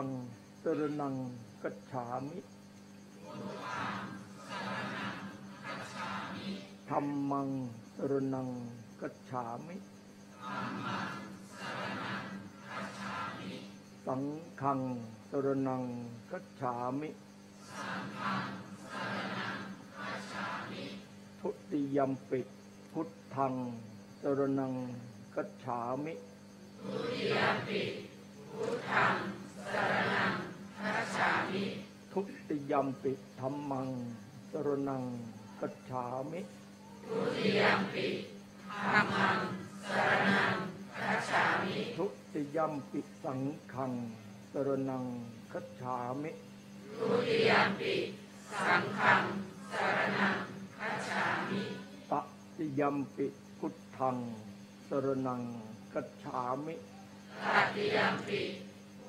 พุทธังสรนังกัจฉามิธรรมังสรนังกัจฉามิสังฆังสรนังกัจฉามิ ทุติยมปิพุทธังสรนังกัจฉามิทุติยมปิธ สรนังพระชามิ ทุติยมปิธรรมัง สรนังพระชามิทุติยมปิธรรมัง สรนังพระชามิ ทุติยมปิสังขัง สรนังพระชามิทุติยมปิสังขัง สรนังพระชามิตติยมปิพุทธัง สรนังคัจฉามิตติยมปิ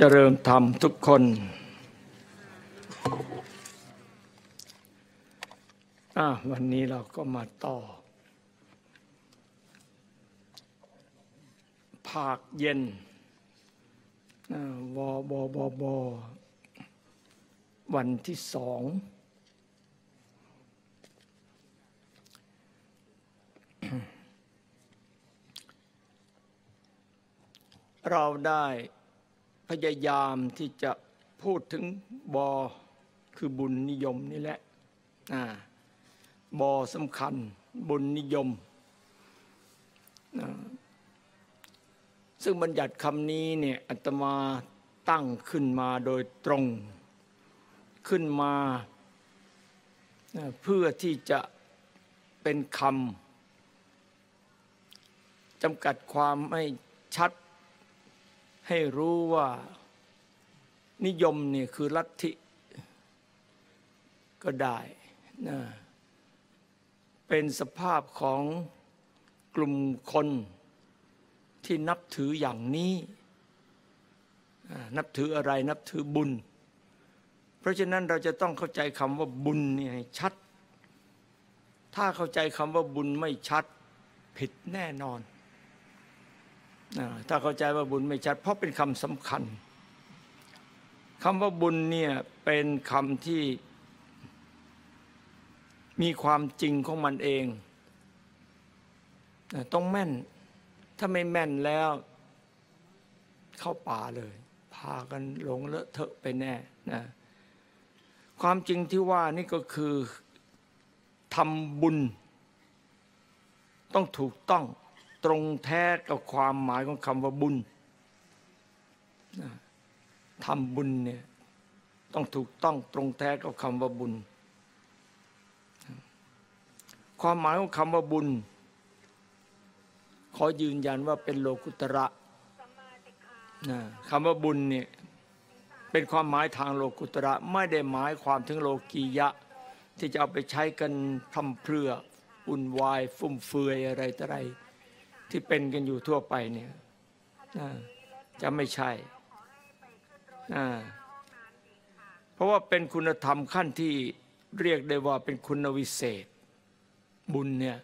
จริญธรรมทุกคน วันนี้เราก็มาต่อ ภาคเย็นวบบบ วันที่สอง เราได้ พยายามที่จะพูดถึงบอคือบุญนิยมนี่แหละอ่าบอสำคัญบุญนิยมอ่าซึ่งบัญญัติคำนี้เนี่ยอาตมาตั้งขึ้นมาโดยตรง ขึ้นมาอ่าเพื่อที่จะเป็นคำจำกัดความให้ชัด ให้รู้ว่านิยมเนี่ยคือลัทธิก็ได้นะเป็นสภาพของกลุ่มคนที่นับถืออย่างนี้ นับถืออะไรนับถือบุญ เพราะฉะนั้นเราจะต้องเข้าใจคำว่าบุญเนี่ยให้ชัด ถ้าเข้าใจคำว่าบุญไม่ชัดผิดแน่นอน ถ้าเข้าใจว่าบุญไม่ชัด เพราะเป็นคำสำคัญคำว่าบุญเนี่ยเป็นคำที่มีความจริงของมันเอง ต้องแม่น ถ้าไม่แม่นแล้ว เข้าป่าเลย พากันหลงเลอะเทอะไปแน่นะความจริงที่ว่านี่ก็คือทำบุญ ต้องถูกต้อง ตรงแท้กับความหมายของคำว่าบุญทำบุญเนี่ยต้องถูกต้องตรงแท้กับคำว่าบุญ ความหมายของคำว่าบุญ ขอยืนยันว่าเป็นโลกุตระคำว่าบุญเนี่ยเป็นความหมายทางโลกุตระไม่ได้หมายความถึงโลกียะ ที่จะเอาไปใช้กันพร่ำเพรื่ออุ่นวายฟุ่มเฟือยอะไรต่ออะไร ที่เป็นกันอยู่ทั่วไปเนี่ยจะไม่ใช่ เพราะว่าเป็นคุณธรรมขั้นที่เรียกได้ว่าเป็นคุณวิเศษ บุญเนี่ย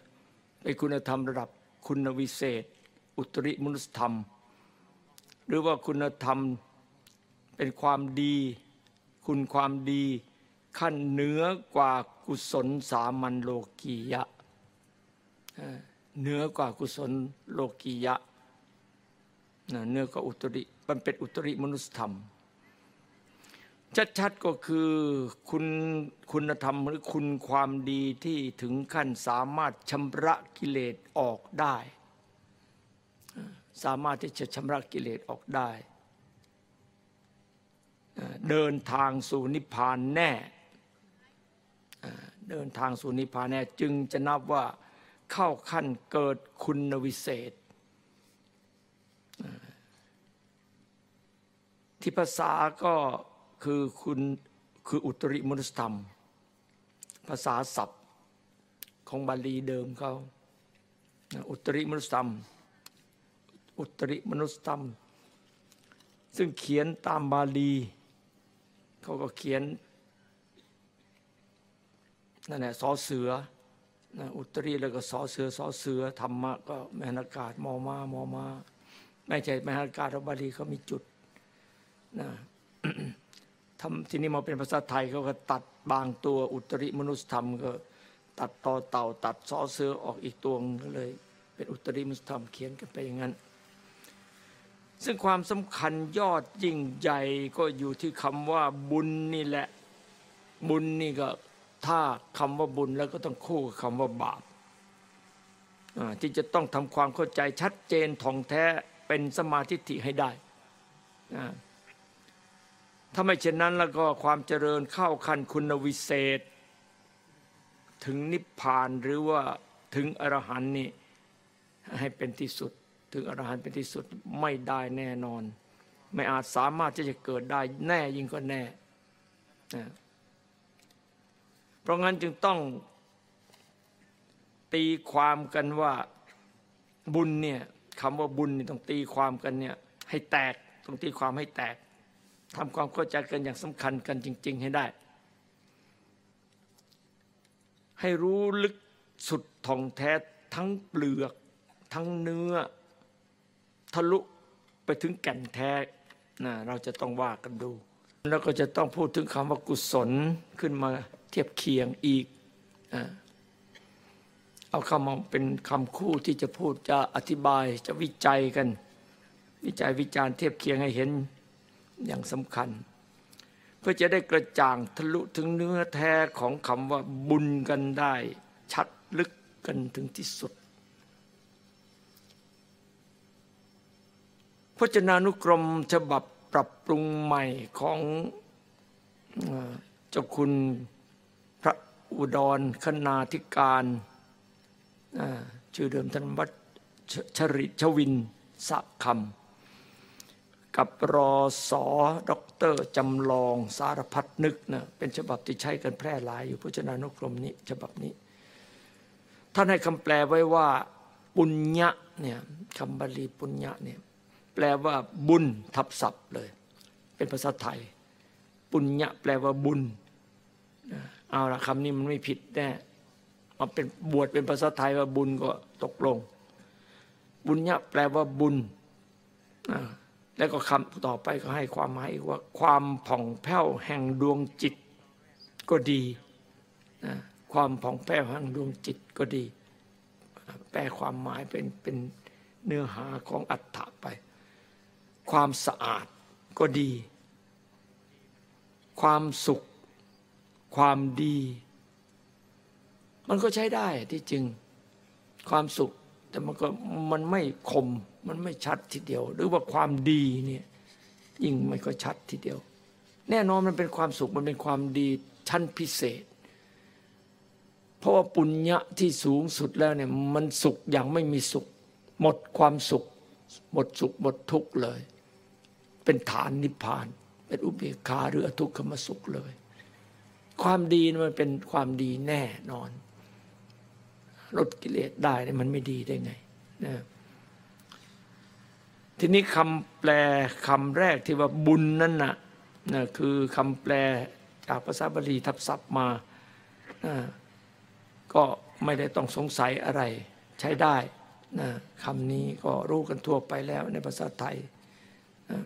เป็นคุณธรรมระดับคุณวิเศษ อุตริมนุสธรรม หรือว่าคุณธรรมเป็นความดี คุณความดีขั้นเหนือกว่ากุศลสามัญโลกียะ เหนือกว่ากุศลโลกียะเนื้อกว่าอุตริ มันเป็นอุตริมนุสธรรม ชัดๆก็คือคุณคุณธรรมหรือคุณความดีที่ถึงขั้นสามารถชำระกิเลสออกได้ สามารถที่จะชำระกิเลสออกได้ เดินทางสู่นิพพานแน่เดินทางสู่นิพพานแน่จึงจะนับว่า เข้าขั้นเกิดคุณวิเศษ ที่ภาษาก็คือคุณคืออุตริมนุสธรรม ภาษาศัพท์ของบาลีเดิมเขาอุตริมนุสธรรม อุตริมนุสธรรม ซึ่งเขียนตามบาลีเขาก็เขียนนั่นแหละสอเสือ อุตริแล้วก็สอเสือสอเสือธรรมะก็แมนากาศมอมามอมาไม่ใช่แมนากาศบาลีเขามีจุดนะทำทีนี้มาเป็นภาษาไทยเขาก็ตัดบางตัวอุตริมนุสธรรมก็ ตัดต่อเต่า ตัดซอเสือออกอีกตัวก็เลย เป็นอุตริมนุสธรรมเขียนกันไปอย่างนั้น ซึ่งความสำคัญยอดยิ่งใหญ่ก็อยู่ที่คำว่าบุญนี่แหละ บุญนี่ก็ ถ้าคำว่าบุญแล้วก็ต้องคู่กับคำว่าบาปที่จะต้องทำความเข้าใจชัดเจนท่องแท้เป็นสมาธิิให้ได้ ถ้าไม่เช่นนั้นแล้วก็ความเจริญเข้าขั้นคุณวิเศษ ถึงนิพพานหรือว่าถึงอรหันต์นี่ให้เป็นที่สุด ถึงอรหันต์เป็นที่สุดไม่ได้แน่นอน ไม่อาจสามารถที่จะเกิดได้แน่ยิ่งก็แน่ เพราะงั้นจึงต้องตีความกันว่าบุญเนี่ยคำว่าบุญนี่ต้องตีความกันเนี่ยให้แตกต้องตีความให้แตกทำความเข้าใจกันอย่างสำคัญกันจริง ๆ ให้ได้ ให้รู้ลึกสุดท่องแท้ทั้งเปลือก ทั้งเนื้อ ทะลุไปถึงแก่นแท้นะเราจะต้องว่ากันดู แล้วก็จะต้องพูดถึงคำว่ากุศลขึ้นมา เทียบเคียงอีก เอาคำมาเป็นคำคู่ที่จะพูดจะอธิบายจะวิจัยกัน วิจัยวิจารณ์เทียบเคียงให้เห็นอย่างสำคัญ เพื่อจะได้กระจ่างทะลุถึงเนื้อแท้ของคำว่าบุญกันได้ ชัดลึกกันถึงที่สุดพจนานุกรมฉบับปรับปรุงใหม่ของเจ้าคุณ อุดรคณาธิการชื่อเดิมท่านวัดชวินทร์ สระคำกับรอสอด็อกเตอร์จำลองสารพัดนึกนะเป็นฉบับที่ใช้กันแพร่หลายอยู่พจนานุกรมนี้ฉบับนี้ ท่านให้คำแปลไว้ว่าปุญญะเนี่ยคำบาลีปุญญะเนี่ยแปลว่าบุญทับศัพท์เลย เป็นภาษาไทย ปุญญะแปลว่าบุญ เอาละคำนี้มันไม่ผิดแน่มาเป็นบวชเป็นภาษาไทยว่าบุญก็ตกลง บุญญะแปลว่าบุญแล้วก็คำต่อไปก็ให้ความหมายว่าความผ่องแผ้วแห่งดวงจิตก็ดีนะความผ่องแผ้วแห่งดวงจิตก็ดี แปลความหมายเป็นเป็นเนื้อหาของอัฏฐะไป ความสะอาดก็ดี ความสุข ความดี มันก็ใช้ได้ที่จริงความสุข แต่มันก็มันไม่คม มันไม่ชัดทีเดียว หรือว่าความดีเนี่ยยิ่งไม่ก็ชัดทีเดียว แน่นอนมันเป็นความสุขมันเป็นความดีชั้นพิเศษ เพราะว่าปุญญะที่สูงสุดแล้วเนี่ยมันสุขอย่างไม่มีสุข หมดความสุข หมดสุขหมดทุกข์เลย เป็นฐานนิพพาน เป็นอุเบกขาหรืออทุกขมสุขเลย ความดีมันเป็นความดีแน่นอนลดกิเลสได้เนี่ยมันไม่ดีได้ไงนะทีนี้คำแปลคำแรกที่ว่าบุญนั่นน่ะนะคือคำแปลจากภาษาบาลีทับศัพท์มานะก็ไม่ได้ต้องสงสัยอะไรใช้ได้นะคำนี้ก็รู้กันทั่วไปแล้วในภาษาไทยนะ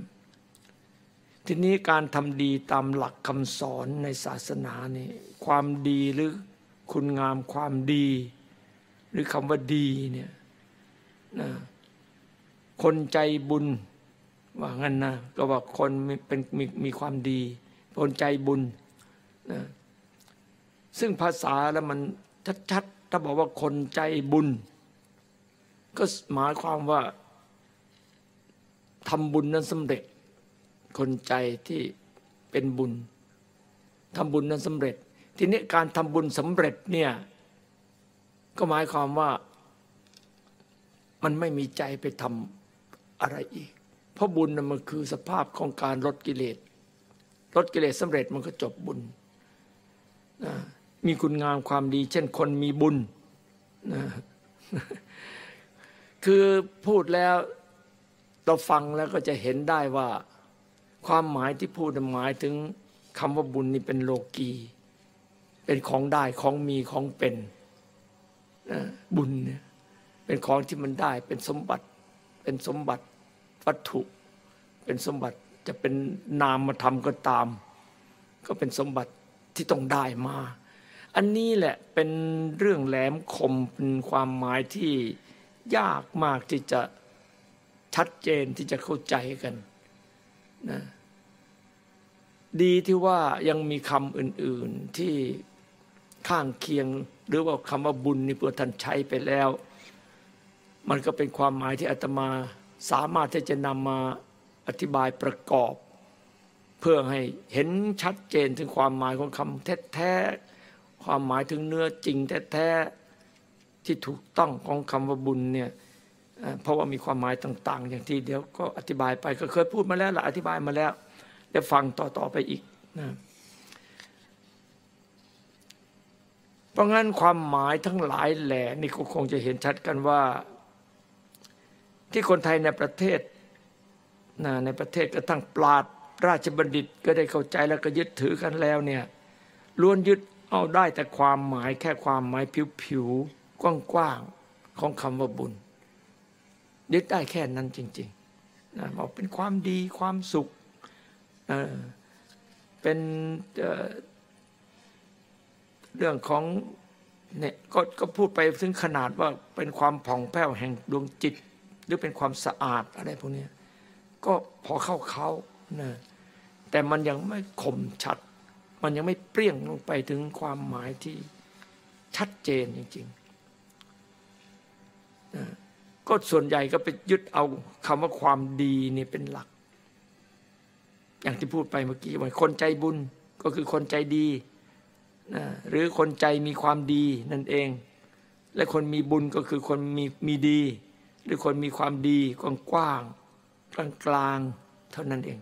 ทีนี้การทำดีตามหลักคำสอนในศาสนานี่ความดีหรือคุณงามความดี หรือคำว่าดีเนี่ยนะคนใจบุญว่างั้นนะก็ว่าคนมีเป็นมีมีความดีคนใจบุญนะซึ่งภาษาแล้วมันชัดๆถ้าบอกว่าคนใจบุญ ก็หมายความว่าทำบุญนั้นสำเร็จ คนใจที่เป็นบุญทำบุญนั้นสำเร็จ ทีนี้การทำบุญสำเร็จเนี่ยก็หมายความว่ามันไม่มีใจไปทำอะไรอีก เพราะบุญมันคือสภาพของการลดกิเลสลดกิเลสสำเร็จมันก็จบบุญนะมีคุณงามความดี เช่นคนมีบุญนะคือพูดแล้วเราฟังแล้วก็จะเห็นได้ว่า ความหมายที่พูดหมายถึงคำว่าบุญนี่เป็นโลกี เป็นของได้ของมีของเป็นบุญเนี่ยเป็นของที่มันได้เป็นสมบัติ เป็นสมบัติวัตถุ เป็นสมบัติจะเป็นนามมาทำก็ตาม ก็เป็นสมบัติที่ต้องได้มา อันนี้แหละเป็นเรื่องแหลมคมเป็นความหมายที่ยากมากที่จะชัดเจนที่จะเข้าใจกัน นะดีที่ว่ายังมีคำอื่น ๆที่ข้างเคียง หรือว่าคำว่าบุญนี่เพื่อท่านใช้ไปแล้ว มันก็เป็นความหมายที่อาตมาสามารถที่จะนำมาอธิบายประกอบ เพื่อให้เห็นชัดเจนถึงความหมายของคำแท้ๆความหมายถึงเนื้อจริงแท้ๆที่ถูกต้องของคำว่าบุญเนี่ย เพราะว่ามีความหมายต่าง ๆ อย่างที่เดี๋ยวก็อธิบายไปก็เคยพูดมาแล้วละอธิบายมาแล้วเดี๋ยวฟังต่อๆไปอีกนะเพราะงั้นความหมายทั้งหลายแหล่นี่ก็คงจะเห็นชัดกันว่า ที่คนไทยในประเทศนะในประเทศกระทั่งปราดราชบัณฑิตก็ได้เข้าใจแล้วก็ยึดถือกันแล้วเนี่ยล้วนยึดเอาได้แต่ความหมายแค่ความหมายผิวๆกว้างๆของคำว่าบุญ ยึดได้แค่นั้นจริงๆนะบอกเป็นความดีความสุขเป็นเรื่องของเนี่ยกก็พูดไปถึงขนาดว่าเป็นความผ่องแผ้วแห่งดวงจิต หรือเป็นความสะอาดอะไรพวกนี้ก็พอเข้าเขานะแต่มันยังไม่คมชัด มันยังไม่เปรี้ยงลงไปถึงความหมายที่ชัดเจนจริงๆนะ ก็ส่วนใหญ่ก็ไปยึดเอาคำว่าความดีนี่เป็นหลัก อย่างที่พูดไปเมื่อกี้ว่าคนใจบุญก็คือคนใจดีนะหรือคนใจมีความดีนั่นเอง และคนมีบุญก็คือคนมีมีดี หรือคนมีความดีกว้างกว้างกลางกลางเท่านั้นเอง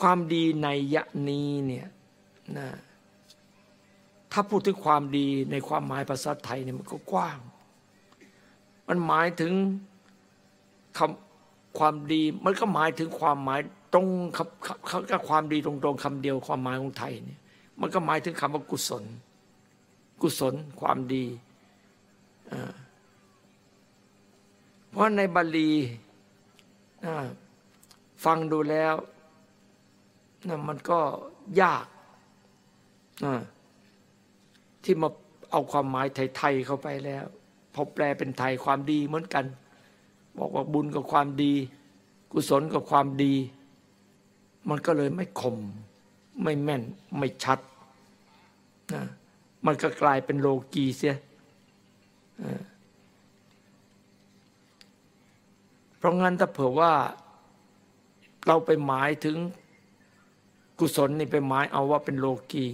ความดีในยะนี้เนี่ยนะถ้าพูดถึงความดีในความหมายภาษาไทยเนี่ยมันก็กว้าง มันหมายถึงคำความดี มันก็หมายถึงความหมายตรงกับความดีตรงๆคำเดียวความหมายของไทยเนี่ย มันก็หมายถึงคำว่ากุศล กุศลความดีเพราะในบาลีฟังดูแล้วนะมันก็ยากที่มาเอาความหมายไทยๆเข้าไปแล้ว พอแปลเป็นไทยความดีเหมือนกัน บอกว่าบุญกับความดี กุศลกับความดี มันก็เลยไม่คม ไม่แม่นไม่ชัดนะมันก็กลายเป็นโลกีเสียเพราะงั้นถ้าเผื่อว่าเราไปหมายถึงกุศลนี่ไปหมายเอาว่าเป็นโลกี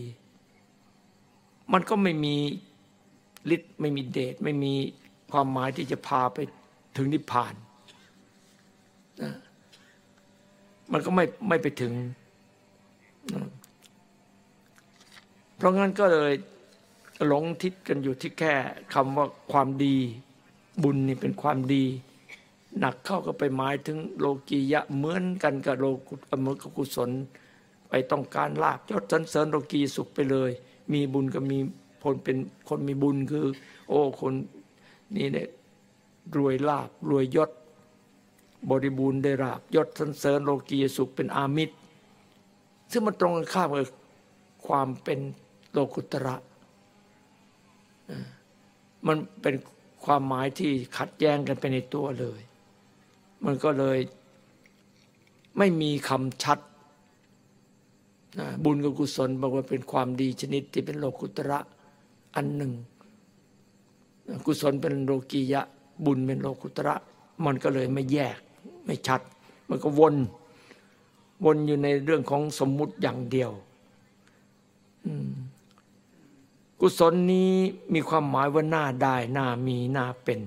มันก็ไม่มี ฤทธิ์ไม่มีเดชไม่มีความหมายที่จะพาไปถึงนิพพานนะมันก็ไม่ไม่ไปถึงนะเพราะงั้นก็เลยหลงทิศกันอยู่ที่แค่คำว่าความดีบุญนี่เป็นความดี หนักเข้าก็ไปหมายถึงโลกียะเหมือนกันกับโลกุเหมือนกับกุศล ไปต้องการลาบยศสรรเสริญโลกีสุขไปเลย มีบุญก็มี ผลเป็นคนมีบุญคือ โอ้คนนี่เนี่ยรวยลาบรวยยศ บริบูรณ์ได้ราบยศสรรเสริญโลกียสุขเป็นอามิตร ซึ่งมันตรงกันข้ามกับความเป็นโลกุตระมันเป็นความหมายที่ขัดแย้งกันไปในตัวเลย มันก็เลยไม่มีคำชัดบุญกับกุศลบอกว่าเป็นความดีชนิดที่เป็นโลกุตระ อันหนึ่ง กุศลเป็นโลกียะ บุญเป็นโลกุตระ มันก็เลยไม่แยกไม่ชัด มันก็วนวนอยู่ในเรื่องของสมมุติอย่างเดียวอืมกุศลนี้มีความหมายว่าหน้าได้หน้ามีหน้าเป็น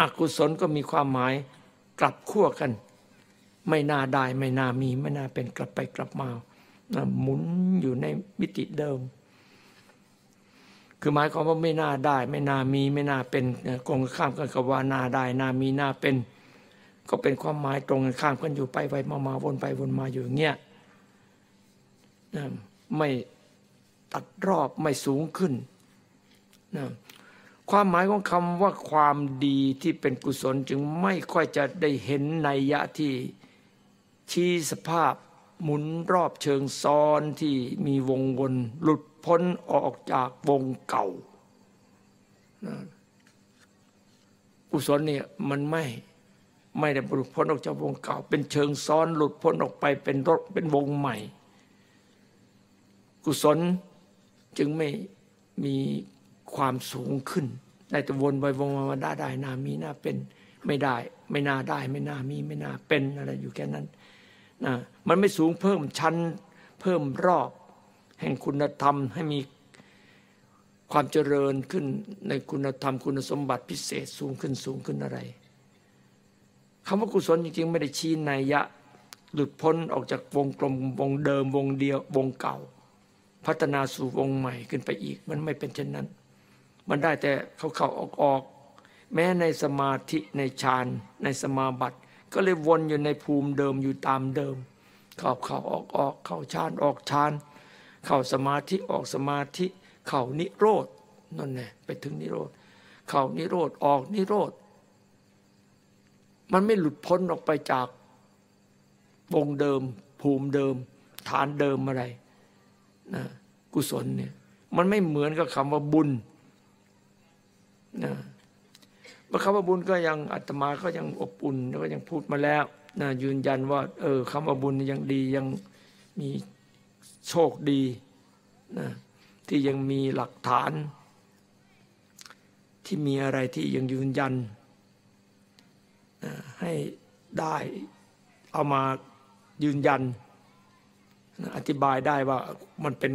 อกุศลก็มีความหมายกลับขั้วกัน ไม่น่าได้ไม่น่ามี ไม่น่าเป็นกลับไปกลับมาหมุนอยู่ในมิติเดิม คือหมายความว่าไม่น่าได้ ไม่น่ามีไม่น่าเป็นกงข้ามกันกับว่าน่าได้น่ามีน่าเป็น ก็เป็นความหมายตรงกันข้ามกันอยู่ไปไปมามาวนไปวนมาอยู่อย่างเงี้ยไม่ตัดรอบไม่สูงขึ้นนะความหมายของคำว่าความดีที่เป็นกุศลจึงไม่ค่อยจะได้เห็นในยะที่ชี้สภาพหมุนรอบเชิงซ้อนที่มีวงวนหลุด พ้นออกจากวงเก่ากุศลเนี่ยมันไม่ไม่ได้หลุดพ้นออกจากวงเก่า เป็นเชิงซ้อนหลุดพ้นออกไปเป็นรถเป็นวงใหม่ กุศลจึงไม่มีความสูงขึ้น ได้แต่วนไปวนมาได้ได้นามีน่าเป็นไม่ได้ ไม่น่าได้ ไม่น่ามีไม่น่าเป็นอะไรอยู่แค่นั้นนะมันไม่สูงเพิ่มชั้นเพิ่มรอบ แห่งคุณธรรมให้มีความเจริญขึ้นในคุณธรรมคุณสมบัติพิเศษสูงขึ้นสูงขึ้นอะไรคำว่ากุศลจริงๆ ไม่ได้ชี้นัยยะหลุดพ้นออกจากวงกลมวงเดิมวงเดียววงเก่า พัฒนาสู่วงใหม่ขึ้นไปอีก มันไม่เป็นเช่นนั้น มันได้แต่เขาเข้าออกออก แม้ในสมาธิในฌานในสมาบัติ ก็เลยวนอยู่ในภูมิเดิมอยู่ตามเดิม เข้าเข้าออกออกเข้าฌานออกฌาน เข้าสมาธิออกสมาธิเข้านิโรธนั่นแหละไปถึงนิโรธเข้านิโรธออกนิโรธมันไม่หลุดพ้นออกไปจากวงเดิม ภูมิเดิม ฐานเดิมอะไรนะกุศลเนี่ยมันไม่เหมือนกับคำว่าบุญนะว่าคำว่าบุญก็ยังอาตมาก็ยังอบอุ่นแล้วก็ยังพูดมาแล้วนะยืนยันว่า เออคำว่าบุญยังดียังมี โชคดีนะที่ยังมีหลักฐาน ที่มีอะไรที่ยังยืนยันนะให้ได้เอามายืนยันอธิบายได้ว่ามันเป็น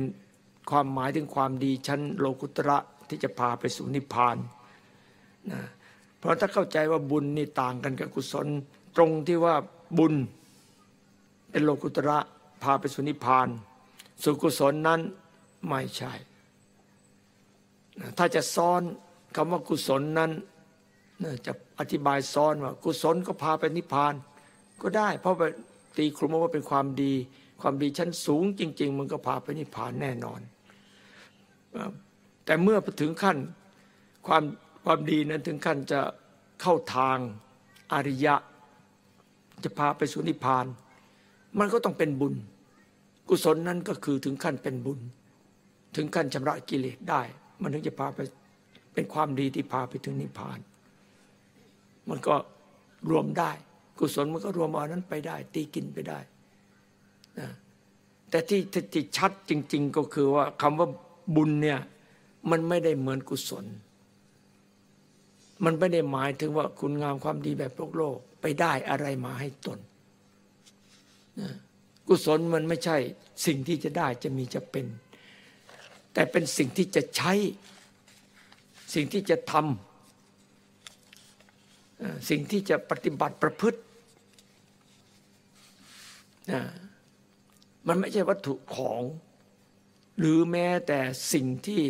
ความหมายถึงความดีชั้นโลกุตระที่จะพาไปสู่นิพพานนะเพราะถ้าเข้าใจว่าบุญนี่ต่างกันกับกุศล ตรงที่ว่าบุญเป็นโลกุตระพาไปสู่นิพพาน ส่วนกุศลนั้นไม่ใช่ ถ้าจะซ้อนคำว่ากุศลนั้นจะอธิบายซ้อนว่ากุศลก็พาไปนิพพาน ก็ได้ เพราะตีคลุมว่าเป็นความดี ความดีชั้นสูงจริง ๆ มันก็พาไปนิพพานแน่นอน แต่เมื่อถึงขั้นความความดีนั้นถึงขั้นจะเข้าทางอริยะ จะพาไปสู่นิพพาน มันก็ต้องเป็นบุญ กุศลนั้นก็คือถึงขั้นเป็นบุญ ถึงขั้นชำระกิเลสได้ มันถึงจะพาไปเป็นความดีที่พาไปถึงนิพพาน มันก็รวมได้ กุศลมันก็รวมเอานั้นไปได้ ตีกินไปได้นะแต่ที่ที่ชัดจริง ๆ ก็คือว่าคำว่าบุญเนี่ยมันไม่ได้เหมือนกุศล มันไม่ได้หมายถึงว่าคุณงามความดีแบบโลกโลก ไปได้อะไรมาให้ตนนะ กุศลมันไม่ใช่สิ่งที่จะได้จะมีจะเป็น แต่เป็นสิ่งที่จะใช้ สิ่งที่จะทำสิ่งที่จะปฏิบัติประพฤติมันไม่ใช่วัตถุของ หรือแม้แต่สิ่งที่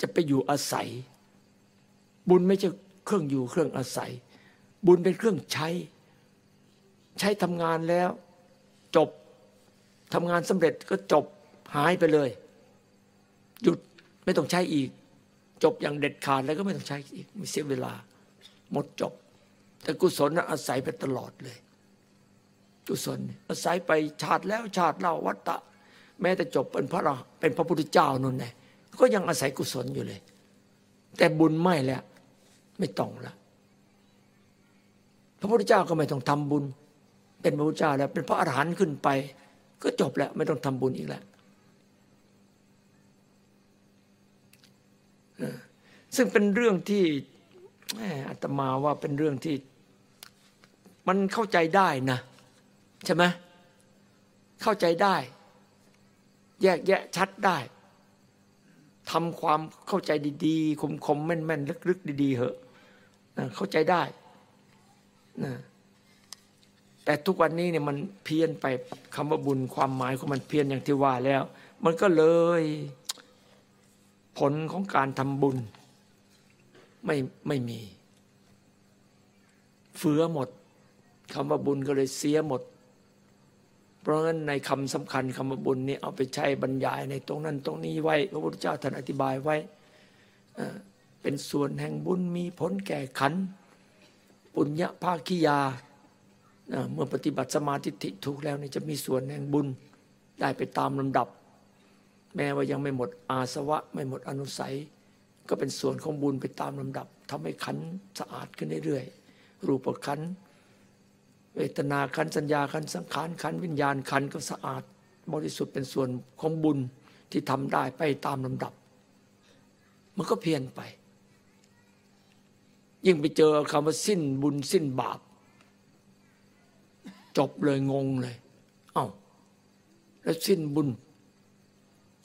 จะไปอยู่อาศัย บุญไม่ใช่เครื่องอยู่เครื่องอาศัย บุญเป็นเครื่องใช้ ใช้ทำงานแล้ว จบทำงานสำเร็จก็จบหายไปเลย หยุดไม่ต้องใช้อีก จบอย่างเด็ดขาดแล้วก็ไม่ต้องใช้อีกไม่เสียเวลา หมดจบ แต่กุศลอาศัยไปตลอดเลย กุศลอาศัยไปชาติแล้วชาติเล่าวัตตะ แม้แต่จบเป็นพระเป็นพระพุทธเจ้านั่นแหละก็ยังอาศัยกุศลอยู่เลย แต่บุญไม่แล้ว ไม่ต้องละพระพุทธเจ้าก็ไม่ต้องทำบุญ เป็นพระพุทธเจ้าแล้ว เป็นพระอรหันต์ขึ้นไป ก็จบแล้วไม่ต้องทำบุญอีกแล้วซึ่งเป็นเรื่องที่อาตมาว่าเป็นเรื่องที่ มันเข้าใจได้นะ ใช่ไหมเข้าใจได้ แยกแยะชัดได้ทำความเข้าใจดีๆ คมๆแม่นๆลึกๆ ดีๆเหอะเข้าใจได้นะ แต่ทุกวันนี้เนี่ยมันเพี้ยนไปคำว่าบุญความหมายของมันเพี้ยนอย่างที่ว่าแล้ว มันก็เลย ผลของการทำบุญ ไม่ไม่มี เฟือหมดคำว่าบุญก็เลยเสียหมด เพราะงั้นในคำสำคัญคำว่าบุญนี่เอาไปใช้บรรยายในตรงนั้นตรงนี้ไว้พระพุทธเจ้าท่านอธิบายไว้เป็นส่วนแห่งบุญมีผลแก่ขันปุญญภาคิยา เมื่อปฏิบัติสมาธิถูกแล้วนี่จะมีส่วนแห่งบุญได้ไปตามลำดับ แม้ว่ายังไม่หมดอาสวะไม่หมดอนุสัย ก็เป็นส่วนของบุญไปตามลำดับทำให้ขันสะอาดขึ้นเรื่อยๆรูปขันเวทนาขันสัญญาขันสังขารขันวิญญาณขันก็สะอาด บริสุทธิ์เป็นส่วนของบุญที่ทำได้ไปตามลำดับ มันก็เพียนไป ยิ่งไปเจอคำว่าสิ้นบุญสิ้นบาป จบเลยงงเลยเอา้าแล้วสิ้นบุญ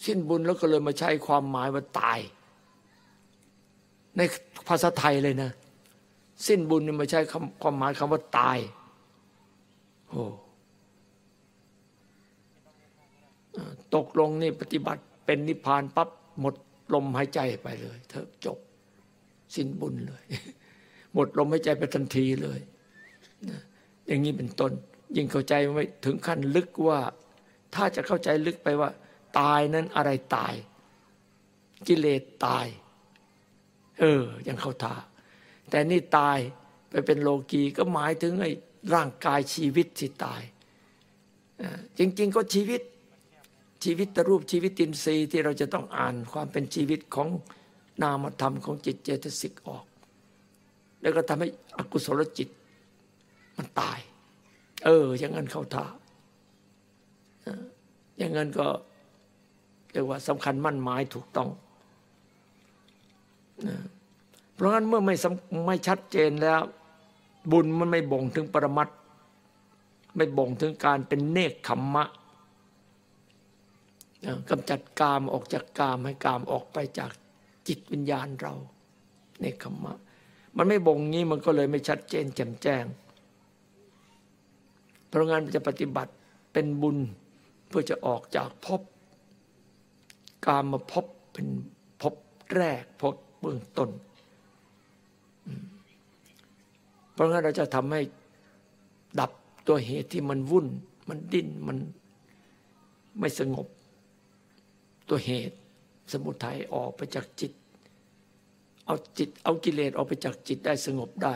สิ้นบุญแล้วก็เลยมาใช้ความหมายว่าตาย ในภาษาไทยเลยนะ สิ้นบุญนี่มาใช้ความหมายคำว่าตายโอ้ตกลงนี่ปฏิบัติเป็นนิพพานปั๊บหมดลมหายใจไปเลยเธอจบ สิ้นบุญเลย หมดลมหายใจไปทันทีเลย อย่างนี้เป็นต้น ยิ่งเข้าใจไม่ถึงขั้นลึกว่า ถ้าจะเข้าใจลึกไปว่า ตายนั้นอะไรตาย กิเลสตาย เออ ยังเข้าท่าแต่นี่ตายไปเป็นโลกีก็หมายถึงไอ้ร่างกายชีวิตที่ตายจริง ๆ ก็ชีวิตชีวิตตรูปชีวิตตินทรีย์ที่เราจะต้องอ่านความเป็นชีวิตของนามธรรมของจิตเจตสิกออก แล้วก็ทำให้อกุศลจิตมันตาย เออ อย่างนั้นเข้าท่าอย่างนั้นก็เรียกว่าสำคัญมั่นหมายถูกต้องเพราะงั้นเมื่อไม่ไม่ชัดเจนแล้ว บุญมันไม่บ่งถึงปรมัตไม่บ่งถึงการเป็นเนคขมมะกำจัดกามออกจากกามให้กามออกไปจากจิตวิญญาณเรา เนคขมมะ มันไม่บ่งงี้มันก็เลยไม่ชัดเจนแจ่มแจ้ง เพราะงั้นจะปฏิบัติเป็นบุญเพื่อจะออกจากภพกามมาพบเป็นภพแรกภพเบื้องต้น เพราะงั้นเราจะทำให้ดับตัวเหตุที่มันวุ่น มันดิ้น มันไม่สงบ ตัวเหตุสมุทัยออกไปจากจิต เอาจิตเอากิเลสออกไปจากจิตได้สงบได้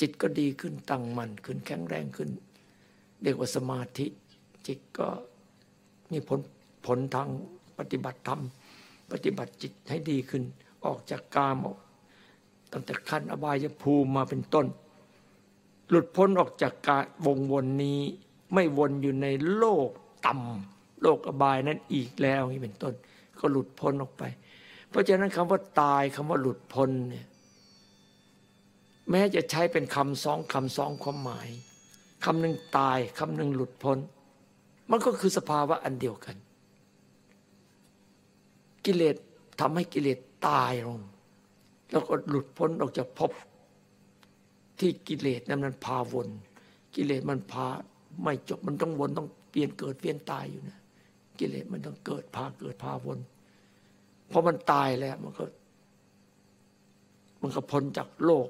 จิตก็ดีขึ้นตั้งมั่นขึ้นแข็งแรงขึ้น เรียกว่าสมาธิจิตก็มีผลผลทางปฏิบัติธรรม ปฏิบัติจิตให้ดีขึ้น ออกจากกามออกตั้งแต่ขั้นอบายภูมิมาเป็นต้น หลุดพ้นออกจากกาวงวนนี้ไม่วนอยู่ในโลกต่ำโลกอบายนั้นอีกแล้วนี่เป็นต้น ก็หลุดพ้นออกไป เพราะฉะนั้นคำว่าตายคำว่าหลุดพ้นเนี่ยแม้จะใช้เป็นคำสองคำสองความหมาย คำหนึ่งตายคำหนึ่งหลุดพ้น มันก็คือสภาวะอันเดียวกัน กิเลสทำให้กิเลสตายลง แล้วก็หลุดพ้นออกจากภพที่กิเลสนั้นมันพาวน กิเลสมันพาไม่จบมันต้องวนต้องเปลี่ยนเกิดเปลี่ยนตายอยู่นะกิเลสมันต้องเกิดพาเกิดพาวนเพราะมันตายแล้วมันก็ มันก็พ้นจากโลก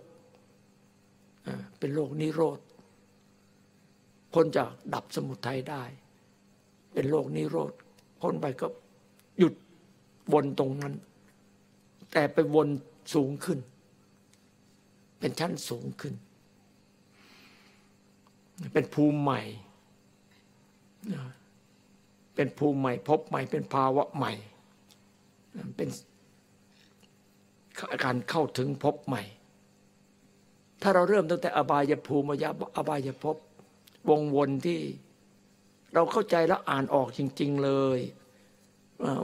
เป็นโลกนิโรธ พ้นจากดับสมุทัยได้ เป็นโลกนิโรธพ้นไปก็หยุดวนตรงนั้น แต่ไปวนสูงขึ้น เป็นชั้นสูงขึ้น เป็นภูมิใหม่ เป็นภูมิใหม่ พบใหม่ เป็นภาวะใหม่ เป็นการเข้าถึงพบใหม่ ถ้าเราเริ่มตั้งแต่อบายภูมิอบายภพ วงวนที่เราเข้าใจแล้วอ่านออกจริง ๆเลย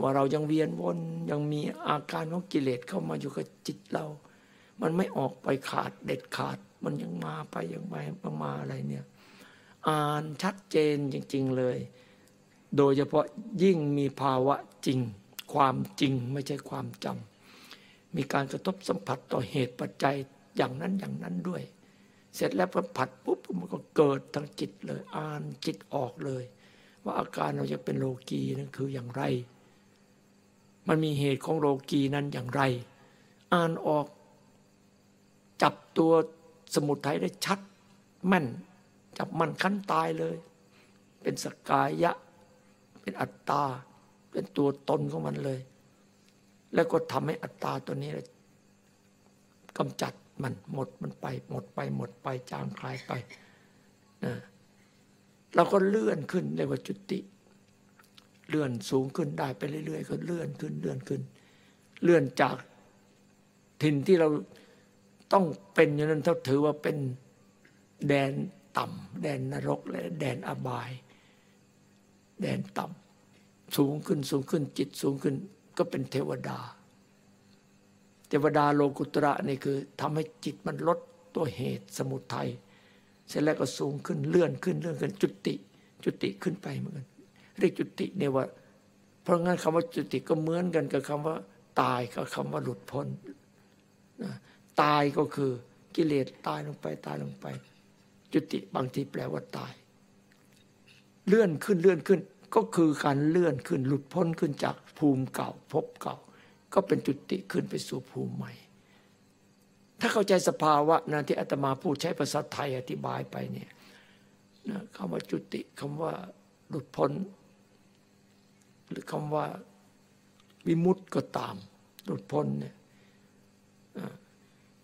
ว่าเรายังเวียนวนยังมีอาการของกิเลสเข้ามาอยู่กับจิตเรา มันไม่ออกไปขาดเด็ดขาด มันยังมาไปยังไปมาอะไรเนี่ยอ่านชัดเจนจริง ๆเลย โดยเฉพาะยิ่งมีภาวะจริง ความจริงไม่ใช่ความจำมีการกระทบสัมผัสต่อเหตุปัจจัยอย่างนั้นอย่างนั้นด้วย เสร็จแล้วพอผัดปุ๊บมันก็เกิดทางจิตเลยอ่านจิตออกเลย ว่าอาการเราจะเป็นโลกีนั่นคืออย่างไร มันมีเหตุของโลกีนั้นอย่างไร อ่านออก จับตัวสมุทัยได้ชัดแม่น จับมันขั้นตายเลย เป็นสกายะ เป็นอัตตา เป็นตัวตนของมันเลย แล้วก็ทำให้อัตตาตัวนี้กำจัด มันหมดมันไป หมดไปหมดไปจางคลายไปนะเราก็เลื่อนขึ้นเรียกว่าจุติ เลื่อนสูงขึ้นได้ไปเรื่อยๆก็เลื่อนขึ้นเลื่อนขึ้น เลื่อนจากถิ่นที่เราต้องเป็นอย่างนั้นเขาถือว่าเป็นแดนต่ำแดนนรกและแดนอบาย แดนต่ำสูงขึ้นสูงขึ้นจิตสูงขึ้น ก็เป็นเทวดา ทวดาโลกุตระนี่คือทำให้จิตมันลดตัวเหตุสมุทัยเสร็จแล้วก็สูงขึ้นเลื่อนขึ้นเลื่อนขึ้นจุติจุติขึ้นไปเหมือนกันเรียกจุติเนี่ยว่า เพราะงั้นคำว่าจุติก็เหมือนกันกับคำว่า ตายกับคำว่าหลุดพ้นตายก็คือกิเลสตายลงไปตายลงไป จุติบางทีแปลว่าตาย เลื่อนขึ้นเลื่อนขึ้น ก็คือการเลื่อนขึ้นหลุดพ้นขึ้นจากภูมิเก่าพบเก่า ก็เป็นจุติขึ้นไปสู่ภูมิใหม่ ถ้าเข้าใจสภาวะนะที่อาตมาพูดใช้ภาษาไทยอธิบายไปเนี่ยนะคำว่าจุติคำว่าหลุดพ้น หรือคำว่าวิมุตต์ก็ตาม หลุดพ้นเนี่ย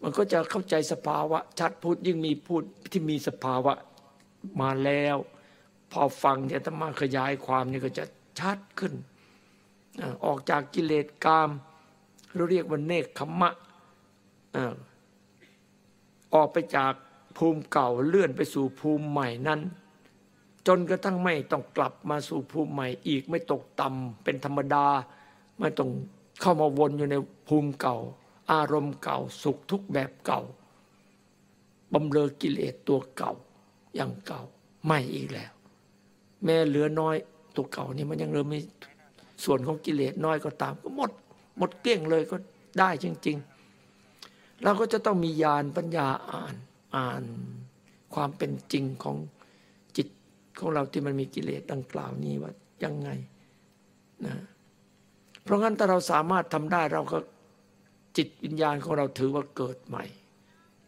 มันก็จะเข้าใจสภาวะ ชัดพูดยิ่งมีพูดที่มีสภาวะมาแล้ว พอฟังเนี่ยถ้ามาขยายความนี่ก็จะชัดขึ้น ออกจากกิเลสกาม เราเรียกว่าเนคขมะออกไปจากภูมิเก่าเลื่อนไปสู่ภูมิใหม่นั้น จนกระทั่งไม่ต้องกลับมาสู่ภูมิใหม่อีกไม่ตกต่ำเป็นธรรมดา ไม่ต้องเข้ามาวนอยู่ในภูมิเก่า อารมณ์เก่าสุขทุกแบบเก่าบำเรอกิเลสตัวเก่าอย่างเก่าไม่อีกแล้ว แม้เหลือน้อยตัวเก่านี่มันยังเริ่มมีส่วนของกิเลสน้อยก็ตามก็หมด หมดเกลี้ยงเลยก็ได้จริง ๆ เราก็จะต้องมีญาณปัญญาอ่านอ่านความเป็นจริงของจิตของเราที่มันมีกิเลสดังกล่าวนี้ว่ายังไงนะเพราะงั้นถ้าเราสามารถทำได้เราก็จิตวิญญาณของเราถือว่าเกิดใหม่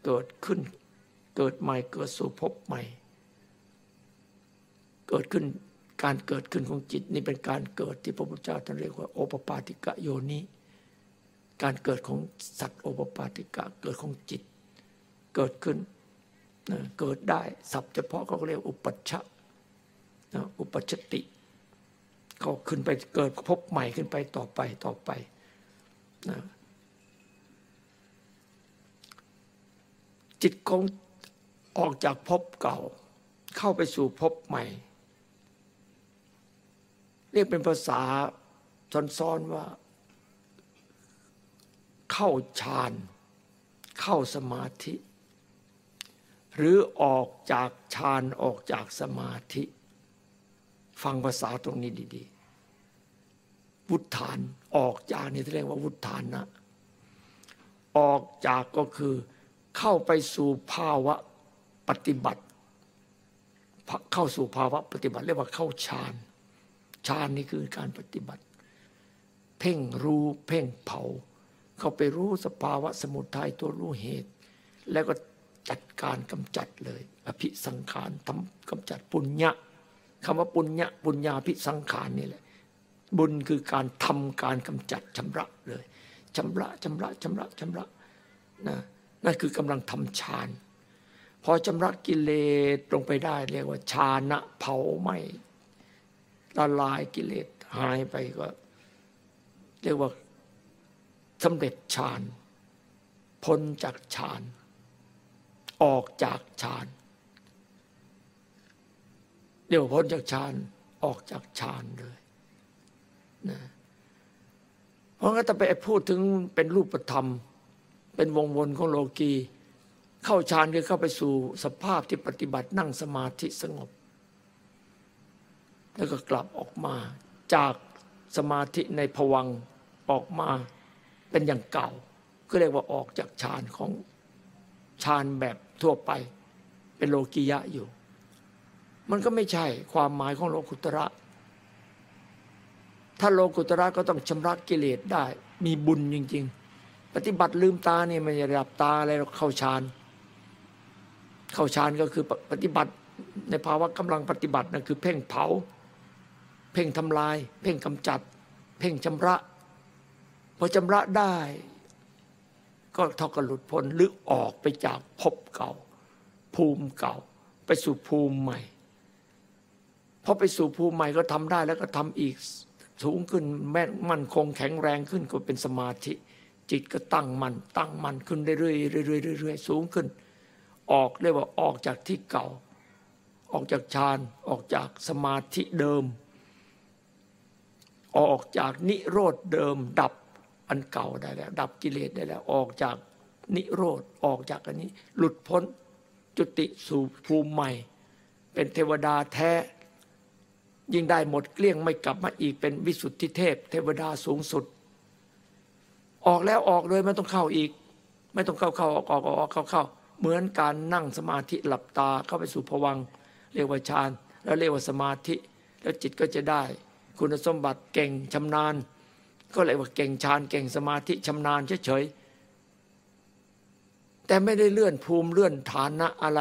เกิดขึ้น เกิดใหม่เกิดสู่ภพใหม่ เกิดขึ้นการเกิดขึ้นของจิตนี่เป็นการเกิดที่พระพุทธเจ้าท่านเรียกว่าโอปปาติกะโยนิ การเกิดของสัตว์โอปปาติกะเกิดของจิต เกิดขึ้นเกิดได้สับเฉพาะเขาเรียกอุปัชชะอุปชติเขาขึ้นไปเกิดพบใหม่ขึ้นไปต่อไปต่อไปนะจิตของออกจากภพเก่า เข้าไปสู่ภพใหม่ เรียกเป็นภาษาซ้อนๆว่า เข้าฌาน เข้าสมาธิ หรือออกจากฌานออกจากสมาธิ ฟังภาษาตรงนี้ดี ๆ วุฒฐานออกจากนี่เรียกว่าวุฒฐานนะออกจากก็คือเข้าไปสู่ภาวะปฏิบัติ เข้าสู่ภาวะปฏิบัติเรียกว่าเข้าฌานฌานนี่คือการปฏิบัติ เพ่งรู้เพ่งเผา เข้าไปรู้สภาวะสมุทัยตัวรู้เหตุ แล้วก็จัดการกำจัดเลย อภิสังขารทำกำจัดปุญญะคำว่าปุญญะปุญญาภิสังขารนี่แหละ บุญคือการทำการกำจัดชำระเลยชำระชำระชำระชำระนะนั่นคือกำลังทำฌานพอชำระกิเลสลงไปได้เรียกว่าฌานะเผาไหม้ละลายกิเลสหายไปก็ เรียกว่า สำเร็จฌานพ้นจากฌานออกจากฌานเรียวพ้นจากฌานออกจากฌานเลยนะเพราะงั้นถ้าไปพูดถึงเป็นรูปธรรม เป็นวงวนของโลกีเข้าฌานคือเข้าไปสู่สภาพที่ปฏิบัตินั่งสมาธิสงบ แล้วก็กลับออกมาจากสมาธิในผวังออกมา เป็นอย่างเก่าก็เรียกว่าออกจากฌานของฌานแบบทั่วไป เป็นโลกียะอยู่ มันก็ไม่ใช่ความหมายของโลกุตระ ถ้าโลกุตระก็ต้องชำระกิเลสได้ มีบุญจริง ๆ ปฏิบัติลืมตาเนี่ยมันจะดับตาอะไรเราเข้าฌานเข้าฌานก็คือปฏิบัติในภาวะกำลังปฏิบัตินั่นคือเพ่งเผา เพ่งทำลาย เพ่งกำจัด เพ่งชำระ อชำระได้ ก็เท่ากับหลุดพ้นหรือออกไปจากภพเก่า ภูมิเก่า ไปสู่ภูมิใหม่พอไปสู่ภูมิใหม่ก็ทำได้แล้วก็ทำอีกสูงขึ้นแม่นมั่นคงแข็งแรงขึ้นก็เป็นสมาธิ จิตก็ตั้งมัน่นตั้งมั่นขึ้นเรื่อยๆเรื่อยๆเรื่อยๆสูงขึ้น ออกเรียกว่าออกจากที่เก่า ออกจากฌานออกจากสมาธิเดิม ออกจากนิโรธเดิม ดับ อันเก่าได้แล้ว ดับกิเลสได้แล้ว ออกจากนิโรธออกจากอันนี้ หลุดพ้นจุติสู่ภูมิใหม่ เป็นเทวดาแท้ ยิ่งได้หมดเกลี้ยงไม่กลับมาอีกเป็นวิสุทธิเทพ เทวดาสูงสุด ออกแล้วออกเลยไม่ต้องเข้าอีก ไม่ต้องเข้าเข้าออกออกออกเข้าเข้าเหมือนการนั่งสมาธิหลับตาเข้าไปสู่ผวังเรียกว่าฌานแล้วเรียกว่าสมาธิ แล้วจิตก็จะได้ คุณสมบัติเก่งชำนาญ ก็เรียว่าเก่งฌานเก่งสมาธิชำนาญเฉยๆแต่ไม่ได้เลื่อนภูมิเลื่อนฐานะอะไร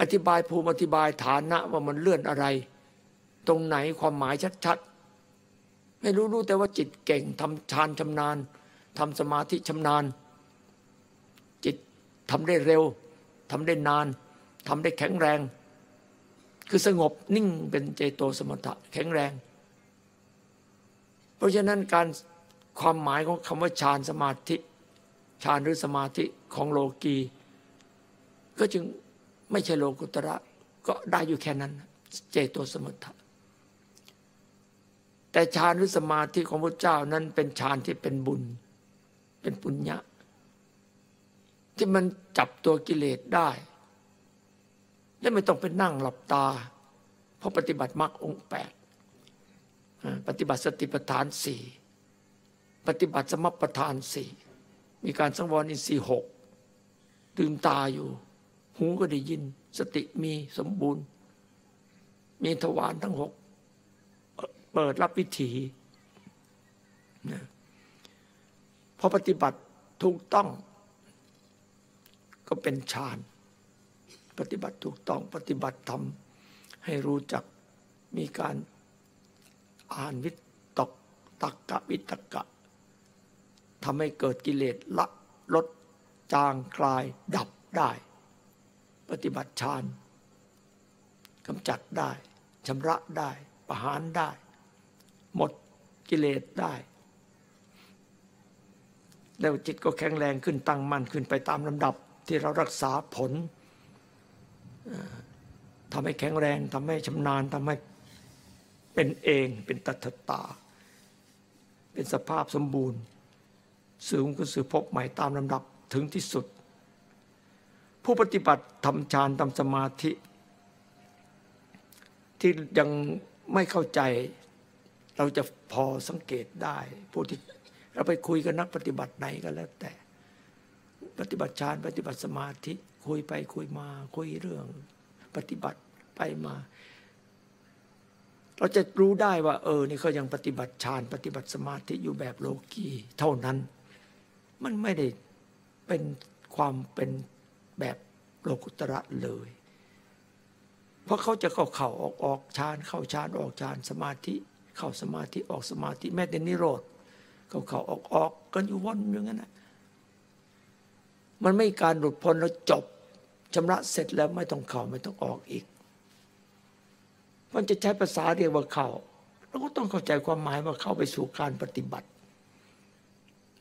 อธิบายภูมิอธิบายฐานะว่ามันเลื่อนอะไร ตรงไหนความหมายชัดๆ ไม่รู้รู้แต่ว่าจิตเก่งทำฌานชำนาญทำสมาธิชำนาญ จิตทำได้เร็วทำได้นานทำได้แข็งแรง คือสงบนิ่งเป็นเจโตสมถะแข็งแรง ราะฉะนั้นการความหมายของคำว่าฌานสมาธิฌานหรือสมาธิของโลกี ก็จึงไม่ใช่โลกุตระก็ได้อยู่แค่นั้น เจโตสมถะแต่ฌานหรือสมาธิของพระเจ้านั้นเป็นฌานที่เป็นบุญ เป็นปุญญะ ที่มันจับตัวกิเลสได้และไม่ต้องไปนั่งหลับตา เพราะปฏิบัติมรรคองแปด ปฏิบัติสติปัฏฐานสี่ปฏิบัติสมปัฏฐานสี่มีการสังวรอินทรีย์หกตื่นตาอยู่ หูก็ได้ยิน สติมีสมบูรณ์ มีทวารทั้งหกเปิดรับวิถีพอปฏิบัติถูกต้อง ก็เป็นฌานปฏิบัติถูกต้องปฏิบัติธรรมให้รู้จักมีการ อ่านวิตกตักกะวิตกะทำให้เกิดกิเลสละลดจางคลายดับได้ ปฏิบัติฌานกำจัดได้ชำระได้ ประหารได้ หมดกิเลสได้ แล้วจิตก็แข็งแรงขึ้นตั้งมั่นขึ้นไปตามลำดับที่เรารักษาผลทำให้แข็งแรงทำให้ชำนาญทำให้ เป็นเองเป็นตัทตา เป็นสภาพสมบูรณ์ สูงก็สือพบใหม่ตามลำดับถึงที่สุด ผู้ปฏิบัติทำฌานทำสมาธิ ที่ยังไม่เข้าใจเราจะพอสังเกตได้ ผู้ที่เราไปคุยกับนักปฏิบัติไหนก็แล้วแต่ ปฏิบัติฌานปฏิบัติสมาธิ คุยไปคุยมาคุยเรื่อง ปฏิบัติไปมา เราจะรู้ได้ว่า เออ นี่เขายังปฏิบัติฌานปฏิบัติสมาธิอยู่แบบโลกีเท่านั้น มันไม่ได้เป็นความเป็นแบบโลกุตระเลย เพราะเขาจะเข้าเข่าออกออกฌานเข้าฌานออกฌานสมาธิ เข้าสมาธิออกสมาธิแม้แต่นิโรธเข้าเข้าออกออกกันอยู่วนอย่างนั้นนะมันไม่การหลุดพ้นแล้วจบชำระเสร็จแล้วไม่ต้องเข้าไม่ต้องออกอีก มันจะใช้ภาษาเรียกว่าเข้าเราก็ต้องเข้าใจความหมายว่าเข้าไปสู่การปฏิบัติ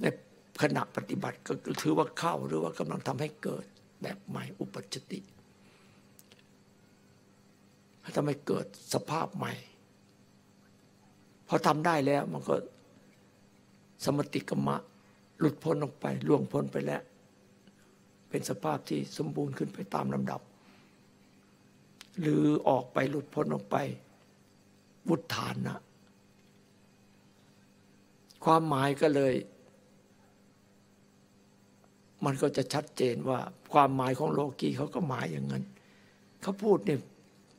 ในขณะปฏิบัติก็ถือว่าเข้าหรือว่ากำลังทำให้เกิดแบบใหม่อุปจติทำให้เกิดสภาพใหม่พอทำได้แล้วมันก็สมติกรรมะหลุดพ้นออกไปล่วงพ้นไปแล้ว เป็นสภาพที่สมบูรณ์ขึ้นไปตามลำดับ หรือออกไปหลุดพ้นออกไปวุฒานนะ ความหมายก็เลย มันก็จะชัดเจนว่า ความหมายของโลกีเขาก็หมายอย่างนั้นเขาพูดเนี่ย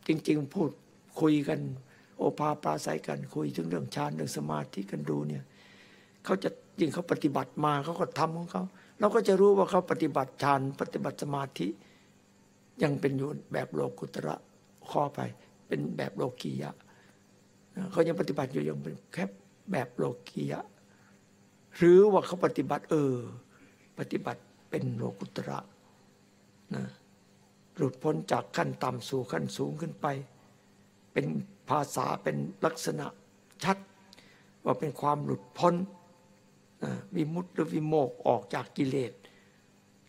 จริง ๆ พูดคุยกัน โอภาปราศัยกันคุยถึงเรื่องฌานเรื่องสมาธิกันดูเนี่ยเขาจะยิ่งเขาปฏิบัติมาเขาก็ทำของเขาเราก็จะรู้ว่าเขาปฏิบัติฌานปฏิบัติสมาธิ ยังเป็นอยู่แบบโลกุตระข้อไป เป็นแบบโลกียะเขายังปฏิบัติอยู่ยังเป็นแค่แบบโลกียะ หรือว่าเขาปฏิบัติ เออ ปฏิบัติเป็นโลกุตระนะหลุดพ้นจากขั้นต่ำสู่ขั้นสูงขึ้นไป เป็นภาษาเป็นลักษณะชัด ว่าเป็นความหลุดพ้นวิมุตติหรือวิโมกออกจากกิเลส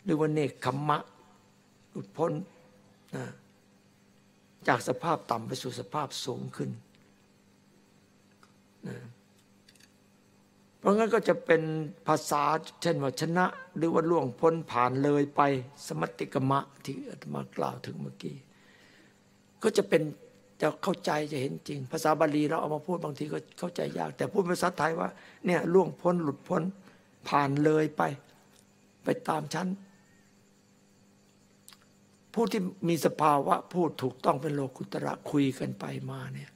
หรือว่าเนคขมมะ หลุดพ้น จากสภาพต่ำไปสู่สภาพสูงขึ้นเพราะงั้นก็จะเป็นภาษาเช่นว่าชนะ หรือว่าล่วงพ้นผ่านเลยไปสมติกมะที่อาตมากล่าวถึงเมื่อกี้ ก็จะเป็นจะเข้าใจจะเห็นจริง ภาษาบาลีเราเอามาพูดบางทีก็เข้าใจยาก แต่พูดภาษาไทยว่าเนี่ยล่วงพ้นหลุดพ้นผ่านเลยไป ไปตามชั้น ผู้ที่มีสภาวะพูดถูกต้องเป็นโลกุตระคุยกันไปมาเนี่ย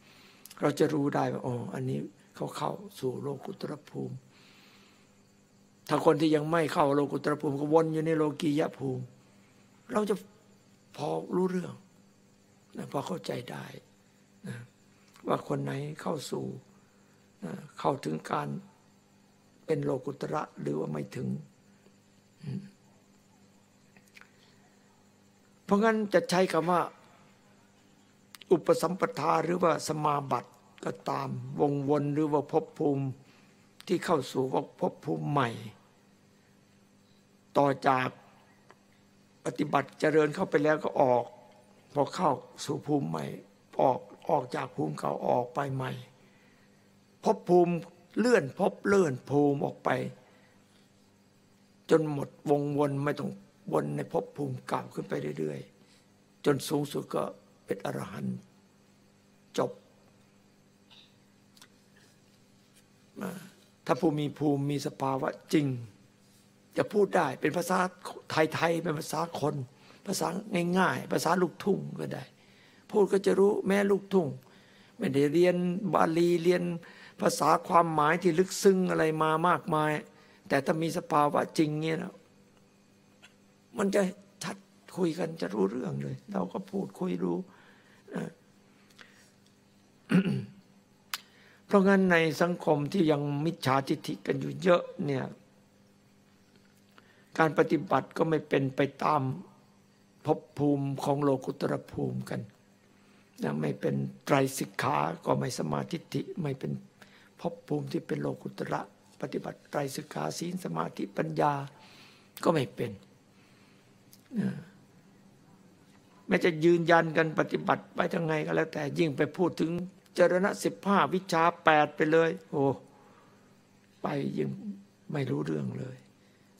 เราจะรู้ได้ว่าอ๋ออันนี้เขาเข้าสู่โลกุตระภูมิ ถ้าคนที่ยังไม่เข้าโลกุตระภูมิก็วนอยู่ในโลกียะภูมิ เราจะพอรู้เรื่องพอเข้าใจได้นะว่าคนไหนเข้าสู่เข้าถึงการเป็นโลกุตระหรือว่าไม่ถึง เพราะงั้นจะใช้คำว่า อุปสัมปทาหรือว่าสมาบัติก็ตามวงวนหรือว่าภพภูมิที่เข้าสู่ว่าภพภูมิใหม่ ต่อจากปฏิบัติเจริญเข้าไปแล้วก็ออก พอเข้าสู่ภูมิใหม่ ออกออกจากภูมิเก่าออกไปใหม่พบภูมิเลื่อนพบเลื่อนภูมิออกไป จนหมดวงวนไม่ต้อง วนในภพภูมิเก่าขึ้นไปเรื่อยๆ จนสูงสุดก็เป็นอรหันต์จบ ถ้าผู้มีภูมิมีสภาวะจริง จะพูดได้เป็นภาษาไทยๆเป็นภาษาคน ภาษาง่ายๆ ภาษาลูกทุ่งก็ได้ พูดก็จะรู้แม่ลูกทุ่ง ไม่ได้เรียนบาลีเรียนภาษาความหมายที่ลึกซึ้งอะไรมามากมาย แต่ถ้ามีสภาวะจริงเงี้ยนะ มันจะชัดคุยกันจะรู้เรื่องเลย เราก็พูดคุยรู้นะเพราะงั้นในสังคมที่ยังมิจฉาทิฏฐิกันอยู่เยอะเนี่ย การปฏิบัติก็ไม่เป็นไปตามภพภูมิของโลกุตรภูมิกันนะไม่เป็นไตรสิกขาก็ไม่สมาธิิไม่เป็นภพภูมิที่เป็นโลกุตระ ปฏิบัติไตรสิกขาศีลสมาธิปัญญาก็ไม่เป็น แม้จะยืนยันกันปฏิบัติไปทั้งไงก็แล้ว แต่ยิ่งไปพูดถึงจรณะสิบห้าวิชาแปดไปเลย โอ้ไปยิ่งไม่รู้เรื่องเลย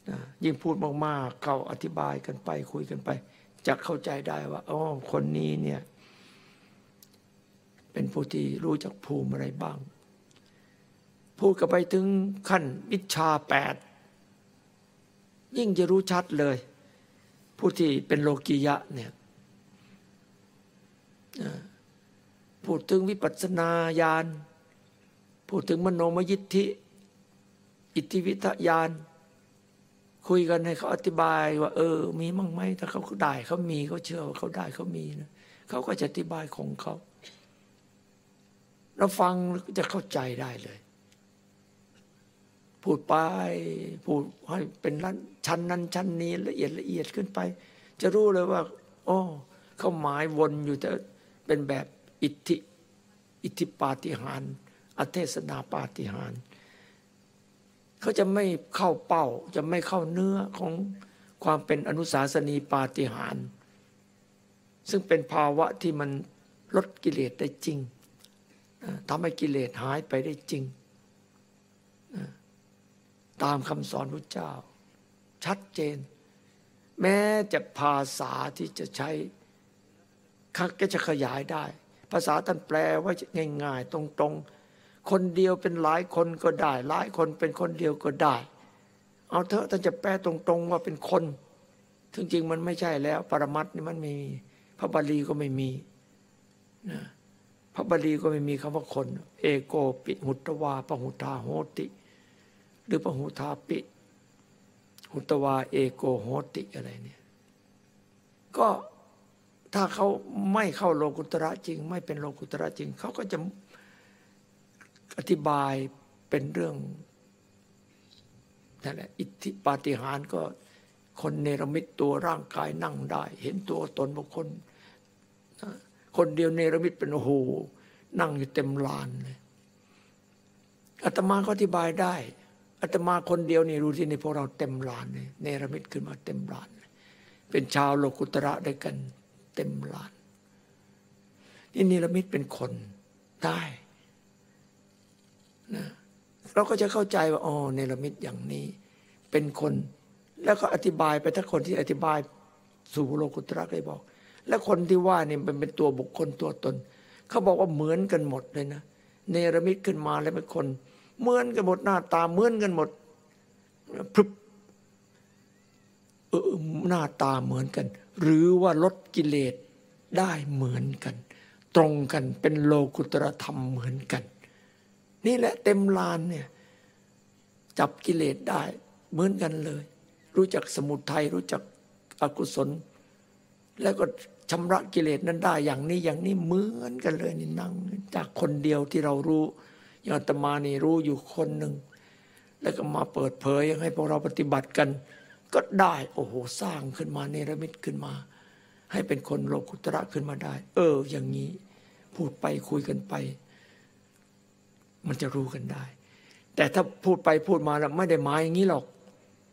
นะยิ่งพูดมากๆเขาอธิบายกันไปคุยกันไปจะเข้าใจได้ว่าอ๋อคนนี้เนี่ยเป็นผู้ที่รู้จักภูมิอะไรบ้าง พูดกันไปถึงขั้นวิชาแปดยิ่งจะรู้ชัดเลย ผู้ที่เป็นโลกียะเนี่ยพูดถึงวิปัสสนาญาณพูดถึงมโนมยิทธิ อิทธิวิทยาน คุยกันให้เขาอธิบายว่า เออ มีมั่งไหมถ้าเขาได้เขามีเขาเชื่อว่าเขาได้เขามีนะเขาก็จะอธิบายของเขาเราฟังจะเข้าใจได้เลย พูดไปพูดให้เป็นชั้นนั้นชั้นนี้ละเอียดละเอียดขึ้นไป จะรู้เลยว่าอ๋อเขาหมายวนอยู่แต่เป็นแบบอิทธิอิทธิปาฏิหาริย์อเทศนาปาฏิหาริย์เขาจะไม่เข้าเป้า จะไม่เข้าเนื้อของความเป็นอนุสาสนีปาฏิหาริย์ซึ่งเป็นภาวะที่มันลดกิเลสได้จริงทำให้กิเลสหายไปได้จริง ตามคำสอนพระเจ้า ชัดเจน แม้จะภาษาที่จะใช้ก็จะขยายได้ ภาษาท่านแปลไว้ง่ายๆ ตรงๆ คนเดียวเป็นหลายคนก็ได้ หลายคนเป็นคนเดียวก็ได้ เอาเถอะท่านจะแปลตรงๆว่าเป็นคนถึงจริงมันไม่ใช่แล้ว ปรมัตนี่มันไม่มีพระบาลีก็ไม่มีนะพระบาลีก็ไม่มีคำว่าคน เอโกปิหุตวาปหุทาโหติ หรือปหุทาปิ หุตวาเอโกโหติอะไรเนี่ยก็ถ้าเขาไม่เข้าโลกุตระจริง ไม่เป็นโลกุตระจริง เขาก็จะอธิบายเป็นเรื่องนั่นแหละอิทธิปาฏิหาริย์ก็คนเนรมิตตัวร่างกายนั่งได้ เห็นตัวตนบุคคล คนเดียวเนรมิตเป็นโอ้โหนั่งอยู่เต็มลานเลยอาตมาก็อธิบายได้ อาตมาคนเดียวนี่รู้ที่นี่พวกเราเต็มลานเลยเนรมิตขึ้นมาเต็มลาน เป็นชาวโลกุตระด้วยกันเต็มลาน นี่เนรมิตเป็นคนได้นะเราก็จะเข้าใจว่าอ๋อเนรมิตอย่างนี้ เป็นคน แล้วก็อธิบายไปถ้าคนที่อธิบายสู่โลกุตระได้บอก แล้วคนที่ว่านี่มันเป็นตัวบุคคลตัวตน เขาบอกว่าเหมือนกันหมดเลยนะเนรมิตขึ้นมาแล้วเป็นคน เหมือนกันหมดหน้าตาเหมือนกันหมดพรึบเออหน้าตาเหมือนกัน หรือว่าลดกิเลสได้เหมือนกัน ตรงกันเป็นโลกุตรธรรมเหมือนกัน นี่แหละเต็มลานเนี่ยจับกิเลสได้เหมือนกันเลย รู้จักสมุทัยรู้จักอกุศล แล้วก็ชำระกิเลสนั้นได้อย่างนี้อย่างนี้เหมือนกันเลยนี่นั่งจากคนเดียวที่เรารู้ ย่างตมานี่รู้อยู่คนหนึ่ง แล้วก็มาเปิดเผยให้พวกเราปฏิบัติกัน ก็ได้โอ้โหสร้างขึ้นมาเนรมิตขึ้นมา ให้เป็นคนโลกุตระขึ้นมาได้ เออ อย่างนี้พูดไปคุยกันไป มันจะรู้กันได้ แต่ถ้าพูดไปพูดมาแล้วไม่ได้หมายอย่างนี้หรอก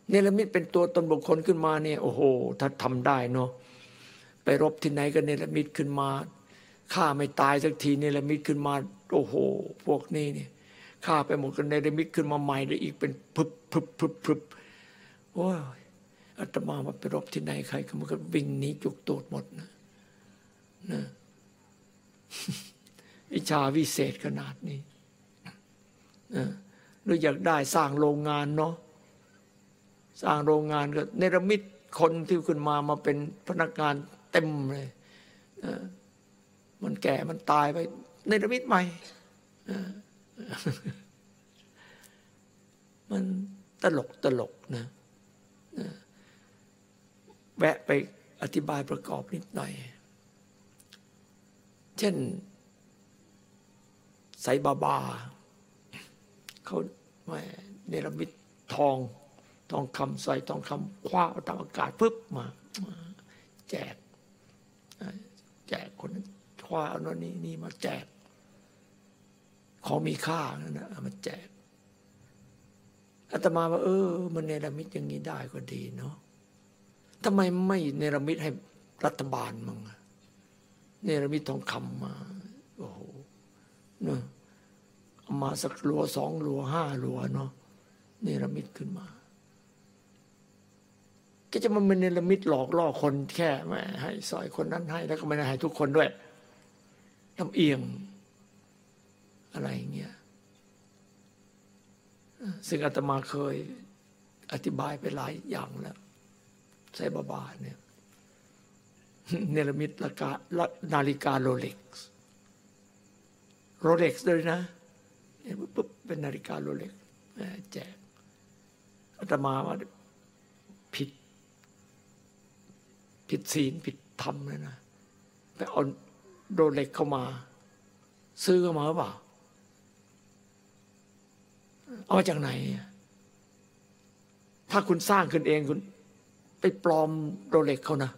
เนรมิตเป็นตัวตนบุคคลขึ้นมาเนี่ยโอ้โห ถ้าทำได้เนาะไปรบที่ไหนก็เนรมิตขึ้นมา ฆ่าไม่ตายสักทีเนรมิตขึ้นมาโอ้โห พวกนี้เนี่ยฆ่าไปหมดกันเนรมิตขึ้นมาใหม่ได้อีกเป็นพึบพึบพึบพึบโอ้ยอาตมามาไปรบที่ไหนใครก็มันก็วิ่งหนีจุกตูดหมดนะนะวิชาวิเศษขนาดนี้นะหรืออยากได้สร้างโรงงานเนาะสร้างโรงงานก็เนรมิตคนที่ขึ้นมามาเป็นพนักงานเต็มเลยนะ มันแก่มันตายไปเนระมิตใหม่มันตลกตลกนะแวะไปอธิบายประกอบนิดหน่อย เช่น ไซบาบา เขาแม่เนรมิตทอง ทองคำใส่ทองคำคว้าตามอากาศปึ๊บมา แจก แจกคนนั้น คว้าเอาโน่นนี่นี่มาแจก ของมีค่านั่นนะมาแจกอาตมาว่า เออ มันเนรมิตอย่างนี้ได้ก็ดีเนาะทำไมไม่เนรมิตให้รัฐบาลมั่งเนรมิตทองคำมา โอ้โหเนาะเอามาสักหลัวสองหลัวห้าหลัวเนาะเนรมิตขึ้นมาก็จะมันเป็นเนรมิตหลอกล่อคนแค่ไม่ให้ซอยคนนั้นให้ แล้วก็ไม่ได้ให้ทุกคนด้วย ลำเอียงอะไรเงี้ยซึ่งอาตมาเคยอธิบายไปหลายอย่างแล้วไซบาบาเนี่ยเนรมิตราคานาฬิกาโรเล็กซ์โรเล็กซ์ด้วยนะปุ๊บเป็นนาฬิกาโรเล็กซ์แจกอาตมาว่าผิด ผิดศีลผิดธรรมเลยนะไปเอา โรเล็กเข้ามา ซื้อเข้ามาหรือเปล่า เอาจากไหน ถ้าคุณสร้างขึ้นเองคุณ ไปปลอมโรเล็กเขานะ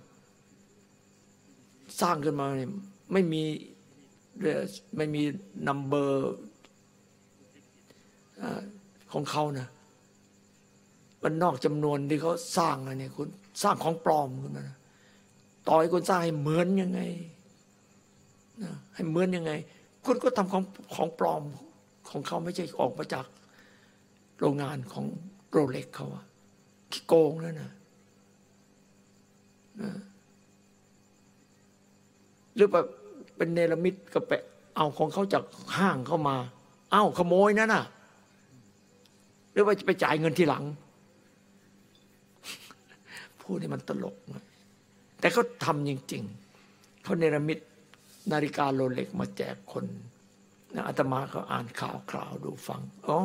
สร้างขึ้นมาเนี่ยไม่มีไม่มีนัมเบอร์ของเขานะมันนอกจำนวนที่เขาสร้างอะเนี่ยคุณสร้างของปลอมขึ้นมานะต่อยคุณสร้างให้เหมือนยังไง นะให้เหมือนยังไง คุณก็ทำของของปลอมของเขาไม่ใช่ออกมาจากโรงงานของโรเล็กเขาอะขี้โกงแล้วนะหรือแบบเป็นเนรมิตก็ไปเอาของเขาจากห้างเข้ามา เอ้าขโมยนั่นน่ะ หรือว่าจะไปจ่ายเงินทีหลัง พูดนี่มันตลกนะแต่เขาทำจริง ๆเขาเนรมิต นาฬิกาโรเล็กมาแจกคนนะอาตมาก็อ่านข่าวคราวดูฟังโอ้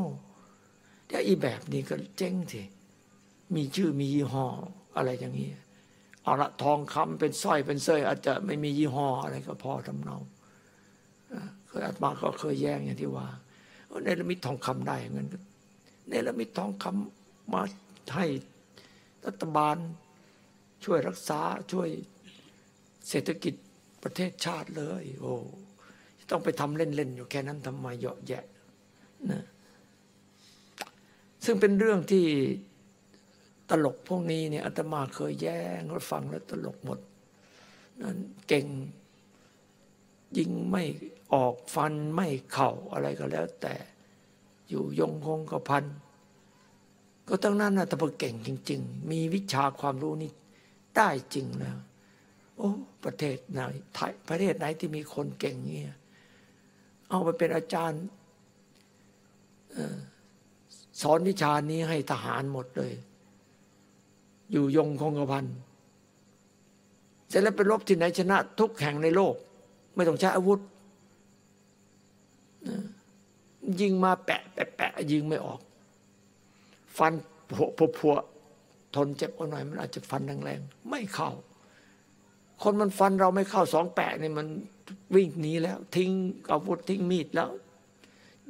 เดี๋ยวอีแบบนี้ก็เจ๊งทีมีชื่อมียี่ห้ออะไรอย่างนี้เอาละทองคำเป็นสร้อยเป็นเสร้อยอาจจะไม่มียี่ห้ออะไรก็พอทำนองเคยอาตมาก็เคยแย้งอย่างที่ว่าเนรมิตทองคำได้เงินเนรมิตทองคำมาให้รัฐบาลช่วยรักษาช่วยเศรษฐกิจ ประเทศชาติเลย โอ้ต้องไปทำเล่นๆอยู่แค่นั้นทำไมเยอะแยะนะซึ่งเป็นเรื่องที่ตลกพวกนี้เนี่ยอาตมาเคยแย้งรฟังแล้วตลกหมดนั่นเก่งยิงไม่ออกฟันไม่เข่าอะไรก็แล้ว แต่อยู่ยงคงกระพัน ก็ตั้งนั้นนะแต่พอเก่งจริง ๆ มีวิชาความรู้นี่ได้จริงแล้ว อ้ประเทศไหนไทยประเทศไหนที่มีคนเก่งเงี้ยเอาไปเป็นอาจารย์สอนวิชานี้ให้ทหารหมดเลย อยู่ยงคงกระพันเสร็จแล้วไปรบที่ไหนชนะ ทุกแห่งในโลก ไม่ต้องใช้อาวุธยิงมาแปะแปะแปะยิงไม่ออก ฟันผัวผัวทนเจ็บเอาหน่อยมันอาจจะฟันแรงๆไม่เข้า คนมันฟันเราไม่เข้าสองแปะนี่มันวิ่งหนีแล้ว ทิ้งอาวุธทิ้งมีดแล้ว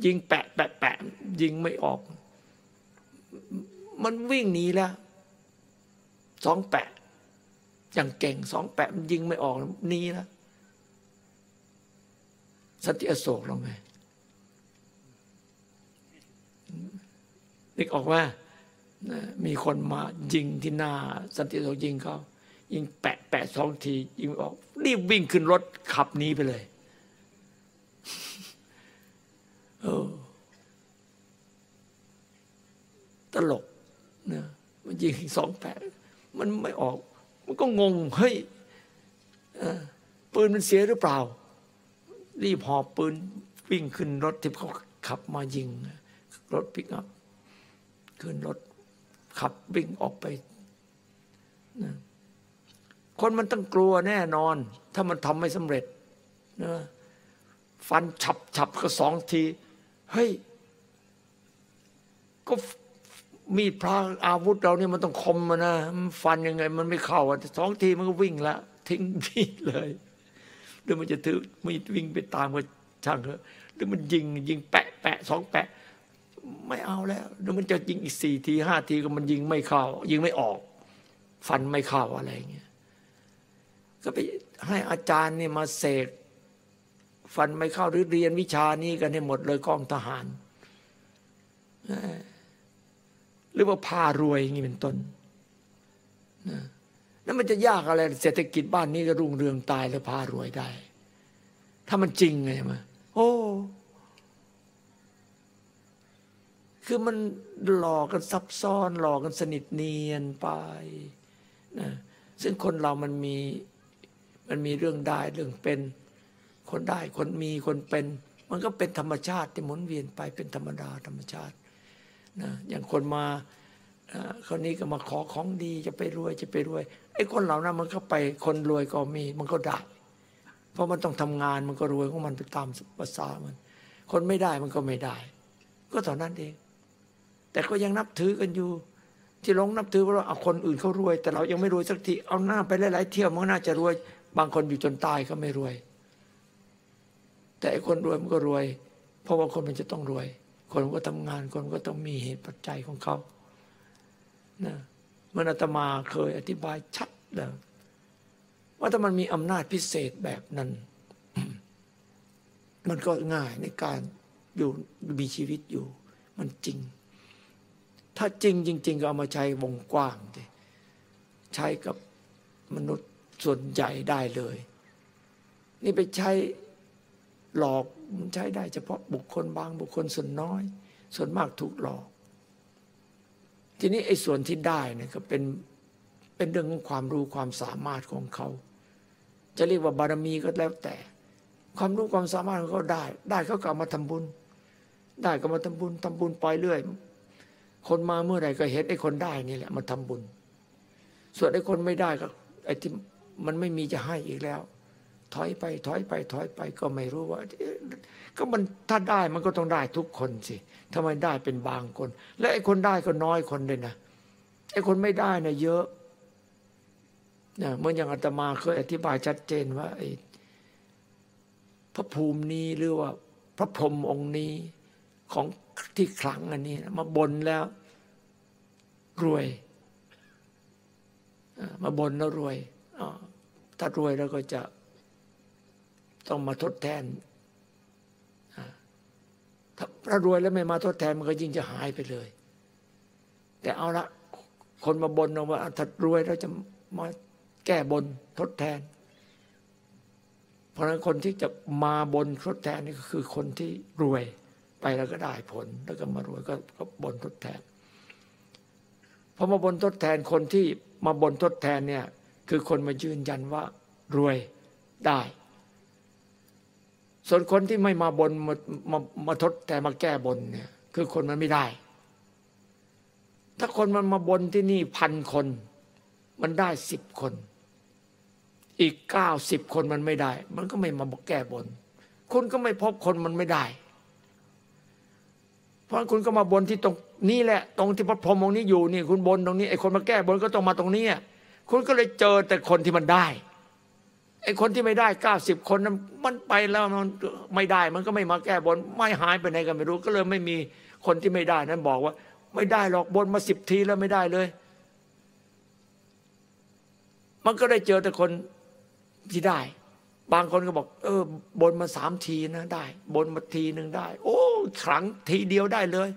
ยิงแปะแปะแปะยิงไม่ออก มันวิ่งหนีแล้วสองแปะอย่างเก่งสองแปะมันยิงไม่ออกหนีแล้วสติอโศกเราไงนึกออกว่ามีคนมายิงที่หน้า สันติโศกยิงเขา ยิงแปะแปะสองทียิงออกรีบวิ่งขึ้นรถขับหนีไปเลยเออตลกนะมันยิงสองแปะมันไม่ออก มันก็งงเฮ้ยปืนมันเสียหรือเปล่า รีบหอบปืนวิ่งขึ้นรถที่เขาขับมายิง รถปิกอัพขึ้นรถขับวิ่งออกไปนะ คนมันต้องกลัวแน่นอน ถ้ามันทำไม่สำเร็จนะฟันฉับฉับก็สองที เฮ้ย ก็มีดพระอาวุธเราเนี่ยมันต้องคมมานะฟันยังไง มันไม่เข้าสองทีมันก็วิ่งละทิ้งมีดเลยหรือมันจะถือมีดวิ่งไปตามก็ช่างเถอะหรือมันยิงยิงแปะแปะสองแปะ ไม่เอาแล้วหรือมันจะยิงอีกสี่ทีห้าทีก็มันยิงไม่เข้า ยิงไม่ออก ฟันไม่เข้าอะไรอย่างเงี้ย ก็ไปให้อาจารย์เนี่ยมาเสกฟันไม่เข้าหรือเรียนวิชานี้กันให้หมดเลยกองทหาร หรือว่าพารวยอย่างนี้เป็นต้นนะแล้วมันจะยากอะไรเศรษฐกิจบ้านนี้ก็รุ่งเรืองตายแล้วพารวยได้ ถ้ามันจริงไงมาโอ้คือมันหลอกกันซับซ้อนหลอกกันสนิทเนียนไปนะซึ่งคนเรามันมี มันมีเรื่องได้เรื่องเป็น คนได้คนมีคนเป็น มันก็เป็นธรรมชาติที่หมุนเวียนไปเป็นธรรมดาธรรมชาตินะอย่างคนมาเอ่อคนนี้ก็มาขอของดีจะไปรวยจะไปรวยไอ้คนเหล่านั้นมันก็ไปคนรวยก็มีมันก็ได้ เพราะมันต้องทำงานมันก็รวยของมันไปตามภาษามัน คนไม่ได้มันก็ไม่ได้ ก็เท่านั้นเอง แต่ก็ยังนับถือกันอยู่ ที่หลงนับถือว่าเอาคนอื่นเขารวย แต่เรายังไม่รวยสักทีเอาหน้าไปหลายๆเที่ยวมันก็น่าจะรวย บางคนอยู่จนตายก็ไม่รวย แต่ไอ้คนรวยมันก็รวย เพราะว่าคนมันจะต้องรวย คนมันก็ทำงาน คนมันก็ต้องมีเหตุปัจจัยของเขานะเมื่ออาตมาเคยอธิบายชัดแล้วว่าถ้ามันมีอำนาจพิเศษแบบนั้น มันก็ง่ายในการอยู่มีชีวิตอยู่ มันจริง ถ้าจริงจริง ๆ ก็เอามาใช้วงกว้างใช้กับมนุษย์ ส่วนใหญ่ได้เลย นี่ไปใช้หลอกมันใช้ได้เฉพาะบุคคลบางบุคคลส่วนน้อย ส่วนมากถูกหลอก ทีนี้ไอ้ส่วนที่ได้เนี่ยก็เป็นเป็นเรื่องของความรู้ความสามารถของเขา จะเรียกว่าบารมีก็แล้วแต่ ความรู้ความสามารถของเขาได้ ได้เขาก็เอามาทำบุญ ได้ก็มาทำบุญทำบุญไปเรื่อย คนมาเมื่อไหร่ก็เห็นไอ้คนได้นี่แหละมาทำบุญ ส่วนไอ้คนไม่ได้ก็ไอ้ที่ มันไม่มีจะให้อีกแล้ว ถอยไปถอยไปถอยไปก็ไม่รู้ว่า ก็มันถ้าได้มันก็ต้องได้ทุกคนสิทำไมได้เป็นบางคน และไอ้คนได้ก็น้อยคนเลยนะไอ้คนไม่ได้นะเยอะนะเหมื่อนอย่างอาตมาเคยอธิบายชัดเจนว่าไอ้พระภูมินี้หรือว่า พระพรหมองค์นี้ของที่ขลังอันนี้นะมาบนแล้วรวยมาบนแล้วรวย ถ้ารวยแล้วก็จะต้องมาทดแทนอ่าถ้าถ้ารวยแล้วไม่มาทดแทนมันก็ยิ่งจะหายไปเลย แต่เอาละคนมาบนเอาว่าถ้ารวยแล้วจะมาแก้บนทดแทน เพราะฉะนั้นคนที่จะมาบนทดแทนนี่ก็คือคนที่รวยไปแล้วก็ได้ผลแล้วก็มารวยก็ก็บนทดแทนพอมาบนทดแทนคนที่มาบนทดแทนเนี่ย คือคนมายืนยันว่ารวยได้ ส่วนคนที่ไม่มาบนมามามาทดแทนมาแก้บนเนี่ย คือคนมันไม่ได้ ถ้าคนมันมาบนที่นี่พันคน มันได้สิบคน อีกเก้าสิบคนมันไม่ได้ มันก็ไม่มาแก้บน คุณก็ไม่พบคนมันไม่ได้ เพราะคุณก็มาบนที่ตรงนี้แหละ ตรงที่พระพรหมองค์นี้อยู่นี่ คุณบนตรงนี้ไอ้คนมาแก้บนก็ต้องมาตรงนี้ คุณก็เลยเจอแต่คนที่มันได้ไอ้คนที่ไม่ได้เก้าสิบคนนั้นมันไปแล้วมันไม่ได้ มันก็ไม่มาแก้บน ไม่หายไปไหนกันไม่รู้ ก็เลยไม่มีคนที่ไม่ได้นั้นบอกว่า ไม่ได้หรอกบนมาสิบทีแล้วไม่ได้เลย มันก็ได้เจอแต่คนที่ได้ บางคนก็บอก เออบนมาสามทีนะได้ บนมาทีหนึ่งได้ โอ้ครั้งทีเดียวได้เลย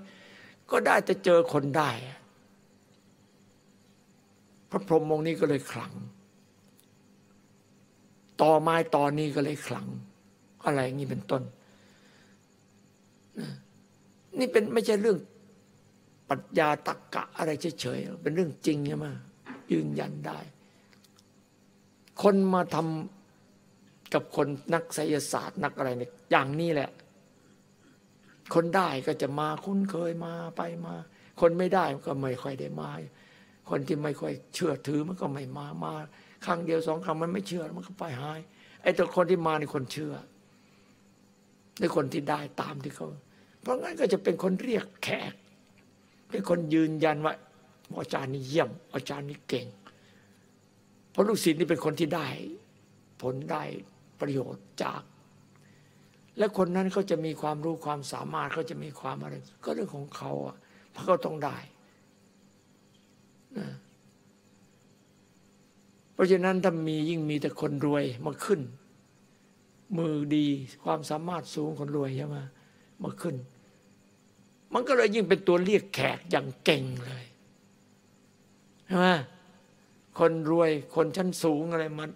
ก็ได้แต่เจอคนได้ ระพรหมองค์นี้ก็เลยขลัง ต่อไม้ตอนนี้ก็เลยขลัง อะไรอย่างนี้เป็นต้น นี่เป็นไม่ใช่เรื่องปรัชญาตรกกะอะไรเฉยๆ เป็นเรื่องจริงใช่ไหมยืนยันได้ คนมาทำกับคนนักไสยศาสตร์นักอะไรเนี่ยอย่างนี้แหละ คนได้ก็จะมาคุ้นเคยมาไปมา คนไม่ได้ก็ไม่ค่อยได้มา คนที่ไม่ค่อยเชื่อถือมันก็ไม่มามาครั้งเดียวสองครั้งมันไม่เชื่อมันก็ไปหายไอ้ตัวคนที่มาในคนเชื่อในคนที่ได้ตามที่เขาเพราะงั้นก็จะเป็นคนเรียกแขกเป็นคนยืนยันว่าอาจารย์นี่เยี่ยม อาจารย์นี่เก่ง เพราะลูกศิษย์นี่เป็นคนที่ได้ ผลได้ประโยชน์จาก และคนนั้นเขาจะมีความรู้ความสามารถเขาจะมีความอะไร ก็เรื่องของเขาอะเพราะเขาต้องได้ นะเพราะฉะนั้นถ้ามียิ่งมีแต่คนรวยมาขึ้น มือดีความสามารถสูงคนรวยใช่ไหมมาขึ้น มันก็เลยยิ่งเป็นตัวเรียกแขกอย่างเก่งเลยใช่ไหมคนรวยคนชั้นสูงอะไรมัน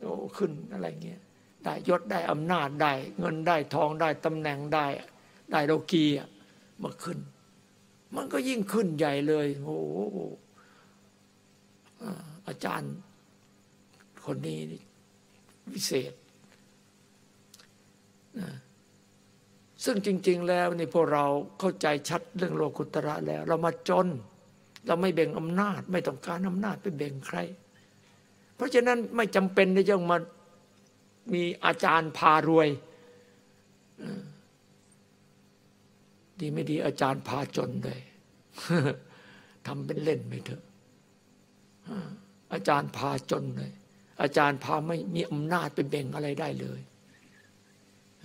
โอ้ขึ้นอะไรเงี้ยได้ยศได้อำนาจได้ เงินได้ทองได้ตำแหน่งได้ ได้โลกีมาขึ้น มันก็ยิ่งขึ้นใหญ่เลยโอ้โห อาจารย์คนนี้วิเศษนะซึ่งจริง ๆ แล้วนี่พวกเราเข้าใจชัดเรื่องโลกุตระแล้ว เรามาจน เราไม่แบ่งอำนาจ ไม่ต้องการอำนาจไปแบ่งใคร เพราะฉะนั้นไม่จำเป็นที่จะมามีอาจารย์พารวยดีไม่ดีอาจารย์พาจนเลยทำเป็นเล่นไปเถอะ อาจารย์พาจนเลย อาจารย์พาไม่มีอำนาจไปแบ่งอะไรได้เลย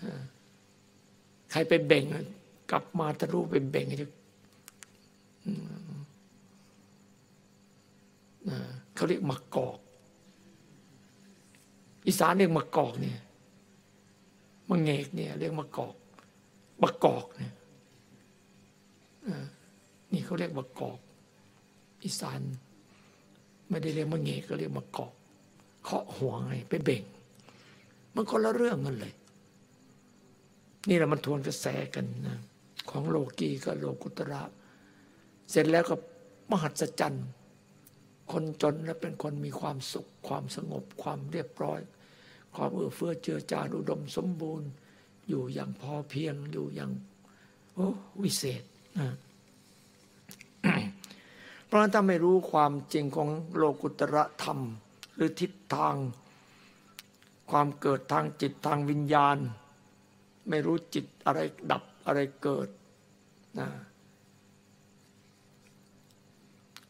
อ่าใครไปแบ่งกลับมาทะลุไปแบ่งจะอืมอ่าเขาเรียกมะกอก อีสานเรียกมะกอกเนี่ยมะเงกเนี่ยเรียกมะกอกมะกอกเนี่ยอ่านี่เขาเรียกมะกอก อีสาน ไม่ได้เรียกมะเงกก็เรียกมะกอกเคาะหัวไงไปเบ่ง มันคนละเรื่องกันเลย นี่แหละมันทวนกระแสกันนะของโลกีกับโลกุตระ เสร็จแล้วก็มหัศจรรย์คนจนและเป็นคนมีความสุข ความสงบความเรียบร้อย ความเอื้อเฟื้อเจือจานอุดมสมบูรณ์ อยู่อย่างพอเพียงอยู่อย่างโอ้วิเศษนะ ราะฉะนั้นถ้าไม่รู้ความจริงของโลกุตระธรรม หรือทิศทาง ความเกิดทางจิตทางวิญญาณ ไม่รู้จิตอะไรดับอะไรเกิดนะ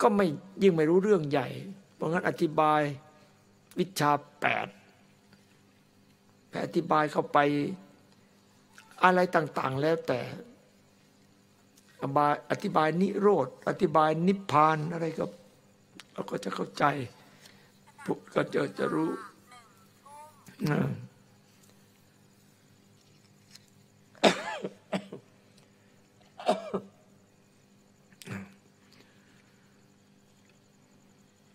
ก็ไม่ยิ่งไม่รู้เรื่องใหญ่ เพราะงั้นอธิบายวิชาแปดอธิบายเข้าไปอะไรต่างๆแล้วแต่ บายอธิบายนิโรธ อธิบายนิพพานอะไรก็เราก็จะเข้าใจกก็จะจะรู้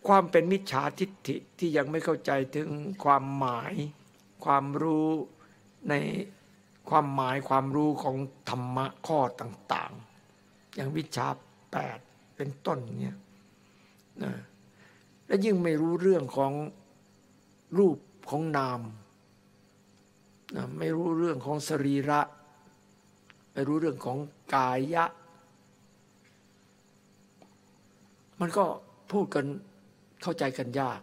ความเป็นมิจฉาทิฏฐิที่ยังไม่เข้าใจถึงความหมาย ความรู้ในความหมายความรู้ของธรรมะข้อต่าง ๆ อย่างวิชาแปดเป็นต้นเนี่ยนะและยิ่งไม่รู้เรื่องของรูปของนามนะไม่รู้เรื่องของสรีระ ไม่รู้เรื่องของกายะ มันก็พูดกันเข้าใจกันยาก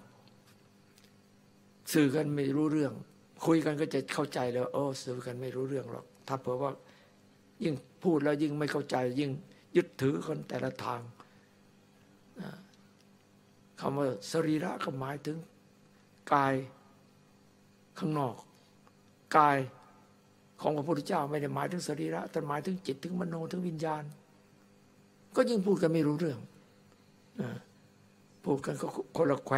สื่อกันไม่รู้เรื่อง คุยกันก็จะเข้าใจแล้วโอ้สื่อกันไม่รู้เรื่องหรอกถ้าเผื่อว่ายิ่งพูดแล้วยิ่งไม่เข้าใจยิ่ง ยึดถือคนแต่ละทางคำว่าสรีระก็หมายถึง กายข้างนอก กายของพระพุทธเจ้าไม่ได้หมายถึงสรีระแต่หมายถึงจิตถึงมโนถึงวิญญาณ ก็ยิ่งพูดกันไม่รู้เรื่องพูดกันก็คนละแคว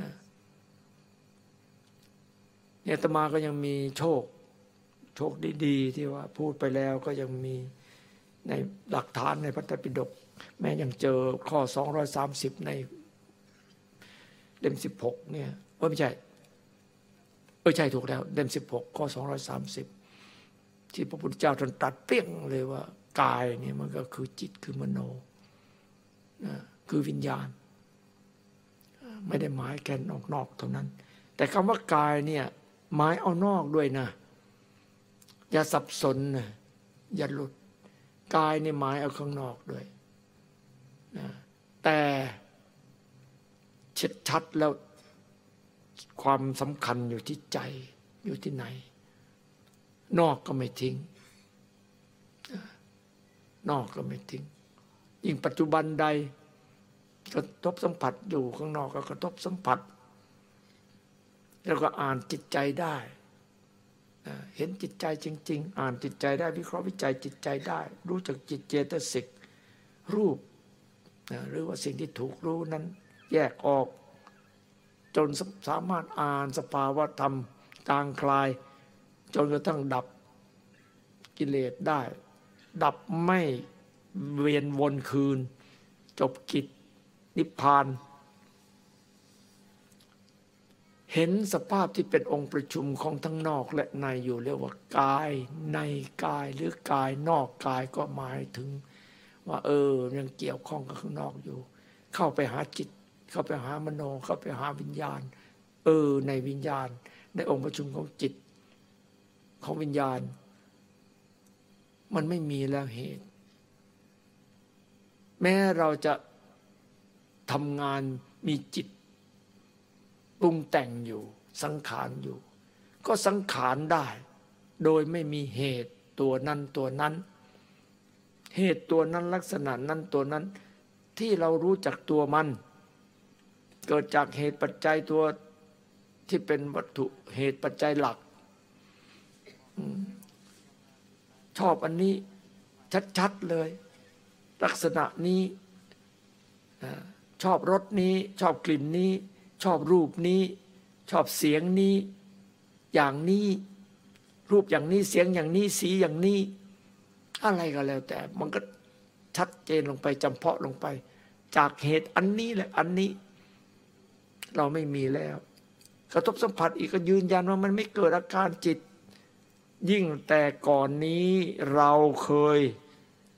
นะเนี่ยอาตมาก็ยังมีโชค โชคดี ๆ ที่ว่าพูดไปแล้วก็ยังมี ในหลักฐานในพระไตรปิฎกแม้ยังเจอข้อ 230 ในเล่ม16เนี่ยเออไม่ใช่เออใช่ถูกแล้วเล่ม16 ข้อ 230 ที่พระพุทธเจ้าท่านตรัดเปรี้ยงเลยว่ากายเนี่ยมันก็คือจิตคือมโนนะคือวิญญาณ ไม่ได้หมายแค่นอกๆเท่านั้น แต่คำว่ากายเนี่ยหมายเอานอกด้วยนะ อย่าสับสนนะอย่าหลุด กายในหมายเอาข้างนอกด้วยนะแต่ชัดชัดๆแล้วความสำคัญอยู่ที่ใจอยู่ที่ไหน นอกก็ไม่ทิ้ง นอกก็ไม่ทิ้ง ยิ่งปัจจุบันใดกระทบสัมผัสอยู่ข้างนอกก็กระทบสัมผัส แล้วก็อ่านจิตใจได้ เห็นจิตใจจริง ๆ อ่านจิตใจได้วิเคราะห์วิจัยจิตใจได้ รู้จักจิตเจตสิกรูปหรือว่าสิ่งที่ถูกรู้นั้นแยกออก จนสามารถอ่านสภาวะธรรมกลางคลาย จนกระทั่งดับกิเลสได้ ดับไม่เวียนวนคืน จบกิจนิพพาน เห็นสภาพที่เป็นองค์ประชุมของทั้งนอกและในอยู่เรียกว่ากายในกายหรือกายนอกกายก็หมายถึง ว่าเออยังเกี่ยวข้องกับข้างนอกอยู่ เข้าไปหาจิต เข้าไปหามโนเข้าไปหาวิญญาณ เออในวิญญาณ ในองค์ประชุมของจิต ของวิญญาณ มันไม่มีแล้วเหตุ แม้เราจะทำงานมีจิต ปรุงแต่งอยู่ สังขารอยู่ ก็สังขารได้ โดยไม่มีเหตุตัวนั้นตัวนั้น เหตุตัวนั้นลักษณะนั้นตัวนั้น ที่เรารู้จักตัวมัน เกิดจากเหตุปัจจัยตัวที่เป็นวัตถุเหตุปัจจัยหลัก ชอบอันนี้ชัดๆเลย ลักษณะนี้ชอบรสนี้ชอบกลิ่นนี้ ชอบรูปนี้ ชอบเสียงนี้ อย่างนี้ รูปอย่างนี้เสียงอย่างนี้สีอย่างนี้ อะไรก็แล้วแต่ มันก็ชัดเจนลงไปจำเพาะลงไป จากเหตุอันนี้แหละอันนี้ เราไม่มีแล้ว กระทบสัมผัสอีกก็ยืนยันว่ามันไม่เกิดอาการจิต ยิ่งแต่ก่อนนี้เราเคย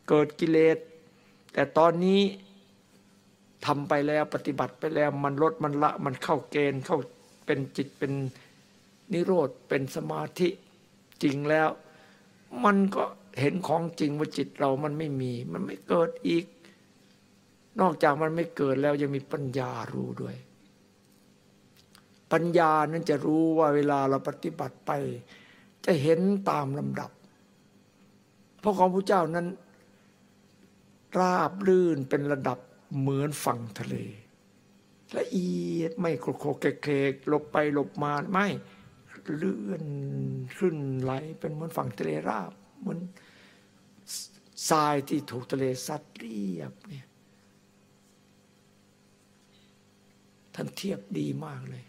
เกิดกิเลสแต่ตอนนี้ ทำไปแล้วปฏิบัติไปแล้วมันลดมันละมันเข้าเกณฑ์เข้าเป็นจิตเป็นนิโรธเป็นสมาธิจริงแล้ว มันก็เห็นของจริงว่าจิตเรามันไม่มี มันไม่เกิดอีก นอกจากมันไม่เกิดแล้วยังมีปัญญารู้ด้วย ปัญญานั้นจะรู้ว่าเวลาเราปฏิบัติไป จะเห็นตามลำดับ เพราะของพระเจ้านั้นราบลื่นเป็นระดับ เหมือนฝั่งทะเล ละเอียดไม่โคโคเกกๆหลบไปหลบมาไม่เลื่อนขึ้นไหลเป็นเหมือนฝั่งทะเลราบเหมือนทรายที่ถูกทะเลซัดเรียบเนี่ยท่านเทียบดีมากเลย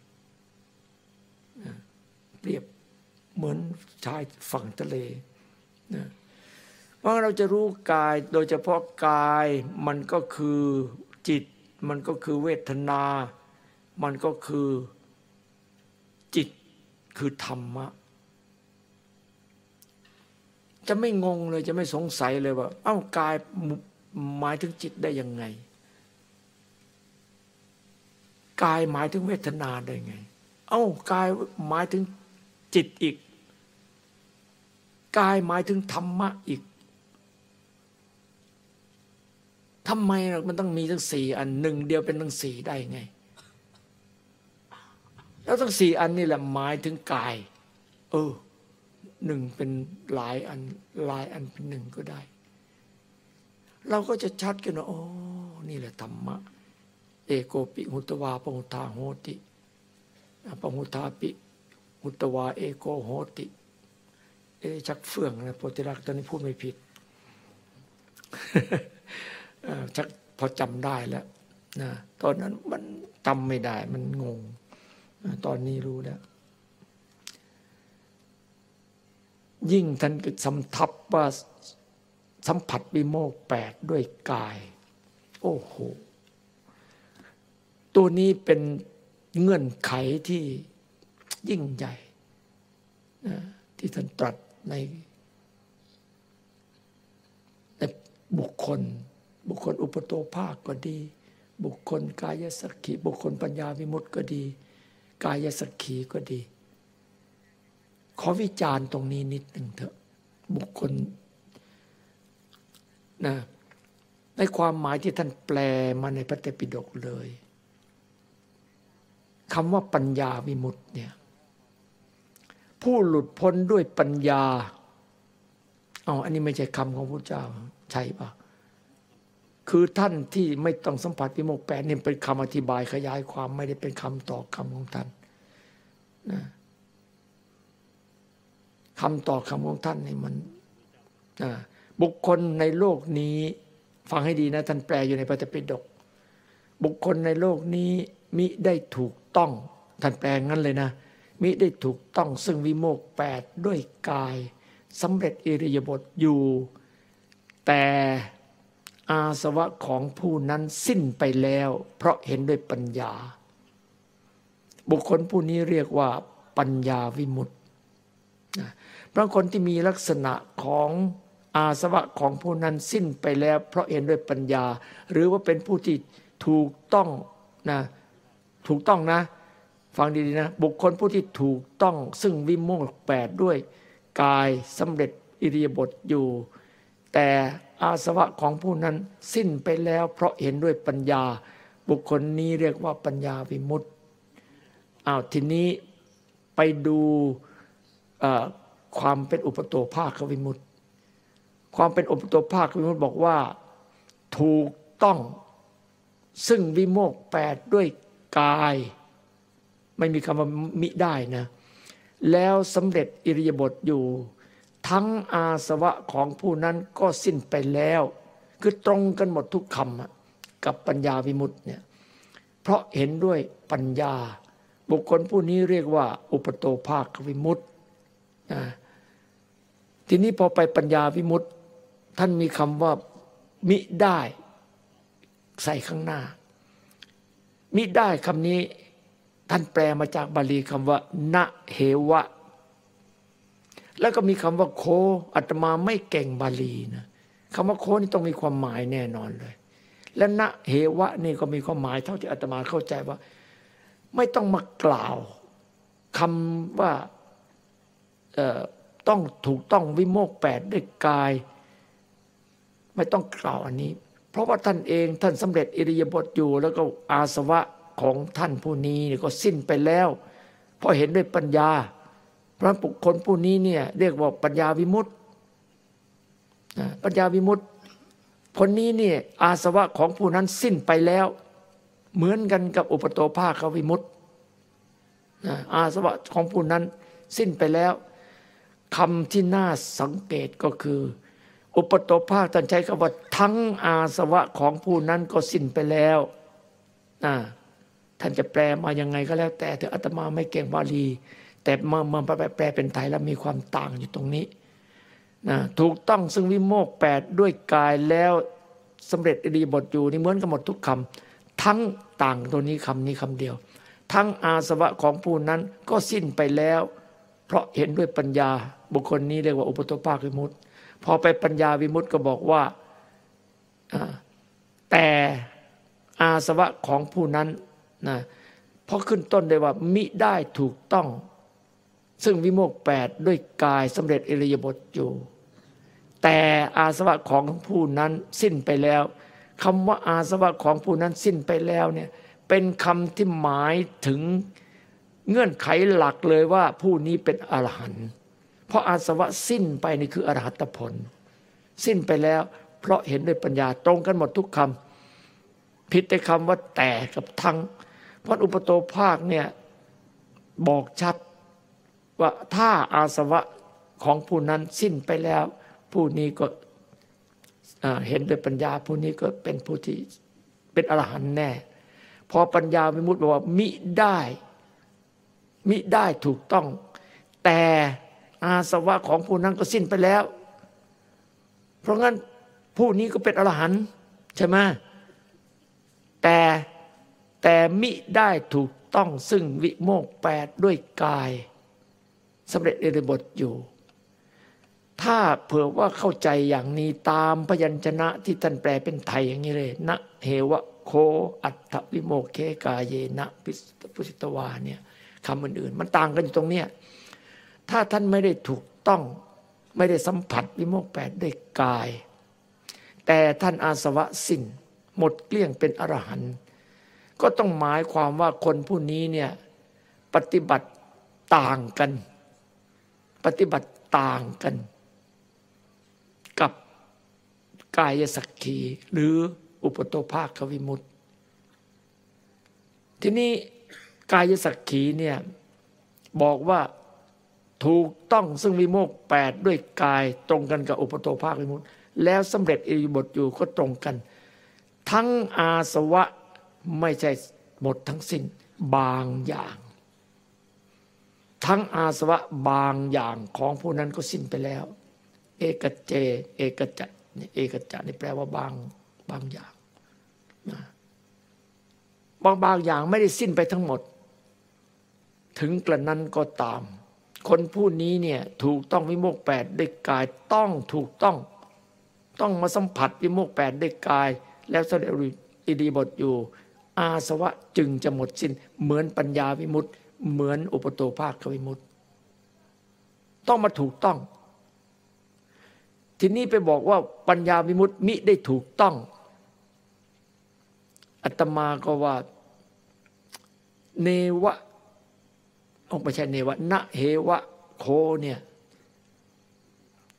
เปรียบเหมือนชายฝั่งทะเลนะ เพราะเราจะรู้กายโดยเฉพาะกายมันก็คือจิต มันก็คือเวทนา มันก็คือจิตคือธรรมะ จะไม่งงเลยจะไม่สงสัยเลยว่า เอ้ากายหมายถึงจิตได้ยังไง กายหมายถึงเวทนาได้ไง เอ้ากายหมายถึงจิตอีก กายหมายถึงธรรมะอีก ทำไมมันต้องมีทั้งสี่อันหนึ่งเดียวเป็นทั้งสี่ได้ไง แล้วทั้งสี่อันนี่แหละหมายถึงกาย เออหนึ่งเป็นหลายอันหลายอันเป็นหนึ่งก็ได้ เราก็จะชัดกันว่าโอ้นี่แหละธรรมะ เอโกปิหุตวาปหุทาโหติปหุทาปิหุตวา เอโกโหติ เอชักเฟื่องนะโพธิรักตอนนี้พูดไม่ผิด ชักพอจำได้แล้วนะตอนนั้นมันจำไม่ได้ มันงง ตอนนี้รู้แล้ว ยิ่งท่านสำทับว่าสัมผัสวิโมกแปดด้วยกาย โอ้โห ตัวนี้เป็นเงื่อนไขที่ยิ่งใหญ่นะที่ท่านตรัสในในบุคคล บุคคลอุปโตภาคก็ดี บุคคลกายสักขีบุคคลปัญญาวิมุตติก็ดี กายสักขีก็ดี ขอวิจารณ์ตรงนี้นิดหนึ่งเถอะ บุคคลนะในความหมายที่ท่านแปลมาในพระเตปิฎกเลยคำว่าปัญญาวิมุตติเนี่ยผู้หลุดพ้นด้วยปัญญาอ๋ออันนี้ไม่ใช่คำของพระเจ้าใช่ปะ คือท่านที่ไม่ต้องสัมผัสวิโมกแปดนี่เป็นคำอธิบายขยายความไม่ได้เป็นคำต่อคำของท่านนะคำต่อคำของท่านนี่มันนะบุคคลในโลกนี้ ฟังให้ดีนะท่านแปลอยู่ในพระธรรมปิฎกบุคคลในโลกนี้มิได้ถูกต้องท่านแปลงั้นเลยนะมิได้ถูกต้องซึ่งวิโมกแปดด้วยกายสำเร็จอิริยาบถอยู่ แต่ อาสวะของผู้นั้นสิ้นไปแล้ว เพราะเห็นด้วยปัญญา บุคคลผู้นี้เรียกว่าปัญญาวิมุตติเพราะคนที่มีลักษณะของอาสวะของผู้นั้นสิ้นไปแล้ว เพราะเห็นด้วยปัญญา หรือว่าเป็นผู้ที่ถูกต้องนะถูกต้องนะ ฟังดีๆนะ บุคคลผู้ที่ถูกต้องซึ่งวิโมกแปดด้วย กายสำเร็จอิริยาบถอยู่ แต่ อาสวะของผู้นั้นสิ้นไปแล้ว เพราะเห็นด้วยปัญญา บุคคลนี้เรียกว่าปัญญาวิมุตติอ้าวทีนี้ไปดูความเป็นอุปโตภาควิมุตติ ความเป็นอุปโตภาควิมุตติบอกว่าถูกต้องซึ่งวิโมกแปดด้วยกาย ไม่มีคำว่ามิได้นะ แล้วสำเร็จอิริยบถอยู่ ทั้งอาสวะของผู้นั้นก็สิ้นไปแล้ว คือตรงกันหมดทุกคำกับปัญญาวิมุตต์เนี่ยเพราะเห็นด้วยปัญญา บุคคลผู้นี้เรียกว่า อุปโตภาควิมุตต์ทีนี้พอไปปัญญาวิมุตต์ท่านมีคำว่ามิได้ใส่ข้างหน้า มิได้คำนี้ท่านแปลมาจากบาลีคำว่าณเหวะ แล้วก็มีคำว่าโคอัตมาไม่เก่งบาลีนะคำว่าโคนี่ต้องมีความหมายแน่นอนเลย และณเหวะนี่ก็มีความหมายเท่าที่อาตมาเข้าใจว่า ไม่ต้องมากล่าวคำว่าต้องถูกต้องวิโมกแปดด้วยกาย ไม่ต้องกล่าวอันนี้ เพราะว่าท่านเองท่านสำเร็จอิริยาบถอยู่ แล้วก็อาสวะของท่านผู้นี้ก็สิ้นไปแล้ว เพราะเห็นด้วยปัญญา พระบุคคลผู้นี้เนี่ยเรียกว่าปัญญาวิมุตติปัญญาวิมุตติคนนี้เนี่ยอาสวะของผู้นั้นสิ้นไปแล้ว เหมือนกันกับอุปโตภาควิมุตติอาสวะของผู้นั้นสิ้นไปแล้วคำที่น่าสังเกตก็คือ อุปโตภาคท่านใช้คำว่าทั้งอาสวะของผู้นั้นก็สิ้นไปแล้วท่านจะแปลมายังไงก็แล้ว แต่เถอะอาตมาไม่เก่งบาลี แต่เมามาแปลเป็นไทยแล้วมีความต่างอยู่ตรงนี้นะถูกต้องซึ่งวิโมกแปดด้วยกายแล้วสำเร็จดีบทอยู่นี่เหมือนกันหมดทุกคำทั้งต่างตัวนี้คำนี้คำเดียว ทั้งอาสวะของผู้นั้นก็สิ้นไปแล้ว เพราะเห็นด้วยปัญญาบุคคลนี้เรียกว่าอุปโตภาควิมุตติพอไปปัญญาวิมุตต์ก็บอกว่าแต่อาสวะของผู้นั้นนะพอขึ้นต้นได้ว่ามิได้ถูกต้อง ซึ่งวิโมกแปดด้วยกายสำเร็จอิริยาบถอยู่ แต่อาสวะของผู้นั้นสิ้นไปแล้วคำว่าอาสวะของผู้นั้นสิ้นไปแล้วเนี่ยเป็นคำที่หมายถึงเงื่อนไขหลักเลยว่าผู้นี้เป็นอรหันต์เพราะอาสวะสิ้นไปนี่คืออรหัตผล สิ้นไปแล้ว เพราะเห็นด้วยปัญญาตรงกันหมดทุกคำผิดแต่คำว่าแต่กับทั้งเพราะอุปโตภาคเนี่ยบอกชัด ว่าถ้าอาสวะของผู้นั้นสิ้นไปแล้ว ผู้นี้ก็เห็นด้วยปัญญา ผู้นี้ก็เป็นผู้ที่เป็นอรหันต์แน่ พอปัญญาวิมุตติบอกว่ามิได้มิได้ถูกต้อง แต่อาสวะของผู้นั้นก็สิ้นไปแล้ว เพราะงั้นผู้นี้ก็เป็นอรหันต์ใช่ไหมแต่แต่มิได้ถูกต้องซึ่งวิโมกแปดด้วยกาย สำเร็จในบทอยู่ ถ้าเผื่อว่าเข้าใจอย่างนี้ตามพยัญชนะที่ท่านแปลเป็นไทยอย่างนี้เลยนะเฮวะโคอัตถวิโมกเคกาเยนะพิสิตวาเนี่ยคำอื่นๆ มันต่างกันอยู่ตรงเนี้ยถ้าท่านไม่ได้ถูกต้องไม่ได้สัมผัสวิโมกแปดด้วยกาย แต่ท่านอาสวะสิ้น หมดเกลี้ยงเป็นอรหันต์ก็ต้องหมายความว่าคนผู้นี้เนี่ยปฏิบัติต่างกัน ปฏิบัติต่างกัน กับกายสักขีหรืออุปโตภาควิมุตติ ทีนี้กายสักขีเนี่ยบอกว่าถูกต้องซึ่งวิโมกแปดด้วยกายตรงกันกับอุปโตภาควิมุตแล้วสำเร็จอิริบทอยู่ก็ตรงกัน ทั้งอาสวะไม่ใช่หมดทั้งสิ้นบางอย่าง ทั้งอาสวะบางอย่างของผู้นั้นก็สิ้นไปแล้ว เอกเจ เอกจนี่เอกจัจนี่แปลว่าบางบางอย่างบางบางอย่างไม่ได้สิ้นไปทั้งหมด ถึงกระนั้นก็ตาม คนผู้นี้เนี่ยถูกต้องวิโมกแปดด้วยกายต้องถูกต้อง ต้องมาสัมผัสวิโมกแปดด้วยกาย แล้วแสดงอิริบทอยู่ อาสวะจึงจะหมดสิ้นเหมือนปัญญาวิมุตติ เหมือนอุปโตภาควิมุตติต้องมาถูกต้อง ทีนี้ไปบอกว่าปัญญาวิมุตติมิได้ถูกต้องอัตมาก็ว่าเนวะองไม่ใช่เนวะนะเหวะโคเนี่ย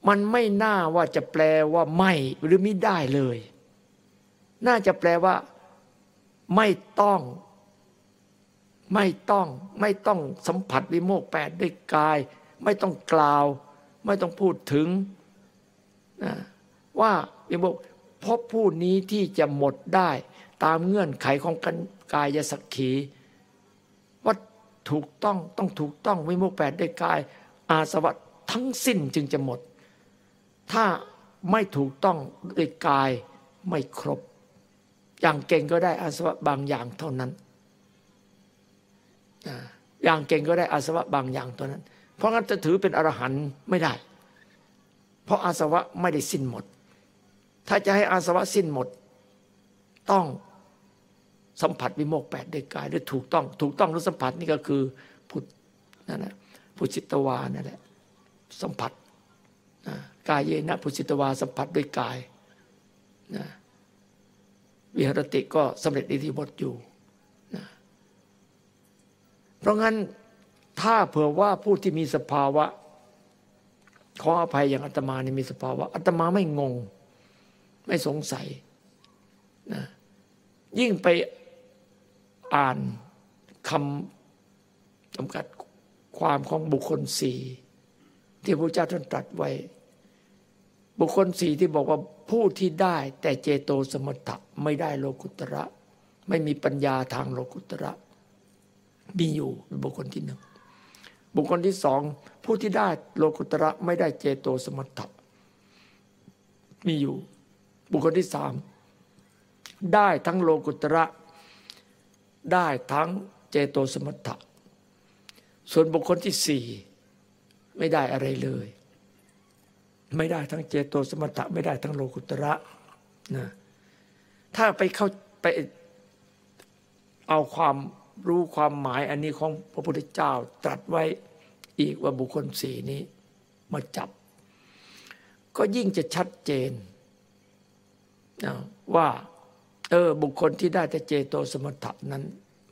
มันไม่น่าว่าจะแปลว่าไม่หรือไม่ได้เลย น่าจะแปลว่า ไม่ต้อง ไม่ต้องไม่ต้องสัมผัสวิโมกแปดด้วยกาย ไม่ต้องกล่าว ไม่ต้องพูดถึงนะว่าวิโมกพบผู้นี้ที่จะหมดได้ตามเงื่อนไขของกายสักขีว่าถูกต้องต้องถูกต้องวิโมกแปดด้วยกาย อาสวะทั้งสิ้นจึงจะหมด ถ้าไม่ถูกต้องด้วยกายไม่ครบ อย่างเก่งก็ได้อาสวะบางอย่างเท่านั้น อย่างเก่งก็ได้อาสวะบางอย่างเท่านั้น เพราะงั้นจะถือเป็นอรหันต์ไม่ได้ เพราะอาสวะไม่ได้สิ้นหมด ถ้าจะให้อาสวะสิ้นหมด ต้องสัมผัสวิโมกแปดด้วยกายด้วยถูกต้อง ถูกต้องหรือสัมผัสนี่ก็คือพุทนั่นแหละพุจิตวานั่นแหละสัมผัสกายเยนะพุจิตวาสัมผัสด้วยกายนะวิหรติก็สำเร็จอิทธิบทอยู่ เพราะงั้นถ้าเผื่อว่าผู้ที่มีสภาวะ ขออภัยอย่างอาตมานี่มีสภาวะอาตมาไม่งง ไม่สงสัยนะยิ่งไปอ่านคำจำกัดความของบุคคลสี่ที่พระเจ้าท่านตรัสไว้ บุคคลสี่ที่บอกว่าผู้ที่ได้ แต่เจโตสมถะไม่ได้โลกุตระ ไม่มีปัญญาทางโลกุตระ มีอยู่เป็นบุคคลที่หนึ่งบุคคลที่สองผู้ที่ได้โลกุตระไม่ได้เจโตสมถะมีอยู่ บุคคลที่สามได้ทั้งโลกุตระได้ทั้งเจโตสมถะส่วนบุคคลที่สี่ไม่ได้อะไรเลย ไม่ได้ทั้งเจโตสมถะไม่ได้ทั้งโลกุตระนะถ้าไปเข้าไปเอาความ รู้ความหมายอันนี้ของพระพุทธเจ้าตรัสไว้อีกว่าบุคคลสี่นี้มาจับ ก็ยิ่งจะชัดเจนนะว่าเออบุคคลที่ได้แต่เจโตสมถะนั้น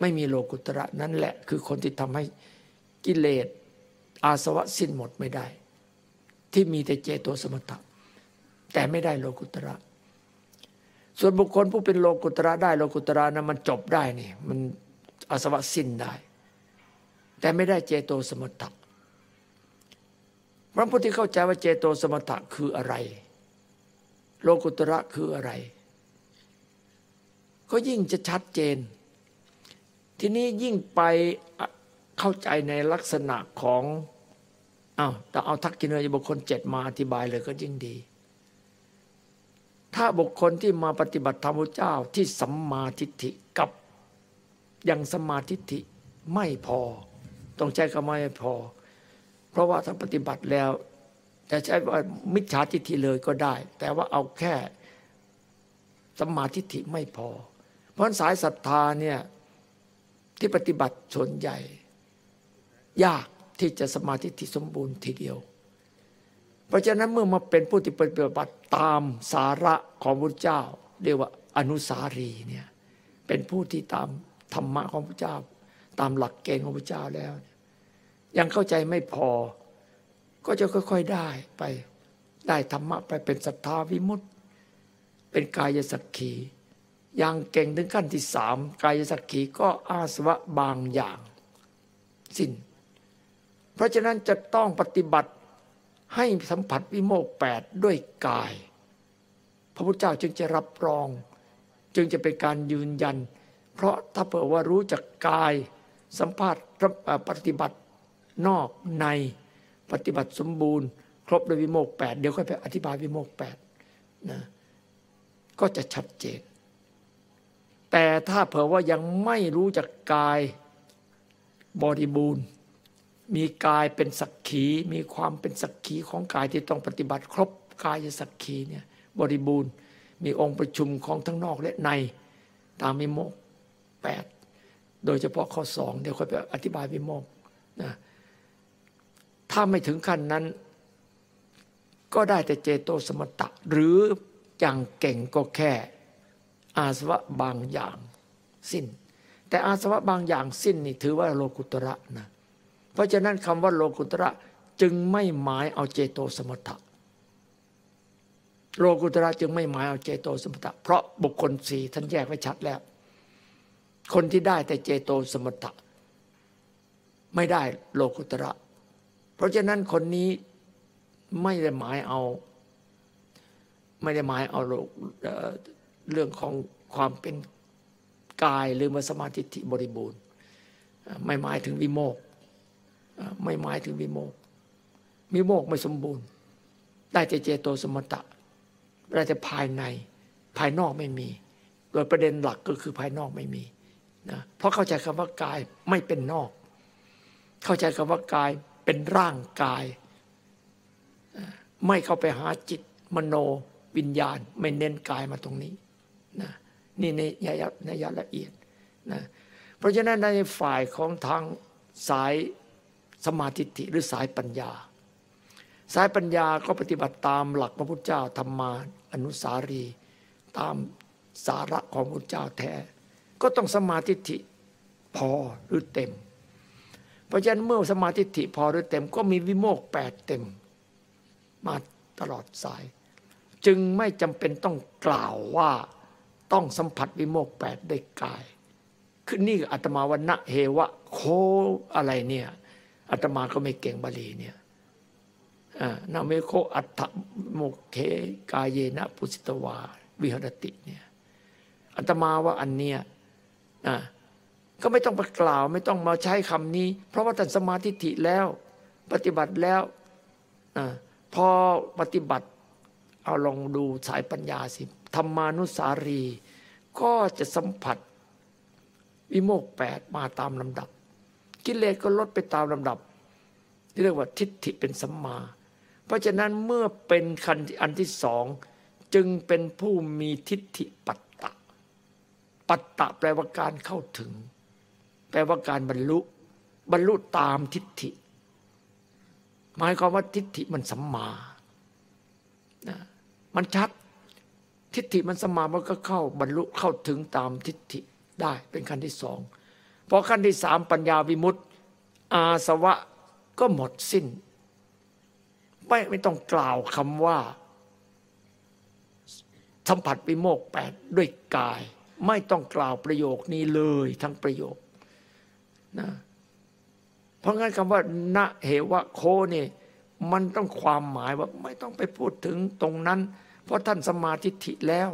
ไม่มีโลกุตระนั่นแหละ คือคนที่ทำให้กิเลสอาสวะสิ้นหมดไม่ได้ ที่มีแต่เจโตสมถะแต่ไม่ได้โลกุตระ ส่วนบุคคลผู้เป็นโลกุตระได้โลกุตระนั้นมันจบได้นี่มัน อาสวะสิ้นได้ แต่ไม่ได้เจโตสมถะพระพุทธเข้าใจว่าเจโตสมถะคืออะไร โลกุตระคืออะไร ก็ยิ่งจะชัดเจน ทีนี้ยิ่งไปเข้าใจในลักษณะของอา้าวแต่เอาทักกินเนยบุคคลเจ็ดมาอธิบายเลยก็ยิ่งดี ถ้าบุคคลที่มาปฏิบัติธรรมเจ้าที่สัมมาทิฏฐิกับ ยังสมาทิฏฐิไม่พอ ต้องใช้คำไม่พอ เพราะว่าถ้าปฏิบัติแล้วจะใช้ว่ามิจฉาทิฏฐิเลยก็ได้ แต่ว่าเอาแค่สมาทิฏฐิไม่พอ เพราะสายศรัทธาเนี่ยที่ปฏิบัติส่วนใหญ่ ยากที่จะสมาธิที่สมบูรณ์ทีเดียว เพราะฉะนั้นเมื่อมาเป็นผู้ที่ปฏิบัติตามสาระของพระเจ้า เรียกว่าอนุสารีเนี่ยเป็นผู้ที่ตาม ธรรมะของพระเจ้า ตามหลักเกณฑ์ของพระเจ้าแล้ว ยังเข้าใจไม่พอ ก็จะค่อย ๆได้ไปได้ธรรมะไปเป็นศรัทธาวิมุตติ เป็นกายสักขีอย่างเก่งถึงขั้นที่สามกายสักขีก็อาสวะบางอย่างสิ้น เพราะฉะนั้นจะต้องปฏิบัติให้สัมผัสวิโมกแปดด้วยกาย พระพุทธเจ้าจึงจะรับรอง จึงจะเป็นการยืนยัน เพราะถ้าเผื่อว่ารู้จักกายสัมผัสปฏิบัตินอกในปฏิบัติสมบูรณ์ ครบด้วยวิโมกแปดเดี๋ยวค่อยไปอธิบายวิโมกแปดนะก็จะชัดเจน แต่ถ้าเผื่อว่ายังไม่รู้จักกายบริบูรณ์ มีกายเป็นสักขีมีความเป็นสักขีของกายที่ต้องปฏิบัติ ครบกายสักขีเนี่ยบริบูรณ์ มีองค์ประชุมของทั้งนอกและในตามมิโมก แปดโดยเฉพาะข้อสองเดี๋ยวค่อยไปอธิบายมิโมกนะถ้าไม่ถึงขั้นนั้น ก็ได้แต่เจโตสมตะ หรืออย่างเก่งก็แค่ อาสวะบางอย่างสิ้น แต่อาสวะบางอย่างสิ้นนี่ถือว่าโลกุตระนะเพราะฉะนั้นคำว่าโลกุตระจึงไม่หมายเอาเจโตสมถะโลกุตระจึงไม่หมายเอาเจโตสมถะเพราะบุคคลสี่ท่านแยกไว้ชัดแล้ว คนที่ได้แต่เจโตสมถะ ไม่ได้โลกุตระ เพราะฉะนั้นคนนี้ไม่ได้หมายเอา ไม่ได้หมายเอาเรื่องของความเป็นกายหรือมสมาธิิบริบูรณ์ ไม่หมายถึงวิโมกไม่หมายถึงวิโมกวิโมกไม่สมบูรณ์ ได้แต่เจโตสมถะได้แต่ภายในภายนอกไม่มี โดยประเด็นหลักก็คือภายนอกไม่มี นะเพราะเข้าใจคำว่ากายไม่เป็นนอก เข้าใจคำว่ากายเป็นร่างกาย ไม่เข้าไปหาจิตมโนวิญญาณ ไม่เน้นกายมาตรงนี้นะนี่ในยะในยะละเอียดนะเพราะฉะนั้นในฝ่ายของทางสายสมาธิหรือสายปัญญา สายปัญญาก็ปฏิบัติตามหลักพระพุทธเจ้าธรรมาอนุสารี ตามสาระของพระพุทธเจ้าแท้ ก็ต้องสมาธิพอหรือเต็ม เพราะฉะนั้นเมื่อสมาธิพอหรือเต็ม ก็มีวิโมกข์แปดเต็ม มาตลอดสาย จึงไม่จำเป็นต้องกล่าวว่าต้องสัมผัสวิโมกข์แปดด้วยกายคือนี่อาตมาว่า นะเหวะโขอะไรเนี่ยอาตมาก็ไม่เก่งบาลีเนี่ยนะเหวะโขอัฏฐะวิโมกเขกายเยนะ ปุสิตวา วิหรติเนี่ยอาตมาว่าอันเนี้ย ก็ไม่ต้องไปกล่าวไม่ต้องมาใช้คำนี้ เพราะว่าท่านสมาธิิแล้ว ปฏิบัติแล้วอพอปฏิบัติ เอาลองดูสายปัญญาสิธรรมานุสารี ก็จะสัมผัส วิโมกแปดมาตามลำดับ กิเลสก็ลดไปตามลำดับที่เรียกว่าทิฏฐิเป็นสัมมา เพราะฉะนั้นเมื่อเป็นคันอันที่สองจึงเป็นผู้มีทิฏฐิปัต ปัตตะแปลว่าการเข้าถึง แปลว่าการบรรลุ บรรลุตามทิฏฐิ หมายความว่าทิฏฐิมันสัมมานะมันชัด ทิฏฐิมันสัมามันก็เข้าบรรลุเข้าถึงตามทิฏฐิได้เป็นขั้นที่สองพอขั้นที่สามปัญญาวิมุตติ อาสวะก็หมดสิ้น ไม่ไม่ต้องกล่าวคำว่า สัมผัสวิโมกแปดด้วยกาย ไม่ต้องกล่าวประโยคนี้เลยทั้งประโยคนะเพราะงั้นคำว่าณเหวะโคนี่มันต้องความหมายว่าไม่ต้องไปพูดถึงตรงนั้น เพราะท่านสมาธิิแล้ว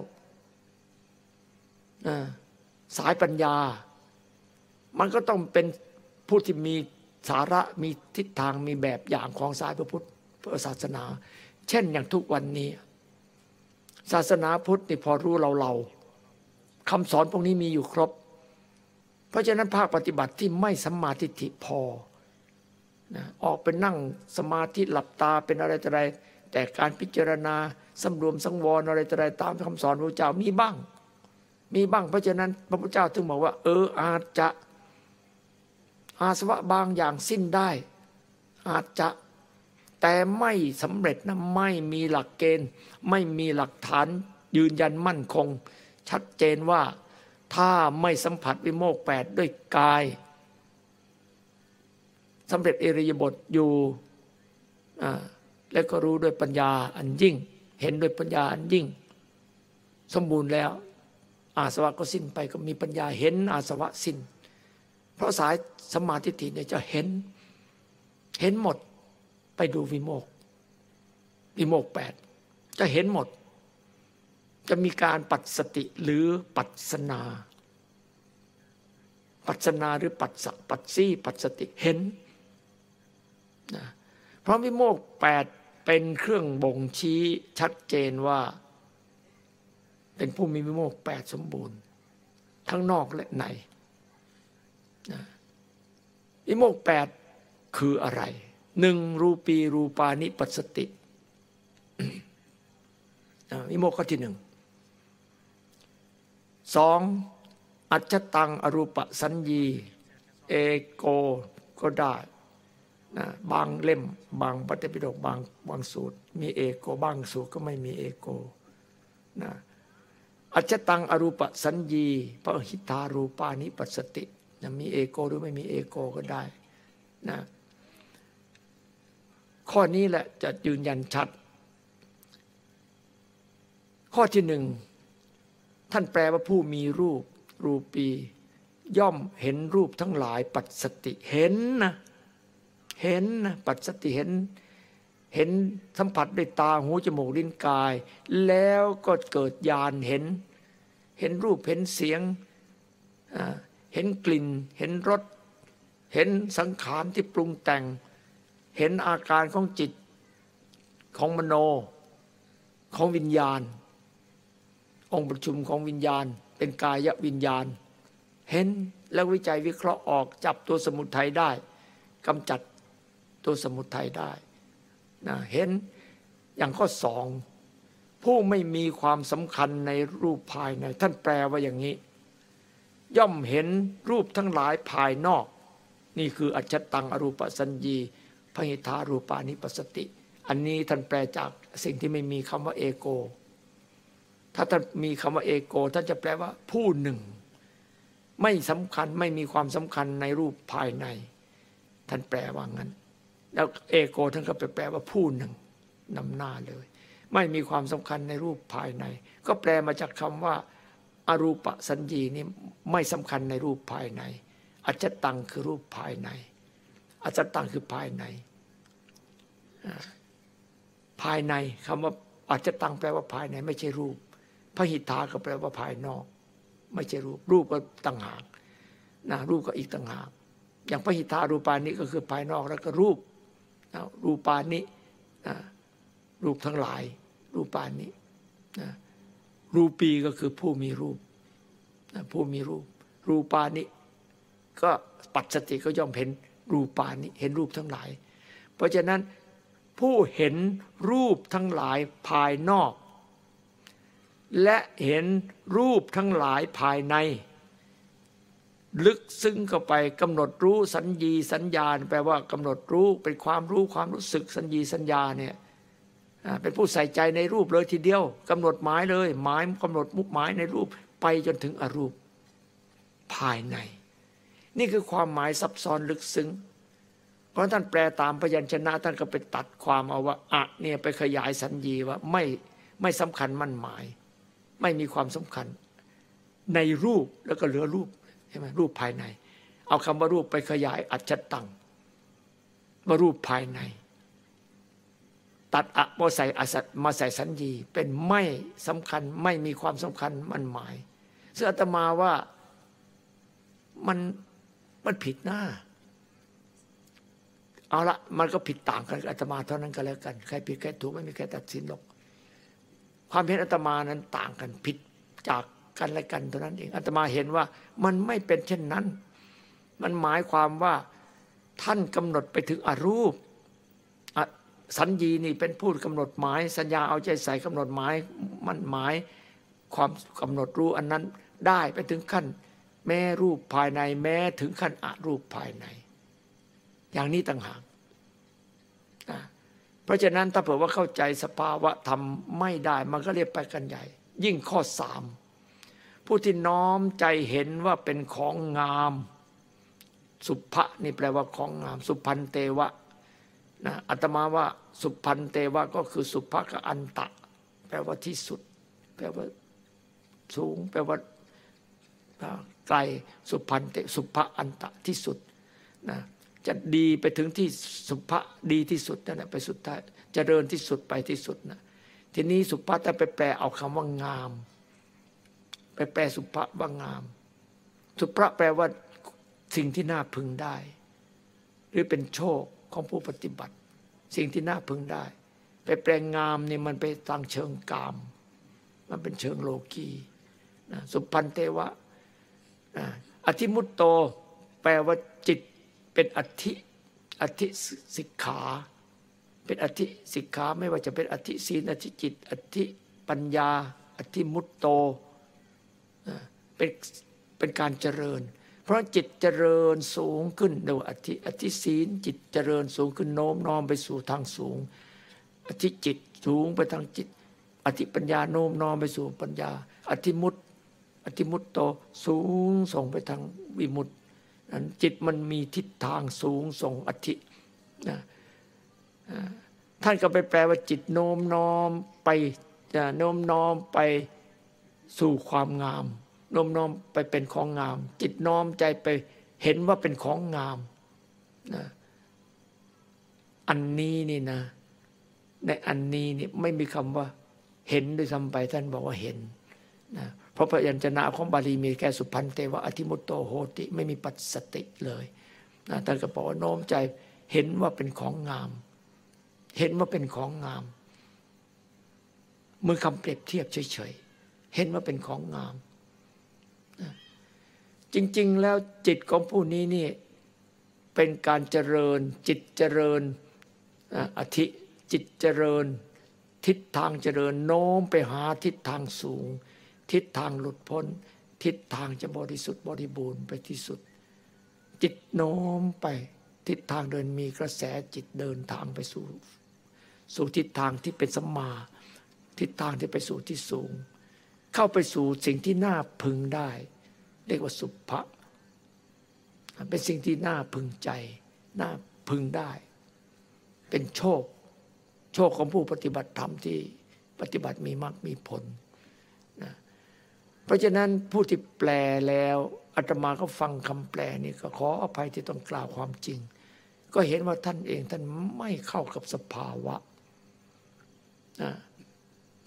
สายปัญญา มันก็ต้องเป็นผู้ที่มีสาระมีทิศทางมีแบบอย่างของสายพระพุทธศาสนา เช่นอย่างทุกวันนี้ ศาสนาพุทธนี่พอรู้เราเรา คำสอนพวกนี้มีอยู่ครบ เพราะฉะนั้นภาคปฏิบัติที่ไม่สัมมาทิฏฐิพอนะออกเป็นนั่งสมาธิหลับตาเป็นอะไรต่ออะไร แต่การพิจารณาสำรวมสังวรอะไรต่ออะไรตามคำสอนพระเจ้ามีบ้าง มีบ้าง เพราะฉะนั้นพระพุทธเจ้าถึงบอกว่า เอออาจจะอาสวะบางอย่างสิ้นได้ อาจจะแต่ไม่สำเร็จนะไม่มีหลักเกณฑ์ ไม่มีหลักฐานยืนยันมั่นคง ชัดเจนว่าถ้าไม่สัมผัสวิโมกแปดด้วยกายสำเร็จเอริยบทอยู่แล้วก็รู้ด้วยปัญญาอันยิ่ง เห็นด้วยปัญญาอันยิ่ง สมบูรณ์แล้ว อาสวะก็สิ้นไปก็มีปัญญาเห็นอาสวะสิ้น เพราะสายสมาธิิเนี่ยจะเห็น เห็นหมดไปดูวิโมกวิโมกแปดจะเห็นหมด จะมีการปัดสติหรือปัดสนา ปัสนาหรือปัดสปัดซี่ปัดสติเห็นนะเพราะวิโมกแปดเป็นเครื่องบ่งชี้ชัดเจนว่า เป็นผู้มีวิโมกข์แปดสมบูรณ์ ทั้งนอกและในนะวิโมกข์แปดคืออะไรหนึ่งรูปีรูปานิปัสสติวิโมกข์ข้อที่หนึ่ง สองอัจฉตังอรูปสัญญี เอโกก็ได้นะบางเล่มบางปฏิปิฎกบางบางสูตร มีเอโกบางสูตรก็ไม่มีเอโกนะอัจฉตังอรูปสัญญีพระหิตารูปานิปัสสตินะมีเอโกหรือไม่มีเอโกก็ได้นะข้อนี้แหละจะยืนยันชัด ข้อที่หนึ่ง ท่านแปลว่าผู้มีรูป รูปี ย่อมเห็นรูปทั้งหลาย ปัจสติเห็นนะเห็นนะปัจสติเห็น เห็นสัมผัสด้วยตาหูจมูกลิ้นกาย แล้วก็เกิดญาณเห็น เห็นรูปเห็นเสียงเห็นกลิ่น เห็นรสเห็นสังขารที่ปรุงแต่ง เห็นอาการของจิตของมโนของวิญญาณ องค์ประชุมของวิญญาณ เป็นกายวิญญาณ เห็นแล้ววิจัยวิเคราะห์ออกจับตัวสมุทัยได้กำจัดตัวสมุทัยได้นะเห็นอย่างข้อสองผู้ไม่มีความสำคัญในรูปภายใน ท่านแปลว่าอย่างนี้ ย่อมเห็นรูปทั้งหลายภายนอก นี่คืออัจฉตังอรูปสัญญีพหิทารูปานิปสติ อันนี้ท่านแปลจากสิ่งที่ไม่มีคำว่าเอโก ถ้าท่านมีคำว่าเอโกท่านจะแปลว่าผู้หนึ่ง ไม่สำคัญไม่มีความสำคัญในรูปภายใน ท่านแปลว่างั้น แล้วเอโกท่านก็ไปแปลว่าผู้หนึ่งนำหน้าเลย ไม่มีความสำคัญในรูปภายใน ก็แปลมาจากคำว่าอรูปสัญญีนี่ไม่สำคัญในรูปภายในอัจจตังคือรูปภายในอัจจตังคือภายใน ภายในคำว่าอัจจตังแปลว่าภายในไม่ใช่รูป พระหิทธาก็แปลว่าภายนอก ไม่ใช่รูป รูปก็ต่างหากนะรูปก็อีกต่างหาก อย่างพระหิทธารูปานี้ก็คือภายนอกแล้วก็รูปรูปานิรูปทั้งหลาย รูปานิรูปีก็คือผู้มีรูปผู้มีรูป รูปานิก็ปัจสติก็ย่อมเห็นรูปานิเห็นรูปทั้งหลาย เพราะฉะนั้นผู้เห็นรูปทั้งหลายภายนอก และเห็นรูปทั้งหลายภายใน ลึกซึ้งเข้าไปกำหนดรู้สัญญีสัญญาแปลว่ากำหนดรู้เป็นความรู้ความรู้สึกสัญญีสัญญาเนี่ยเป็นผู้ใส่ใจในรูปเลยทีเดียวกำหนดหมายเลย หมายกำหนดมุกหมายในรูปไปจนถึงอรูปภายใน นี่คือความหมายซับซ้อนลึกซึ้งเพราะท่านแปลตามพยัญชนะท่านก็ไปตัดความเอาว่าอะเนี่ยไปขยายสัญญีว่าไม่ไม่สำคัญมั่นหมาย ไม่มีความสำคัญ ในรูปแล้วก็เหลือรูปใช่ไหมรูปภายใน เอาคำว่ารูปไปขยายอัจฉตังว่ารูปภายใน ตัดอะมาใส่อสัตมาใส่สัญญีเป็นไม่สำคัญไม่มีความสำคัญมันหมายซึ่งอาตมาว่ามันมันผิดหน้าเอาละมันก็ผิดต่างกันอาตมาเท่านั้นก็แล้วกัน ใครผิดใครถูกไม่มีใครตัดสินหรอก ความเห็นอาตมานั้นต่างกันผิดจากกันและกันเท่านั้นเองอาตมาเห็นว่ามันไม่เป็นเช่นนั้น มันหมายความว่าท่านกำหนดไปถึงอรูปสัญญีนี่เป็นผู้กำหนดหมาย สัญญาเอาใจใส่กำหนดหมายมันหมายความกำหนดรู้อันนั้นได้ไปถึงขั้น แม้รูปภายในแม้ถึงขั้นอรูปภายใน อย่างนี้ต่างหาก เพราะฉะนั้นถ้าเผื่อว่าเข้าใจสภาวะธรรมไม่ได้มันก็เรียกไปกันใหญ่ ยิ่งข้อสามผู้ที่น้อมใจเห็นว่าเป็นของงาม สุภะนี่แปลว่าของงาม สุพันเตวะนะอาตมาว่าสุพันเตวะก็คือสุภะกับอันตะ แปลว่าที่สุด แปลว่าสูง แปลว่าไกลสุพันเตสุภะอันตะที่สุดนะ จะดีไปถึงที่สุภะดีที่สุดนั่นแหละไปสุดท้ายจะเดินที่สุดไปที่สุดนะทีนี้สุภะถ้าไปแปลเอาคำว่างาม ไปแปลสุภะว่างาม สุภะแปลว่าสิ่งที่น่าพึงได้ หรือเป็นโชคของผู้ปฏิบัติ สิ่งที่น่าพึงได้ ไปแปลงงามนี่มันไปตั้งเชิงกาม มันเป็นเชิงโลกีนะสุพันเตวะนะอธิมุตโต แปลว่าจิต เป็นอธิอธิสิกขา เป็นอธิสิกขาไม่ว่าจะเป็นอธิศีลอธิจิต อธิปัญญา อธิมุตโตเป็นเป็นการเจริญ เพราะจิตเจริญสูงขึ้นโดยอธิอธิศีลจิตเจริญสูงขึ้นโน้มน้อมไปสู่ทางสูง อธิจิตสูงไปทางจิต อธิปัญญาโน้มน้อมไปสู่ปัญญา อธิมุตอธิมุตโตสูงส่งไปทางวิมุตติ นั้นจิตมันมีทิศทางสูงส่งอธินะท่านก็ไปแปลว่าจิตโน้มน้อมไปจะโน้มน้อมไปสู่ความงามโน้มน้อมไปเป็นของงาม จิตน้อมใจไปเห็นว่าเป็นของงามนะอันนี้นี่นะ ในอันนี้นี่ไม่มีคำว่า เห็นด้วยซ้ำไปท่านบอกว่าเห็นนะ เพราะพยัญชนะของบาลีมีแค่สุพันเตวะอธิมุตโตโหติ ไม่มีปัสสติเลยนะท่านก็บอกว่าโน้มใจเห็นว่าเป็นของงาม เห็นว่าเป็นของงาม มือคำเปรียบเทียบเฉยๆ เห็นว่าเป็นของงามนะจริงๆ แล้วจิตของผู้นี้นี่เป็นการเจริญ จิตเจริญอธิจิตเจริญ ทิศทางเจริญโน้มไปหาทิศทางสูง ทิศทางหลุดพ้น ทิศทางจะบริสุทธิ์บริบูรณ์ไปที่สุด จิตโน้มไปทิศทางเดินมีกระแสจิตเดินทางไปสู่ สู่ทิศทางที่เป็นสัมมา ทิศทางที่ไปสู่ที่สูง เข้าไปสู่สิ่งที่น่าพึงได้ เรียกว่าสุภะเป็นสิ่งที่น่าพึงใจ น่าพึงได้ เป็นโชค โชคของผู้ปฏิบัติธรรมที่ปฏิบัติมีมรรคมีผล เพราะฉะนั้นผู้ที่แปลแล้วอาตมาก็ฟังคำแปลนี่ก็ขออภัยที่ต้องกล่าวความจริง ก็เห็นว่าท่านเองท่านไม่เข้ากับสภาวะ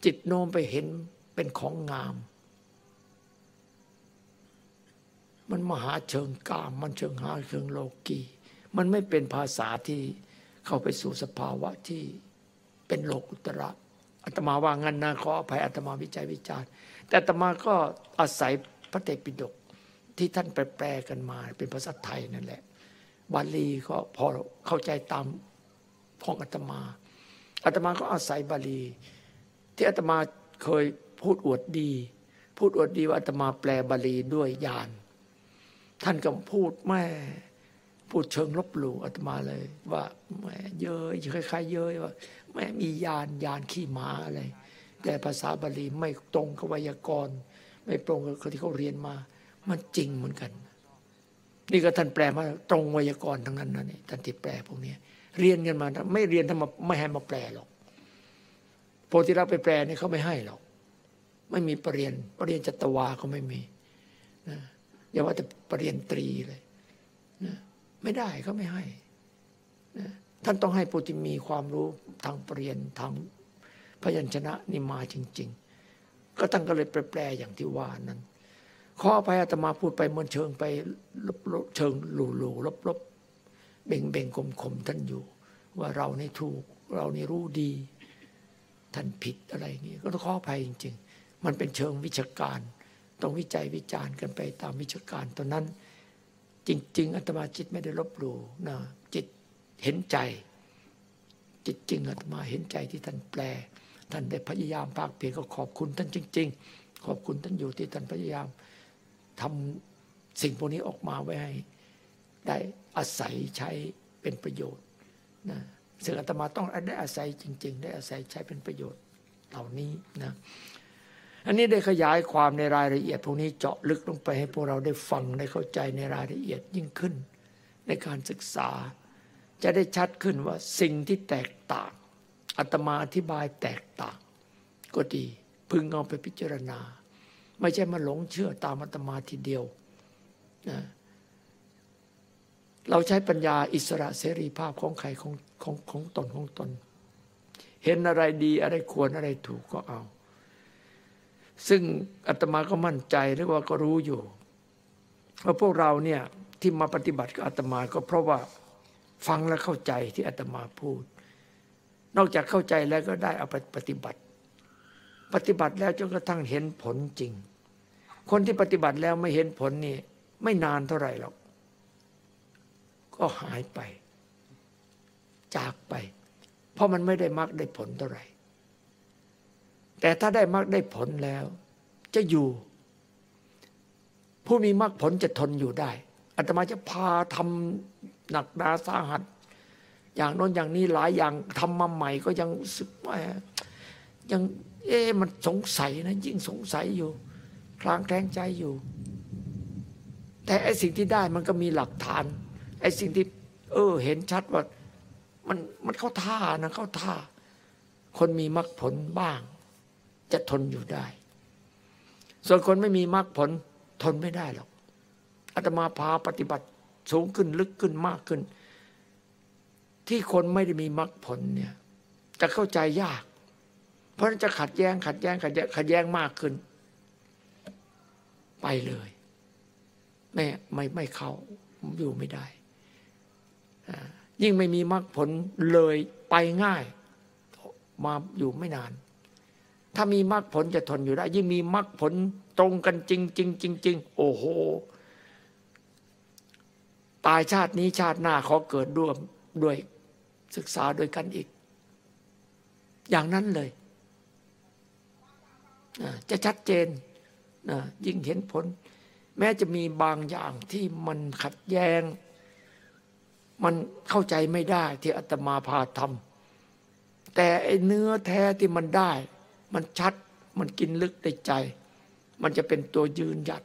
จิตโน้มไปเห็นเป็นของงาม มันมหาเชิงกาม มันเชิงหาเชิงโลกีมันไม่เป็นภาษาที่เข้าไปสู่สภาวะที่เป็นโลกุตระอาตมาว่างั้นนะขออภัยอาตมาวิจัยวิจารณ์ แต่อาตมาก็อาศัยพระเตปิฎกที่ท่านแปลกันมา เป็นภาษาไทยนั่นแหละบาลีก็พอเข้าใจตามของอาตมาอาตมาก็อาศัยบาลี ที่อาตมาเคยพูดอวดดี พูดอวดดีว่าอาตมาแปลบาลีด้วยญาณท่านก็พูดแม่พูดเชิงลบหลู่อาตมาเลย ว่าแม่เยอะคล้ายๆเยอะว่าแม่มียานยานขี้ม้าอะไร แต่ภาษาบาลีไม่ตรงกับไวยากรณ์ ไม่ตรงกับที่เขาเรียนมา มันจริงเหมือนกัน นี่ก็ท่านแปลมาตรงไวยากรณ์ทั้งนั้นนะนี่ท่านที่แปลพวกนี้เรียนกันมาไม่เรียนทำไมไม่ให้มาแปลหรอกโพธิรักไปแปลนี่เขาไม่ให้หรอก ไม่มีปรริญญาปรริญญาจัตวาเขาไม่มีนะอย่าว่าแต่ปรริญญาตรีเลยนะไม่ได้เขาไม่ให้นะท่านต้องให้ผู้ที่มีความรู้ทางปรริญญาทาง พยัญชนะนี่มาจริง ๆ ก็ตั้งก็เลยแปลอย่างที่ว่านั้นขออภัยอาตมาพูดไปมันเชิงไปลบเชิงหลู่หลู่ลบลบเบ่งเบ่งคมคมท่านอยู่ ว่าเรานี่ถูกเรานี่รู้ดี ท่านผิดอะไรนี่ก็ต้องขออภัยจริง ๆ มันเป็นเชิงวิชาการต้องวิจัยวิจารณ์กันไปตามวิชาการตอนนั้น จริง ๆอาตมาจิตไม่ได้ลบหลู่นะจิตเห็นใจ จิตจริงอาตมาเห็นใจที่ท่านแปล ท่านได้พยายามภาคเพียรก็ขอบคุณท่านจริง ๆ ขอบคุณท่านอยู่ที่ท่านพยายามทำสิ่งพวกนี้ออกมาไว้ให้ ได้อาศัยใช้เป็นประโยชน์นะซึ่งอาตมาต้องได้อาศัยจริง ๆ ได้อาศัยใช้เป็นประโยชน์เหล่านี้นะอันนี้ได้ขยายความในรายละเอียดพวกนี้เจาะลึกลงไปให้พวกเราได้ฟังได้เข้าใจในรายละเอียดยิ่งขึ้น ในการศึกษา จะได้ชัดขึ้นว่าสิ่งที่แตกต่าง อาตมาอธิบายแตกต่าง ก็ดี พึงเอาไปพิจารณา ไม่ใช่มาหลงเชื่อตามอาตมาทีเดียวนะเราใช้ปัญญาอิสระเสรีภาพของใครของของของตนของตน เห็นอะไรดีอะไรควรอะไรถูกก็เอา ซึ่งอาตมาก็มั่นใจหรือว่าก็รู้อยู่ว่าพวกเราเนี่ยที่มาปฏิบัติกับอาตมาก็เพราะว่าฟังและเข้าใจที่อาตมาพูด นอกจากเข้าใจแล้วก็ได้เอาไปปฏิบัติ ปฏิบัติแล้วจนกระทั่งเห็นผลจริง คนที่ปฏิบัติแล้วไม่เห็นผลนี่ ไม่นานเท่าไหร่หรอก ก็หายไป จากไป เพราะมันไม่ได้มรรคได้ผลเท่าไหร่ แต่ถ้าได้มรรคได้ผลแล้ว จะอยู่ ผู้มีมรรคผลจะทนอยู่ได้อาตมาจะพาทำหนักหนาสาหัส อย่างโน้นอย่างนี้หลายอย่างทำมาใหม่ก็ยังสึกว่ายังเอ๊ะมันสงสัยนะยิ่งสงสัยอยู่ คลางแคลงใจอยู่ แต่ไอ้สิ่งที่ได้มันก็มีหลักฐานไอ้สิ่งที่ เออ เห็นชัดว่ามันมันเข้าท่านะเข้าท่า คนมีมรรคผลบ้าง จะทนอยู่ได้ ส่วนคนไม่มีมรรคผลทนไม่ได้หรอกอาตมาพาปฏิบัติสูงขึ้นลึกขึ้นมากขึ้น ที่คนไม่ได้มีมรรคผลเนี่ยจะเข้าใจยาก เพราะนั้นจะขัดแย้งขัดแย้งขัดแย้งขัดแย้งมากขึ้น ไปเลยไม่ไม่ไม่เข้าอยู่ไม่ได้ ยิ่งไม่มีมรรคผลเลยไปง่าย มาอยู่ไม่นาน ถ้ามีมรรคผลจะทนอยู่ได้ ยิ่งมีมรรคผลตรงกันจริงจริงจริงจริงโอ้โหตายชาตินี้ชาติหน้าขอเกิดร่วมด้วย ศึกษาโดยกันอีก อย่างนั้นเลยจะชัดเจนยิ่งเห็นผล แม้จะมีบางอย่างที่มันขัดแย้ง มันเข้าใจไม่ได้ที่อาตมาพาทำแต่ไอ้เนื้อแท้ที่มันได้ มันชัดมันกินลึกในใจ มันจะเป็นตัวยืนหยัด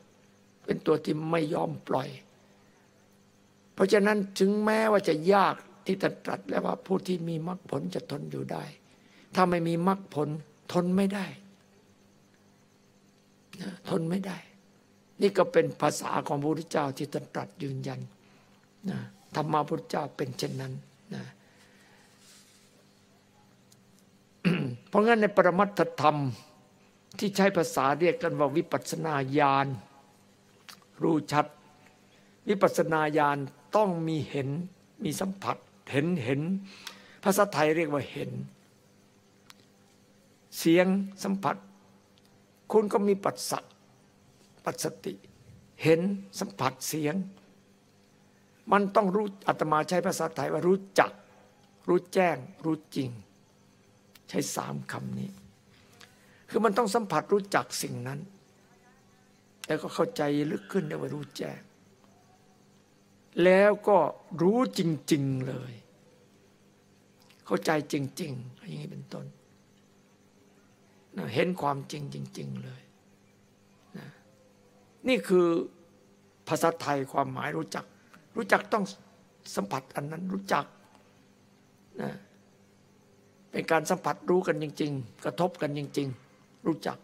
เป็นตัวที่ไม่ยอมปล่อย เพราะฉะนั้นถึงแม้ว่าจะยาก ที่ตรัสแล้วว่าผู้ที่มีมรรคผลจะทนอยู่ได้ ถ้าไม่มีมรรคผลทนไม่ได้ทนไม่ได้ นี่ก็เป็นภาษาของพระพุทธเจ้าที่ตรัสยืนยันนะธรรมะพุทธเจ้าเป็นเช่นนั้นนะเพราะงั้นในปรมัตถธรรมที่ใช้ภาษาเรียกกันว่าวิปัสนาญาณรู้ชัด วิปัสนาญาณต้องมีเห็นมีสัมผัส เห็นเห็น ภาษาไทยเรียกว่าเห็น เสียงสัมผัส คุณก็มีปัสสะปัสสติ เห็นสัมผัสเสียง มันต้องรู้อาตมาใช้ภาษาไทยว่ารู้จัก รู้แจ้ง รู้จริง ใช้สามคำนี้ คือมันต้องสัมผัสรู้จักสิ่งนั้น แล้วก็เข้าใจลึกขึ้นได้ว่ารู้แจ้ง แล้วก็รู้จริง ๆเลย เข้าใจจริง ๆ อย่างนี้เป็นต้นนะเห็นความจริงจริง ๆ เลยนะนี่คือภาษาไทยความหมายรู้จัก รู้จักต้องสัมผัสอันนั้นรู้จักนะเป็นการสัมผัสรู้กันจริง ๆ กระทบกันจริง ๆ รู้จัก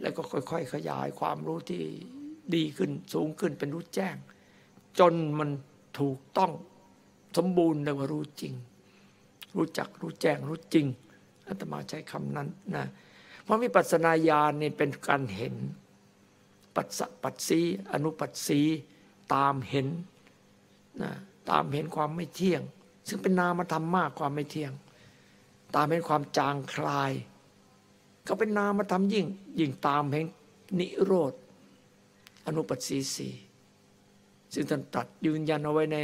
แล้วก็ค่อย ๆ ขยายความรู้ที่ดีขึ้นสูงขึ้นเป็นรู้แจ้ง จนมันถูกต้องสมบูรณ์เลยว่ารู้จริง รู้จักรู้แจ้งรู้จริงอาตมาใช้คำนั้นนะเพราะมีปัสนาญาณนี่เป็นการเห็น ปัสสปัสสีอนุปัสสีตามเห็นนะตามเห็นความไม่เที่ยง ซึ่งเป็นนามธรรมมากความไม่เที่ยง ตามเห็นความจางคลาย ก็เป็นนามธรรมยิ่งยิ่งตามเห็นนิโรธอนุปัสสีสี ซึ่งท่านตรัสยืนยันเอาไว้ใน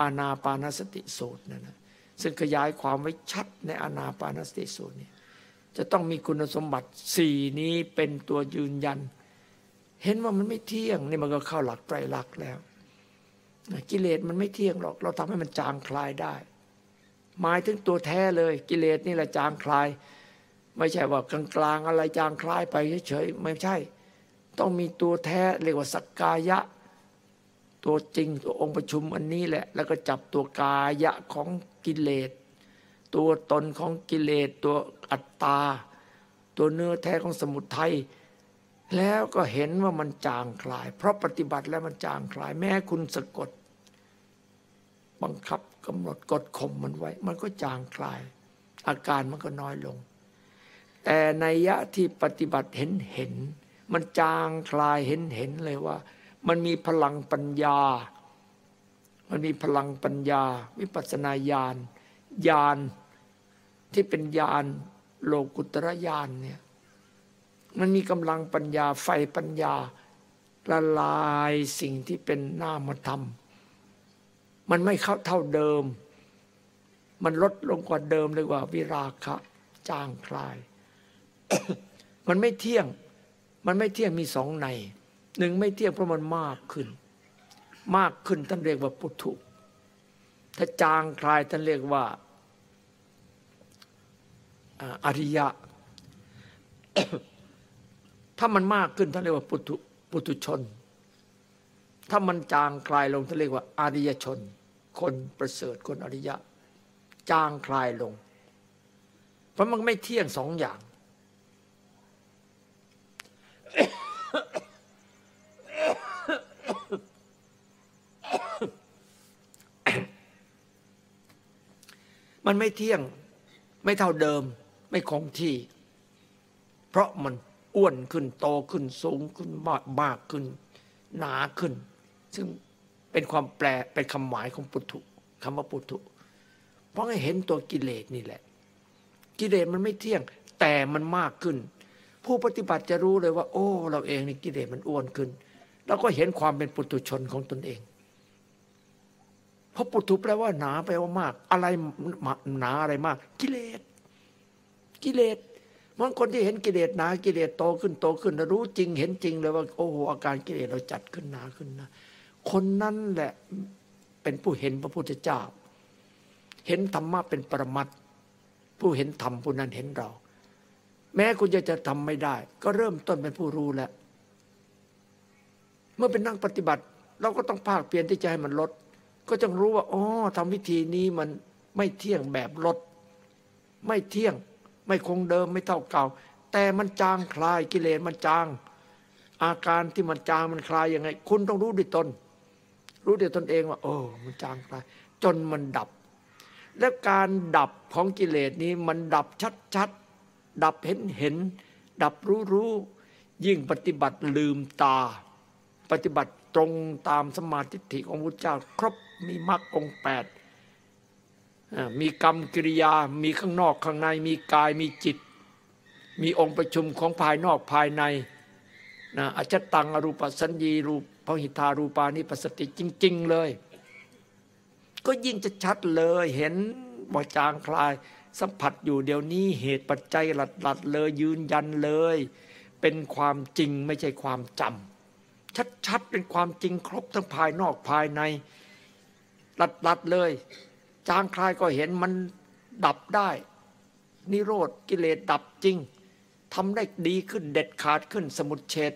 อานาปานสติสูตรนั่นนะซึ่งขยายความไว้ชัดในอานาปานสติสูตรนี่จะต้องมีคุณสมบัติสี่นี้เป็นตัวยืนยัน เห็นว่ามันไม่เที่ยงนี่มันก็เข้าหลักไตรลักษณ์แล้ว กิเลสมันไม่เที่ยงหรอก เราทำให้มันจางคลายได้ หมายถึงตัวแท้เลยกิเลสนี่แหละจางคลาย ไม่ใช่ว่ากลางๆอะไรจางคลายไปเฉยๆไม่ใช่ ต้องมีตัวแท้เรียกว่าสักกายะ ตัวจริงตัวองค์ประชุมอันนี้แหละ แล้วก็จับตัวกายะของกิเลส ตัวตนของกิเลส ตัวอัตตา ตัวเนื้อแท้ของสมุทัยแล้วก็เห็นว่ามันจางคลาย เพราะปฏิบัติแล้วมันจางคลาย แม้คุณสะกด บังคับกำหนดกดข่มมันไว้ มันก็จางคลาย อาการมันก็น้อยลง แต่ในยะที่ปฏิบัติเห็นเห็น มันจางคลายเห็นเห็นเลยว่า มันมีพลังปัญญา มันมีพลังปัญญา วิปัสนาญาณญาณที่เป็นญาณโลกุตระญาณเนี่ยมันมีกำลังปัญญาไฟปัญญาละลายสิ่งที่เป็นนามธรรม มันไม่เข้าเท่าเดิม มันลดลงกว่าเดิมเลยกว่าวิราคะจางคลาย มันไม่เที่ยง มันไม่เที่ยงมีสองใน หนึ่งไม่เที่ยงเพราะมันมากขึ้น มากขึ้นท่านเรียกว่าปุถุ ถ้าจางคลายท่านเรียกว่าอริยะ ถ้ามันมากขึ้นท่านเรียกว่าปุถุปุถุชน ถ้ามันจางคลายลงท่านเรียกว่าอริยชน คนประเสริฐคนอริยะ จางคลายลง เพราะมันไม่เที่ยงสองอย่าง มันไม่เที่ยงไม่เท่าเดิมไม่คงที่ เพราะมันอ้วนขึ้นโตขึ้นสูงขึ้นมากมากขึ้น หนาขึ้น ซึ่งเป็นความแปลเป็นคำหมายของปุถุคำว่าปุถุ เพราะให้เห็นตัวกิเลสนี่แหละ กิเลสมันไม่เที่ยง แต่มันมากขึ้น ผู้ปฏิบัติจะรู้เลยว่า โอ้ เราเองนี่กิเลสมันอ้วนขึ้น แล้วก็เห็นความเป็นปุถุชนของตนเอง ราะปุถุแปลว่าหนาแปลว่ามาก อะไรหนาอะไรมาก กิเลสกิเลสมันคนที่เห็นกิเลสหนากิเลสโตขึ้นโตขึ้นรู้จริงเห็นจริงเลยว่า โอ้โหอาการกิเลสเราจัดขึ้นหนาขึ้นนะคนนั้นแหละเป็นผู้เห็นพระพุทธเจ้า เห็นธรรมะเป็นปรมัตผู้เห็นธรรมผู้นั้นเห็นเรา แม้คุณจะจะทำไม่ได้ ก็เริ่มต้นเป็นผู้รู้แล้ว เมื่อเป็นนั่งปฏิบัติ เราก็ต้องภาคเปลี่ยนที่จะให้มันลด ก็จะรู้ว่าอ๋อทำวิธีนี้มันไม่เที่ยงแบบลด ไม่เที่ยง ไม่คงเดิมไม่เท่าเก่า แต่มันจางคลายกิเลสมันจาง อาการที่มันจางมันคลายยังไง คุณต้องรู้ด้วยตน รู้ด้วยตนเองว่าโอ้มันจางคลาย จนมันดับ แล้วการดับของกิเลสนี้มันดับชัดๆดับเห็นเห็น ดับรู้รู้ยิ่งปฏิบัติลืมตา ปฏิบัติตรงตามสมาธิฐิของพระเจ้าครบ มีมรรคองแปดมีกรรมกิริยา มีข้างนอกข้างใน มีกายมีจิต มีองค์ประชุมของภายนอกภายในนะอจตังอรูปสัญญีรูปพหิทารูปานิปสติจริง ๆ เลย ก็ยิ่งจะชัดเลยเห็นบ่จางคลายสัมผัสอยู่เดี๋ยวนี้เหตุปัจจัยหลัดๆเลยยืนยันเลย เป็นความจริงไม่ใช่ความจำชัดๆเป็นความจริงครบทั้งภายนอกภายใน หลัดๆเลย จางคลายก็เห็นมันดับได้ นิโรธกิเลสดับจริงทำได้ดีขึ้นเด็ดขาดขึ้นสมุดเฉด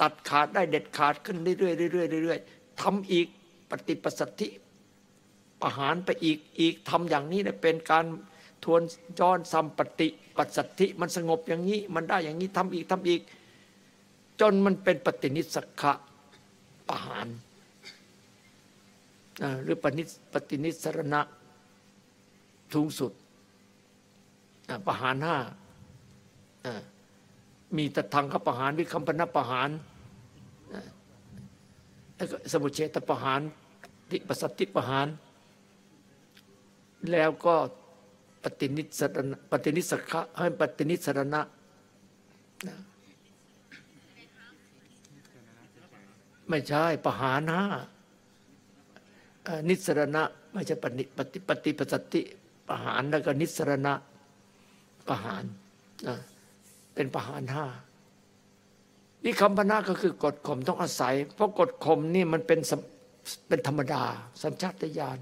ตัดขาดได้เด็ดขาดขึ้นเรื่อยๆเรื่อยๆเรื่อยๆทำอีกปฏิปสัตธิประหารไปอีกอีกทำอย่างนี้เนี่ยเป็นการทวนย้อนสัมปฏิปัสสัตธิมันสงบอย่างนี้ มันได้อย่างนี้ทำอีกทำอีก จนมันเป็นปฏินิสขะประหาร หรือปณิปฏินิสรณะทุงสุดประหารห้ามีตทังคประหารวิคัมปนประหารแล้วก็สมุเฉตประหารติปสัตติประหาร แล้วก็ปฏินิสรณะปฏินิสขะให้ปฏินิสรณะไม่ใช่ประหารห้า นิสรณะไม่ใช่ปฏิปฏิปฏิปสติประหารแล้วก็นิสรณะประหารเป็นประหารห้าวิคัมพนาก็คือกฎข่มต้องอาศัย เพราะกฎข่มนี่มันเป็นเป็นธรรมดา สัญชาตญาณ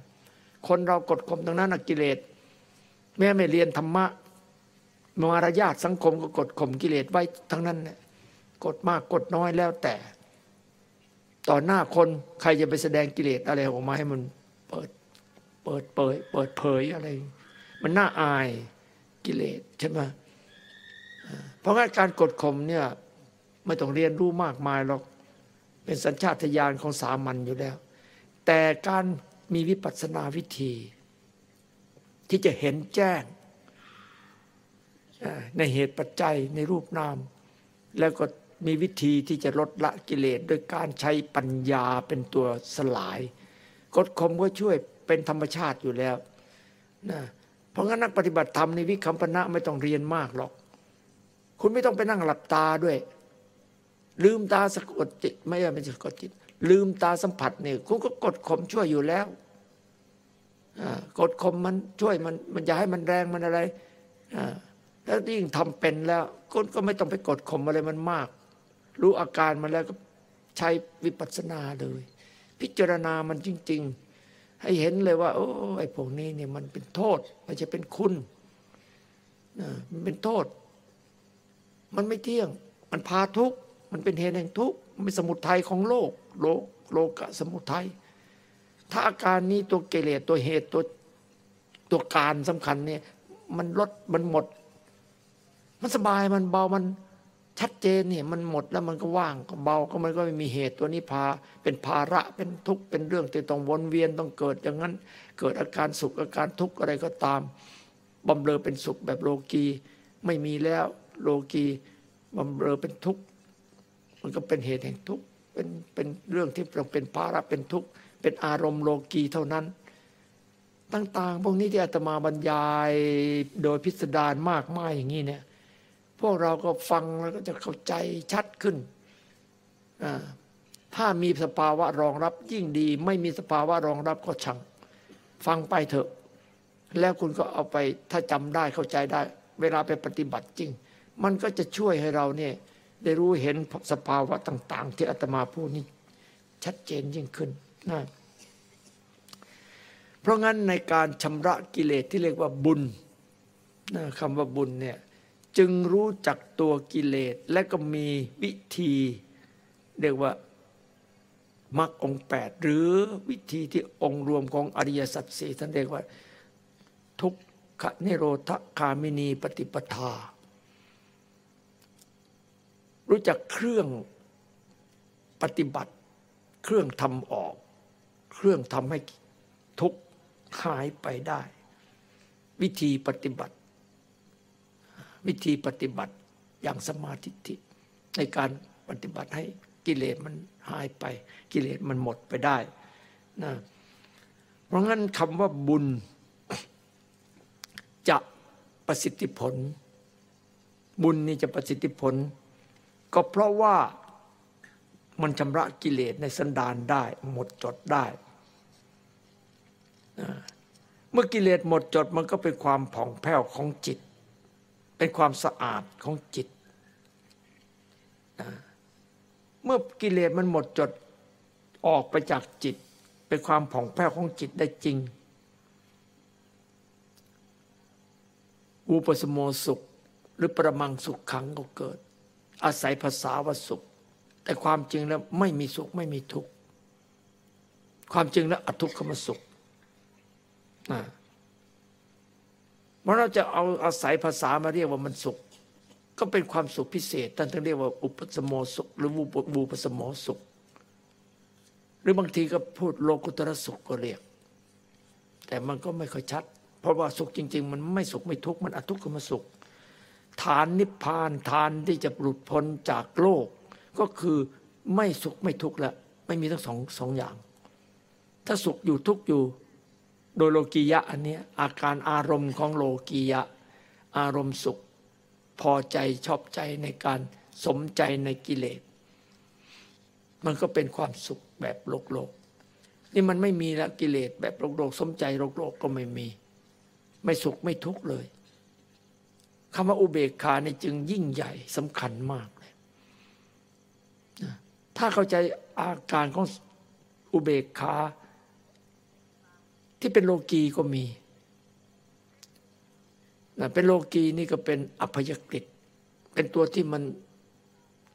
คนเรากฎข่มตรงนั้นกิเลสแม้ไม่เรียนธรรมะมารยาทสังคมก็กดข่มกิเลสไว้ทั้งนั้นเนี่ยกดมากกดน้อยแล้วแต่ ต่อหน้าคนใครจะไปแสดงกิเลสอะไรออกมาให้มันเปิดเปิดเผยเปิดเผยอะไร มันน่าอายกิเลสใช่ไหมเพราะงั้นการกดข่มเนี่ยไม่ต้องเรียนรู้มากมายหรอกเป็นสัญชาตญาณของสามัญอยู่แล้ว แต่การมีวิปัสสนาวิธี ที่จะเห็นแจ้งในเหตุปัจจัยในรูปนาม แล้วก็ มีวิธีที่จะลดละกิเลสโดยการใช้ปัญญาเป็นตัวสลายกดข่มก็ช่วยเป็นธรรมชาติอยู่แล้วนะเพราะงั้นนักปฏิบัติธรรมในวิคัมปนะไม่ต้องเรียนมากหรอก คุณไม่ต้องไปนั่งหลับตาด้วย ลืมตาสะกดจิต ไม่ใช่ไม่สะกดจิต ลืมตาสัมผัสเนี่ยคุณก็กดข่มช่วยอยู่แล้วกดข่มมันช่วยมันมันจะให้มันแรงมันอะไรแล้วยิ่งทำเป็นแล้วคุณก็ไม่ต้องไปกดข่มอะไรมันมาก รู้อาการมันแล้วก็ใช้วิปัสสนาเลย พิจารณามันจริง ๆ ให้เห็นเลยว่า โอ้ไอ้พวกนี้เนี่ยมันเป็นโทษม่ใช่เป็นคุณมันเป็นโทษ มันไม่เที่ยง มันพาทุกข์มันเป็นเหตุแห่งทุกข์มันเป็นสมุทัยของโลก โลกโลกะสมุทัยถ้าอาการนี้ตัวเกลียตัวเหตุตัวตัวการสำคัญเนี่ยมันลดมันหมด มันสบายมันเบามัน ชัดเจนเนี่ยมันหมดแล้วมันก็ว่างก็เบาก็มันก็ไม่มีเหตุตัวนี้พา เป็นภาระเป็นทุกข์เป็นเรื่องที่ต้องวนเวียนต้องเกิดอย่างนั้น เกิดอาการสุขอาการทุกข์อะไรก็ตามบำเรอเป็นสุขแบบโลกีไม่มีแล้วโลกีบำเรอเป็นทุกข์มันก็เป็นเหตุแห่งทุกข์เป็นเป็นเรื่องที่ต้องเป็นภาระเป็นทุกข์เป็นอารมณ์โลกีเท่านั้น ต่าง ๆ พวกนี้ที่อาตมาบรรยายโดยพิสดารมากมายอย่างนี้เนี่ย พวกเราก็ฟังแล้วก็จะเข้าใจชัดขึ้น ถ้ามีสภาวะรองรับยิ่งดี ไม่มีสภาวะรองรับก็ช่างฟังไปเถอะ แล้วคุณก็เอาไปถ้าจำได้เข้าใจได้ เวลาไปปฏิบัติจริง มันก็จะช่วยให้เราเนี่ยได้รู้เห็นสภาวะต่าง ๆ ที่อาตมาพูดนี้ชัดเจนยิ่งขึ้นนะเพราะงั้นในการชำระกิเลสที่เรียกว่าบุญนะคำว่าบุญเนี่ย จึงรู้จักตัวกิเลสและก็มีวิธีเรียกว่ามรรคองแปดหรือวิธีที่องค์รวมของอริยสัจสี่ท่านเรียกว่า ทุกขเนโรธคามินีปฏิปทา รู้จักเครื่องปฏิบัติ เครื่องทำออก เครื่องทำให้ทุกหายไปได้ วิธีปฏิบัติ วิธีปฏิบัติอย่างสมาธิิในการปฏิบัติให้กิเลสมันหายไป กิเลสมันหมดไปได้นะเพราะงั้นคำว่าบุญจะประสิทธิผล บุญนี่จะประสิทธิผล ก็เพราะว่ามันชำระกิเลสในสันดานได้ หมดจดได้เมื่อกิเลสหมดจดมันก็เป็นความผ่องแผ้วของจิต เป็นความสะอาดของจิต เมื่อกิเลสมันหมดจดออกไปจากจิต เป็นความผ่องแผ้วของจิตได้จริง อุปสมโมสุขหรือประมังสุขขังก็เกิด อาศัยภาษาวสุข แต่ความจริงแล้วไม่มีสุขไม่มีทุกข์ความจริงแล้วอทุกขมสุขนะ เมื่อเราจะเอาอาศัยภาษามาเรียกว่ามันสุข ก็เป็นความสุขพิเศษท่านถึงเรียกว่าอุปสมโมสุข หรือวูบูปสมโมสุข หรือบางทีก็พูดโลกุตระสุขก็เรียก แต่มันก็ไม่ค่อยชัด เพราะว่าสุขจริง ๆ มันไม่สุขไม่ทุกข์มันอทุกขมสุข ฐานนิพพานฐานที่จะหลุดพ้นจากโลก ก็คือไม่สุขไม่ทุกข์ละไม่มีทั้งสองสองอย่าง ถ้าสุขอยู่ทุกข์อยู่ โดยโลกียะอันนี้อาการอารมณ์ของโลกียะ อารมณ์สุข พอใจชอบใจในการสมใจในกิเลส มันก็เป็นความสุขแบบโลกโลก นี่มันไม่มีล้วกิเลสแบบโลกโลกสมใจโลกโลกก็ไม่มี ไม่สุขไม่ทุกข์เลยคำว่าอุเบกขาในจึงยิ่งใหญ่สำคัญมากเลยถ้าเข้าใจอาการของอุเบกขา ที่เป็นโลกีก็มีเป็นโลกีนี่ก็เป็นอภยกฤตเป็นตัวที่มัน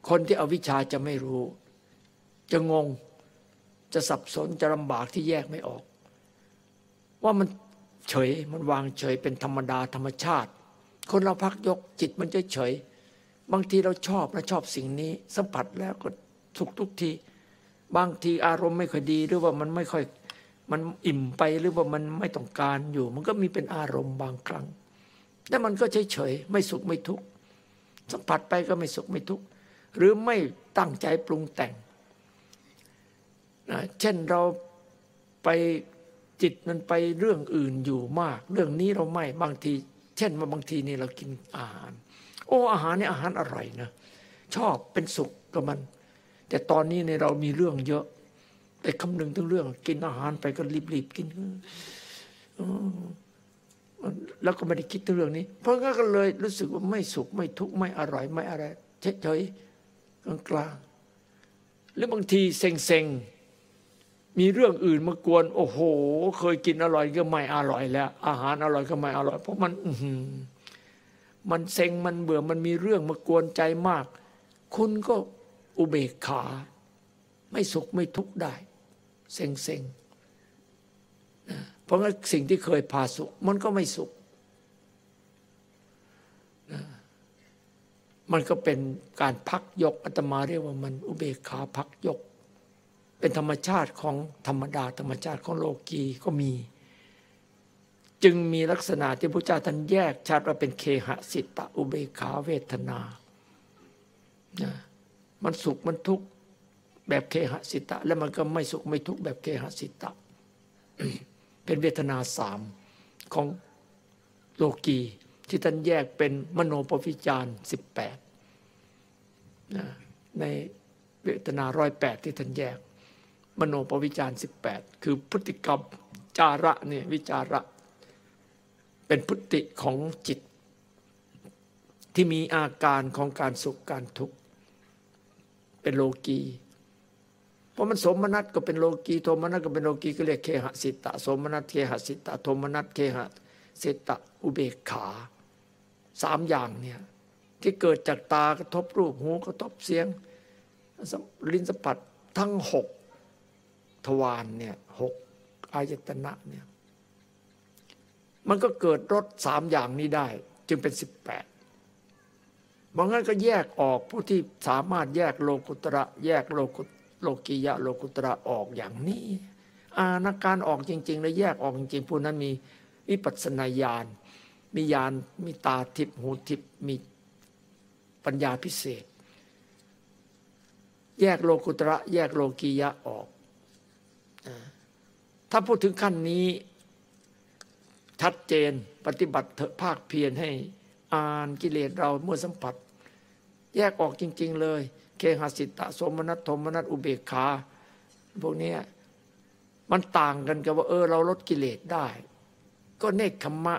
คนที่เอาวิชาจะไม่รู้ จะงงจะสับสนจะลำบากที่แยกไม่ออก ว่ามันเฉยมันวางเฉยเป็นธรรมดาธรรมชาติ คนเราพักยกจิตมันจะเฉย บางทีเราชอบนะชอบสิ่งนี้ สัมผัสแล้วก็สุขทุกที บางทีอารมณ์ไม่ค่อยดี หรือว่ามันไม่ค่อย มันอิ่มไปหรือว่ามันไม่ต้องการอยู่ มันก็มีเป็นอารมณ์บางครั้งแต่มันก็เฉยเฉยไม่สุขไม่ทุกข์สัมผัสไปก็ไม่สุขไม่ทุกข์หรือไม่ตั้งใจปรุงแต่งนะเช่นเราไปจิตมันไปเรื่องอื่นอยู่มาก เรื่องนี้เราไม่บางที เช่นว่าบางทีนี่เรากินอาหาร โอ้อาหารเนี่ยอาหารอร่อยนะชอบเป็นสุขกับมัน แต่ตอนนี้ในเรามีเรื่องเยอะ ไปคำนึงถึงเรื่อง กินอาหารไปก็รีบๆกินเออแล้วก็ไม่ได้คิดถึงเรื่องนี้ เพราะงั้นก็เลยรู้สึกว่าไม่สุขไม่ทุกข์ไม่อร่อยไม่อะไรเฉยๆกลางๆหรือบางทีเซ็งๆมีเรื่องอื่นมากวน โอ้โห เคยกินอร่อยก็ไม่อร่อยแล้ว อาหารอร่อยก็ไม่อร่อย เพราะมันอื้อหือมันเซ็งมันเบื่อมันมีเรื่องมากวนใจมาก คุณก็อุเบกขา ไม่สุขไม่ทุกข์ได้ เซ็งเซ็งๆ เพราะงั้นสิ่งที่เคยพาสุข มันก็ไม่สุขนะมันก็เป็นการพักยกอาตมาเรียกว่ามันอุเบกขาพักยก เป็นธรรมชาติของธรรมดา ธรรมชาติของโลกีก็มี จึงมีลักษณะที่พระเจ้าท่านแยกชัดว่าเป็นเคหสิตะอุเบกขาเวทนานะมันสุขมันทุกข์ แบบเคหสิตะ แล้วมันก็ไม่สุขไม่ทุกข์แบบเคหสิตะ เป็นเวทนาสามของโลกีที่ท่านแยกเป็นมโนปวิจารสิบแปดในเวทนาร้อยแปดที่ท่านแยก มโนปวิจารสิบแปดคือพฤติกรรมจาระเนี่ยวิจาระ เป็นพฤติของจิต ที่มีอาการของการสุขการทุกข์เป็นโลกี พราะมันสมนัตก็เป็นโลกีโทมนัตก็เป็นโลกีก็เรียกเคหสิตะสมนัตเคหสิตะโทมนัตเคหสิตะอุเบกขาสามอย่างเนี่ยที่เกิดจากตากระทบรูปหูกระทบเสียงลิ้นสัมผัสทั้งหกทวารเนี่ยหกอายตนะเนี่ยมันก็เกิดรสสามอย่างนี้ได้ จึงเป็นสิบแปดบางงั้นก็แยกออกผู้ที่สามารถแยกโลกุตระ แยกโลกุ โลกียะโลกุตระออกอย่างนี้อานาการออกจริงๆแล้วแยกออกจริงๆผู้นั้นมีวิปัสสนาญาณมีญาณมีตาทิพหูทิพมีปัญญาพิเศษ แยกโลกุตระ แยกโลกียะออก ถ้าพูดถึงขั้นนี้ชัดเจนปฏิบัติเถอะภาคเพียรให้อ่านกิเลสเราเมื่อสัมผัส แยกออกจริง ๆ เลย เคหสิตะสมนัตโทมนัตอุเบกขาพวกนี้มันต่างกันกับว่า เออ เราลดกิเลสได้ ก็เนคขมะ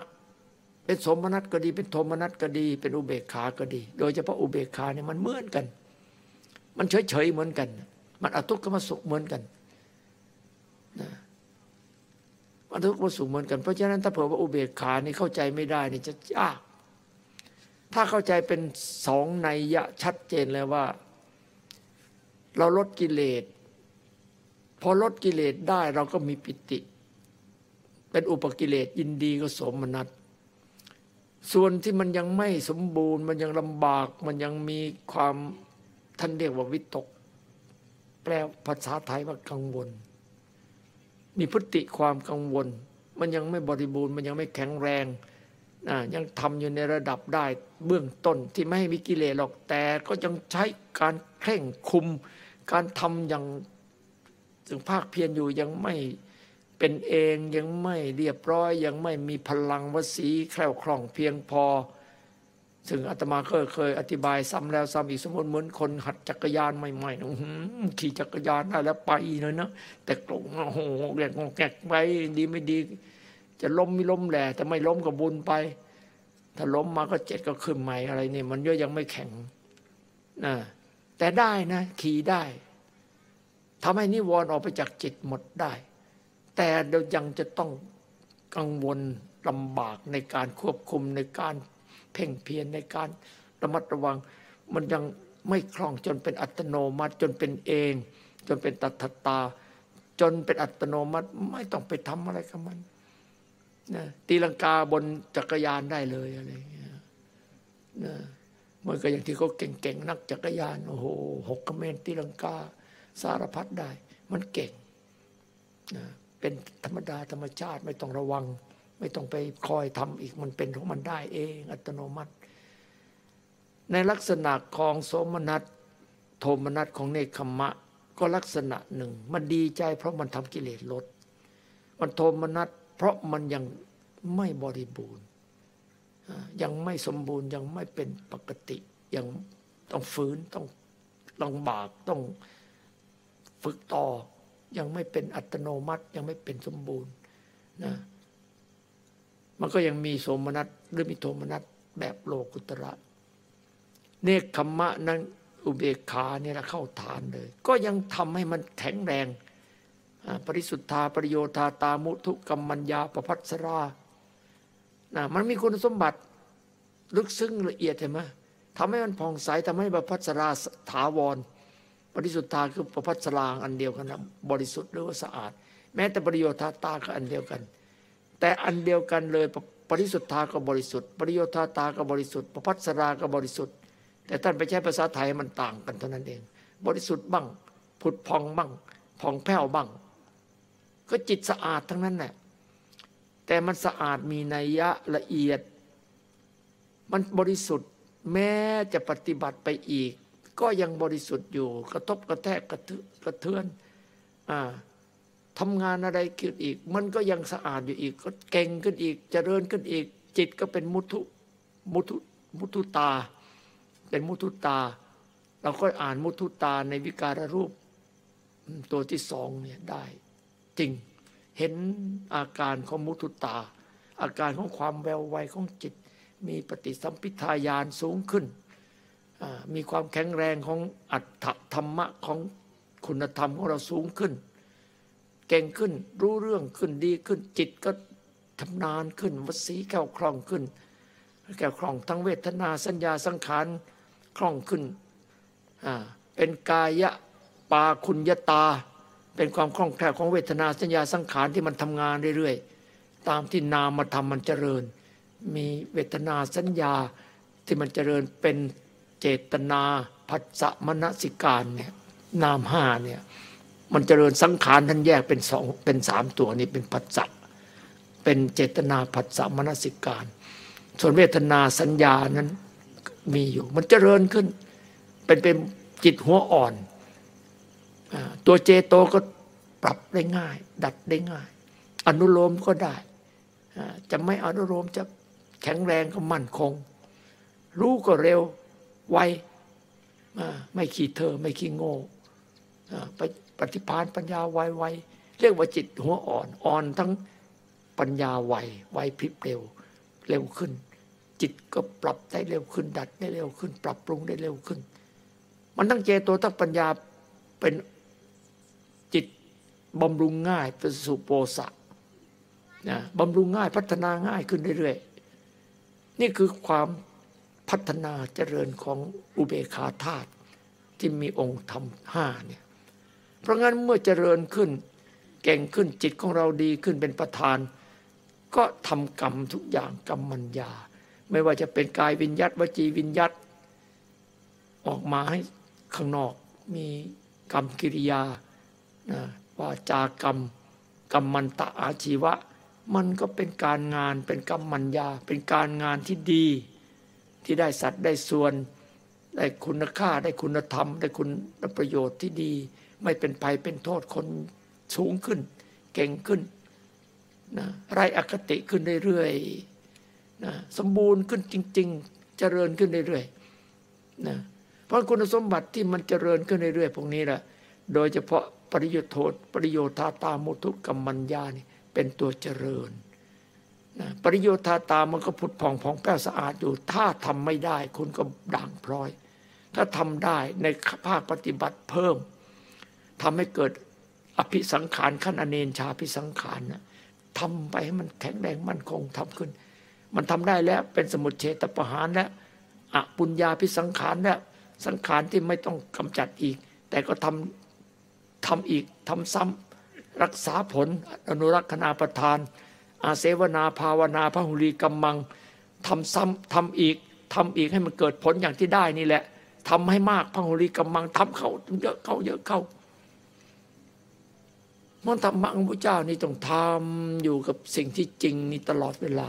เป็นสมนัตก็ดี เป็นโทมนัตก็ดี เป็นอุเบกขาก็ดี โดยเฉพาะอุเบกขาเนี่ยมันเหมือนกัน มันเฉยๆเหมือนกัน มันอทุกขมสุขเหมือนกันนะมันทุกขมสุขเหมือนกันเพราะฉะนั้นถ้าเผื่อว่าอุเบกขานี่เข้าใจไม่ได้นี่จะยากถ้าเข้าใจเป็นสองในยะชัดเจนเลยว่า เราลดกิเลส พอลดกิเลสได้เราก็มีปิติ เป็นอุปกิเลสยินดีก็สมนัตส่วนที่มันยังไม่สมบูรณ์ มันยังลำบาก มันยังมีความท่านเรียกว่าวิตก แปลภาษาไทยว่ากังวล มีพฤติความกังวล มันยังไม่บริบูรณ์ มันยังไม่แข็งแรงนะยังทำอยู่ในระดับได้เบื้องต้นที่ไม่ให้มีกิเลสหรอกแต่ก็ยังใช้การเคร่งคุม การทำอย่างถึงภาคเพียรอยู่ยังไม่เป็นเองยังไม่เรียบร้อย ยังไม่มีพลังวสีแคล่วคล่องเพียงพอ ซึ่งอาตมาเคยเคยอธิบายซ้ำแล้วซ้ำอีกสมมติเหมือนคนหัดจักรยานใหม่ๆนะขี่จักรยานได้แล้วไปเลยนะแต่กลงโอ้โหแกงแกกไปดีไม่ดี จะล้มไม่ล้มแหละแต่ไม่ล้มก็บุญไป ถ้าล้มมาก็เจ็ดก็ขึ้นใหม่อะไรนี่มันเยอะยังไม่แข็งนะ แต่ได้นะขี่ได้ทำให้นิวรณ์ออกไปจากจิตหมดได้ แต่เรายังจะต้องกังวลลำบากในการควบคุมในการเพ่งเพียรในการระมัดระวัง มันยังไม่คล่องจนเป็นอัตโนมัติจนเป็นเอง จนเป็นตัทตา จนเป็นอัตโนมัติไม่ต้องไปทำอะไรกับมันนะตีลังกาบนจักรยานได้เลยอะไรอย่างเงี้ยนะ มันก็อย่างที่เขาเก่งๆนักจักรยานโอ้โหหกกระเมนตีลังกา สารพัดได้ มันเก่งนะเป็นธรรมดาธรรมชาติไม่ต้องระวัง ไม่ต้องไปคอยทำอีกมันเป็นของมันได้เองอัตโนมัติ ในลักษณะของโสมนัสโทมนัสของเนคขมะ ก็ลักษณะหนึ่ง มันดีใจเพราะมันทำกิเลสลด มันโทมนัสเพราะมันยังไม่บริบูรณ์ ยังไม่สมบูรณ์ยังไม่เป็นปกติ ยังต้องฟื้นต้องลำบากต้องฝึกต่อ ยังไม่เป็นอัตโนมัติยังไม่เป็นสมบูรณ์นะมันก็ยังมีโสมนัสหรือมีโทมนัสแบบโลกุตระเนคขมะนั้นอุเบกขาเนี่ยเข้าฐานเลย ก็ยังทำให้มันแข็งแรง ปริสุทธาปริโยธาตามุทุกรรมัญญาประพัสรา นะมันมีคุณสมบัติลึกซึ้งละเอียดเห็นไหมทำให้มันผ่องใสทำให้ประพัสราถาวรปริสุทธาคือประพัสราอันเดียวกันนะบริสุทธิ์หรือว่าสะอาด แม้แต่ปริโยธาตาก็อันเดียวกัน แต่อันเดียวกันเลยปริสุทธาก็บริสุทธิ์ปริโยธาตาก็บริสุทธิ์ประพัสราก็บริสุทธิ์ แต่ท่านไปใช้ภาษาไทยมันต่างกันเท่านั้นเอง บริสุทธิ์บ้างผุดพองบ้างผ่องแผ้วบ้าง ก็จิตสะอาดทั้งนั้นแหละ แต่มันสะอาดมีนัยยะละเอียด มันบริสุทธิ์แม้จะปฏิบัติไปอีก ก็ยังบริสุทธิ์อยู่ กระทบกระแทกกระเทือนอ่าทำงานอะไรขึ้นอีก มันก็ยังสะอาดอยู่อีก ก็เก่งขึ้นอีกจเจริญขึ้นอีก จิตก็เป็นมุทุมุทุมุทุตา เป็นมุทุตา เราก็อ่านมุทุตาในวิการรูป ตัวที่สองเนี่ยได้จริง เห็นอาการของมุทุตา อาการของความแววไวของจิต มีปฏิสัมพิทายานสูงขึ้น มีความแข็งแรงของอัตถธรรมะของคุณธรรมของเราสูงขึ้น เก่งขึ้นรู้เรื่องขึ้นดีขึ้น จิตก็ทำนานขึ้นวสีแก้วคล่องขึ้น แก้วคล่องทั้งเวทนาสัญญาสังขารคล่องขึ้น เป็นกายะปาคุณยตา เป็นความคล่องแคล่วของเวทนาสัญญาสังขารที่มันทำงานเรื่อยๆ ตามที่นามมาทำมันเจริญ มีเวทนาสัญญาที่มันเจริญเป็นเจตนาผัสสะมณสิการเนี่ยนามห้าเนี่ยมันเจริญสังขารท่านแยกเป็นสองเป็นสามตัวนี้เป็นผัสสะเป็นเจตนาผัสสะมณสิการ ส่วนเวทนาสัญญานั้นมีอยู่ มันเจริญขึ้น เป็นเป็นจิตหัวอ่อน ตัวเจโตก็ปรับได้ง่าย ดัดได้ง่าย อนุโลมก็ได้ จะไม่อนุโลมจะแข็งแรงก็มั่นคง รู้ก็เร็วไวไม่ขี้เธอไม่ขี้โง่ไปปฏิพานปัญญาไวไวเรียกว่าจิตหัวอ่อนอ่อนทั้งปัญญาไวไวพริบเร็วเร็วขึ้น จิตก็ปรับได้เร็วขึ้น ดัดได้เร็วขึ้น ปรับปรุงได้เร็วขึ้น มันตั้งเจโตตั้งปัญญาเป็น บำรุงง่ายเป็นสุโปสะนะบำรุงง่ายพัฒนาง่ายขึ้นเรื่อยๆ นี่คือความพัฒนาเจริญของอุเบกขาธาตุที่มีองค์ธรรมห้าเนี่ยเพราะงั้นเมื่อเจริญขึ้นเก่งขึ้นจิตของเราดีขึ้นเป็นประธาน ก็ทำกรรมทุกอย่างกรรมมัญญา ไม่ว่าจะเป็นกายวิญญัตวจีวิญญัตออกมาให้ข้างนอกมีกรรมกิริยานะ วาจากรรมกรรมมันตะอาชีวะ มันก็เป็นการงานเป็นกรรมมัญญา เป็นการงานที่ดี ที่ได้สัตว์ได้ส่วน ได้คุณค่าได้คุณธรรม ได้คุณประโยชน์ที่ดี ไม่เป็นภัยเป็นโทษคนสูงขึ้น เก่งขึ้นนะไรอคติขึ้นเรื่อยๆนะสมบูรณ์ขึ้นจริง ๆ เจริญขึ้นเรื่อยๆนะเพราะคุณสมบัติที่มันเจริญขึ้นเรื่อยๆพวกนี้แหละโดยเฉพาะ ปริโยโทษปริโยธาตามุทุกรรมัญญานี่เป็นตัวเจริญนะปริโยธาตามันก็ผุดผ่องผ่องแป้วสะอาดอยู่ ถ้าทำไม่ได้คุณก็ด่างพร้อย ถ้าทำได้ในภาคปฏิบัติเพิ่มทำให้เกิดอภิสังขารขั้นอเนนชาภิสังขารนะทำไปให้มันแข็งแรงมั่นคงทำขึ้น มันทำได้แล้วเป็นสมุทเฉตประหารแล้วอปุญญาพิสังขารแล้วสังขารที่ไม่ต้องกำจัดอีก แต่ก็ทำ ทำอีกทำซ้ำรักษาผล อนุรักษณาประทาน อาเสวนาภาวนาพระหุลีกำมังทำซ้ำทำอีกทำอีกให้มันเกิดผลอย่างที่ได้นี่แหละทำให้มากพระหุลีกำมังทำเข้าเยอะเข้าเยอะเข้ามันธรรมะของพระเจ้านี่ต้องทำอยู่กับสิ่งที่จริงนี่ตลอดเวลา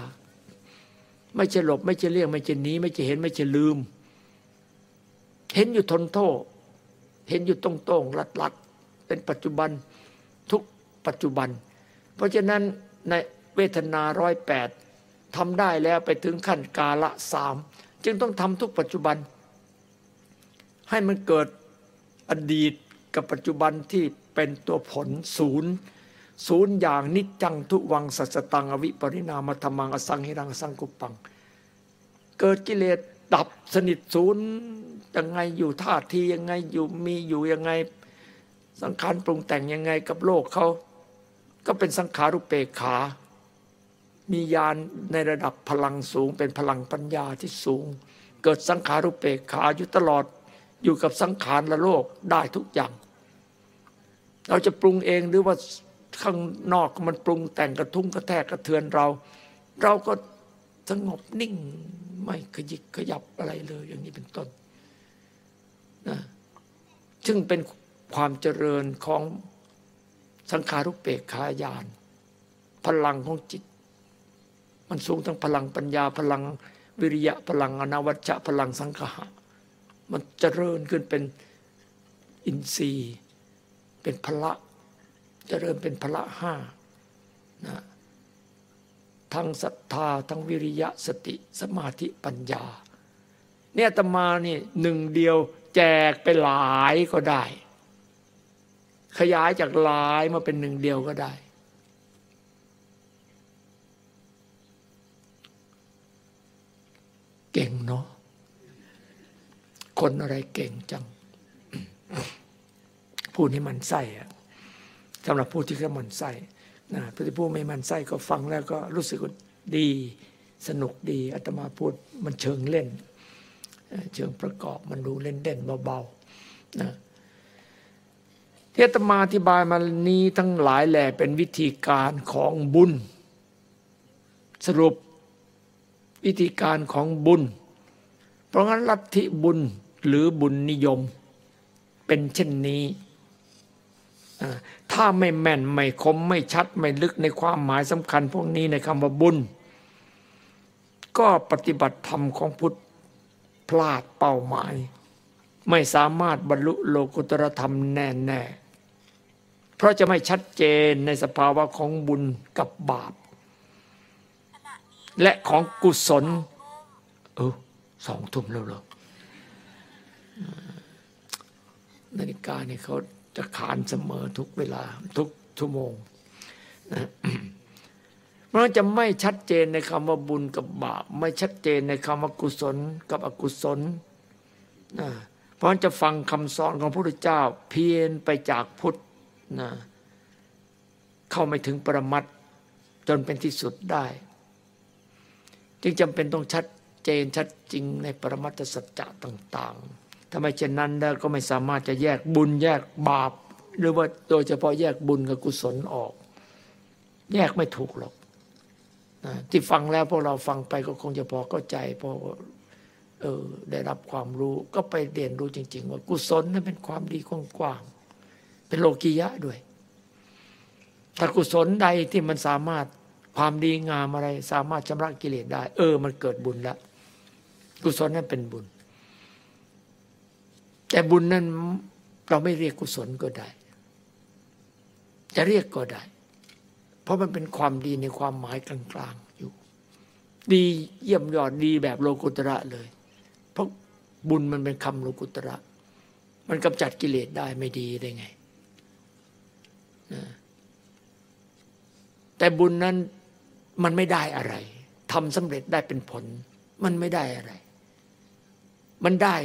ไม่ใช่หลบไม่ใช่เลี่ยงไม่ใช่หนีไม่ใช่เห็นไม่ใช่ลืม เห็นอยู่ทนโทษเห็นอยู่ตรงตงรัดรัด เป็นปัจจุบันทุกปัจจุบัน เพราะฉะนั้นในเวทนาร้อยแปดทำได้แล้วไปถึงขั้นกาละสามจึงต้องทำทุกปัจจุบัน ให้มันเกิดอดีตกับปัจจุบันที่เป็นตัวผลศูนย์ศูนย์อย่างนิจจังทุวังสัจตังอวิปริณามธรรมังอสังหิรังสังกุปปัง เกิดกิเลสดับสนิทศูนย์ยังไงอยู่ท่าทียังไงอยู่มีอยู่ยังไง สังขารปรุงแต่งยังไงกับโลกเขาก็เป็นสังขารุปเปกขา มีญาณในระดับพลังสูง เป็นพลังปัญญาที่สูง เกิดสังขารุปเปกขาอยู่ตลอดอยู่กับสังขารและโลกได้ทุกอย่าง เราจะปรุงเองหรือว่าข้างนอกมันปรุงแต่งกระทุ้งกระแทกกระเทือนเรา เราก็สงบนิ่งไม่ขยิกขยับอะไรเลยอย่างนี้เป็นต้นนะซึ่งเป็น ความเจริญของสังขารุปเปกขายาน พลังของจิต มันสูงทั้งพลังปัญญาพลังวิริยะพลังอนาวัชชะพลังสังขะมันเจริญขึ้นเป็นอินทรีย์ เป็นพละเจริญเป็นพละห้านะทั้งศรัทธาทั้งวิริยะสติสมาธิปัญญา เนี่ยตมานี่หนึ่งเดียวแจกไปหลายก็ได้ ขยายจากหลายมาเป็นหนึ่งเดียวก็ได้ เก่งเนาะคนอะไรเก่งจัง ผู้นี้มันไส้อะสำหรับผู้ที่เขามันไส้นะผู้ผู้ไม่มันไส้ก็ฟังแล้วก็รู้สึกดีสนุกดีอาตมาพูดมันเชิงเล่น เชิงประกอบมันดูเล่นเด่นเบาๆนะ ที่อาตมาอธิบายมานี้ทั้งหลายแหล่เป็นวิธีการของบุญ สรุปวิธีการของบุญ เพราะงั้นลัทธิบุญหรือบุญนิยม เป็นเช่นนี้ถ้าไม่แม่นไม่คมไม่ชัดไม่ลึกในความหมายสำคัญพวกนี้ในคำว่าบุญ ก็ปฏิบัติธรรมของพุทธพลาดเป้าหมาย ไม่สามารถบรรลุโลกุตรธรรมแน่แน่ เพราะจะไม่ชัดเจนในสภาวะของบุญกับบาป และของกุศล เออสองทุ่มแล้วเหรอนาฬิกาเนี่ยเขาจะขานเสมอทุกเวลาทุกชั่วโมงนะมันจะไม่ชัดเจนในคำว่าบุญกับบาป ไม่ชัดเจนในคำว่ากุศลกับอกุศลนะเพราะจะฟังคำสอนของพระพุทธเจ้าเพียนไปจากพุทธ นะเข้าไม่ถึงปรมัตจนเป็นที่สุดได้ จึงจำเป็นต้องชัดเจนชัดจริงในปรมัตสัจจะต่าง ๆ ถ้าไม่เช่นนั้นแล้วก็ไม่สามารถจะแยกบุญแยกบาป หรือว่าโดยเฉพาะแยกบุญกับกุศลออก แยกไม่ถูกหรอกนะที่ฟังแล้วพวกเราฟังไปก็คงจะพอเข้าใจพอเออได้รับความรู้ก็ไปเรียนรู้จริง ๆ ว่ากุศลนั้นเป็นความดีกว้างๆ เป็นโลกียะด้วยถ้ากุศลใดที่มันสามารถความดีงามอะไร สามารถชำระกิเลสได้ เออ มันเกิดบุญล้วกุศลนั้นเป็นบุญ แต่บุญนั้นเราไม่เรียกกุศลก็ได้ จะเรียกก็ได้ เพราะมันเป็นความดีในความหมายกลางๆอยู่ ดีเยี่ยมยอดดีแบบโลกุตระเลย เพราะบุญมันเป็นคำโลกุตระ มันกำจัดกิเลสได้ไม่ดีได้ไง นะแต่บุญนั้นมันไม่ได้อะไรทำสำเร็จได้เป็นผล มันไม่ได้อะไร มันได้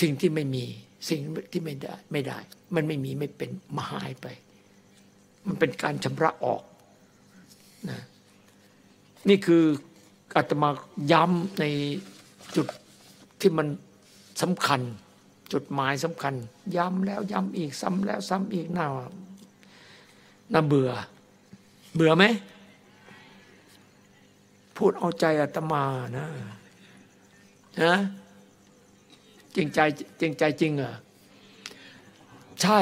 สิ่งที่ไม่มี สิ่งที่ไม่ได้ไม่ได้ มันไม่มีไม่เป็นมาหายไป มันเป็นการชำระออกนะนี่คืออาตมาย้ำในจุดที่มันสำคัญ จุดหมายสำคัญ ย้ำแล้วย้ำอีกซ้ำแล้วซ้ำอีกหน่า น่าเบื่อ เบื่อไหม พูดเอาใจอาตมานะนะจริงใจจริงใจจริงเหรอใช่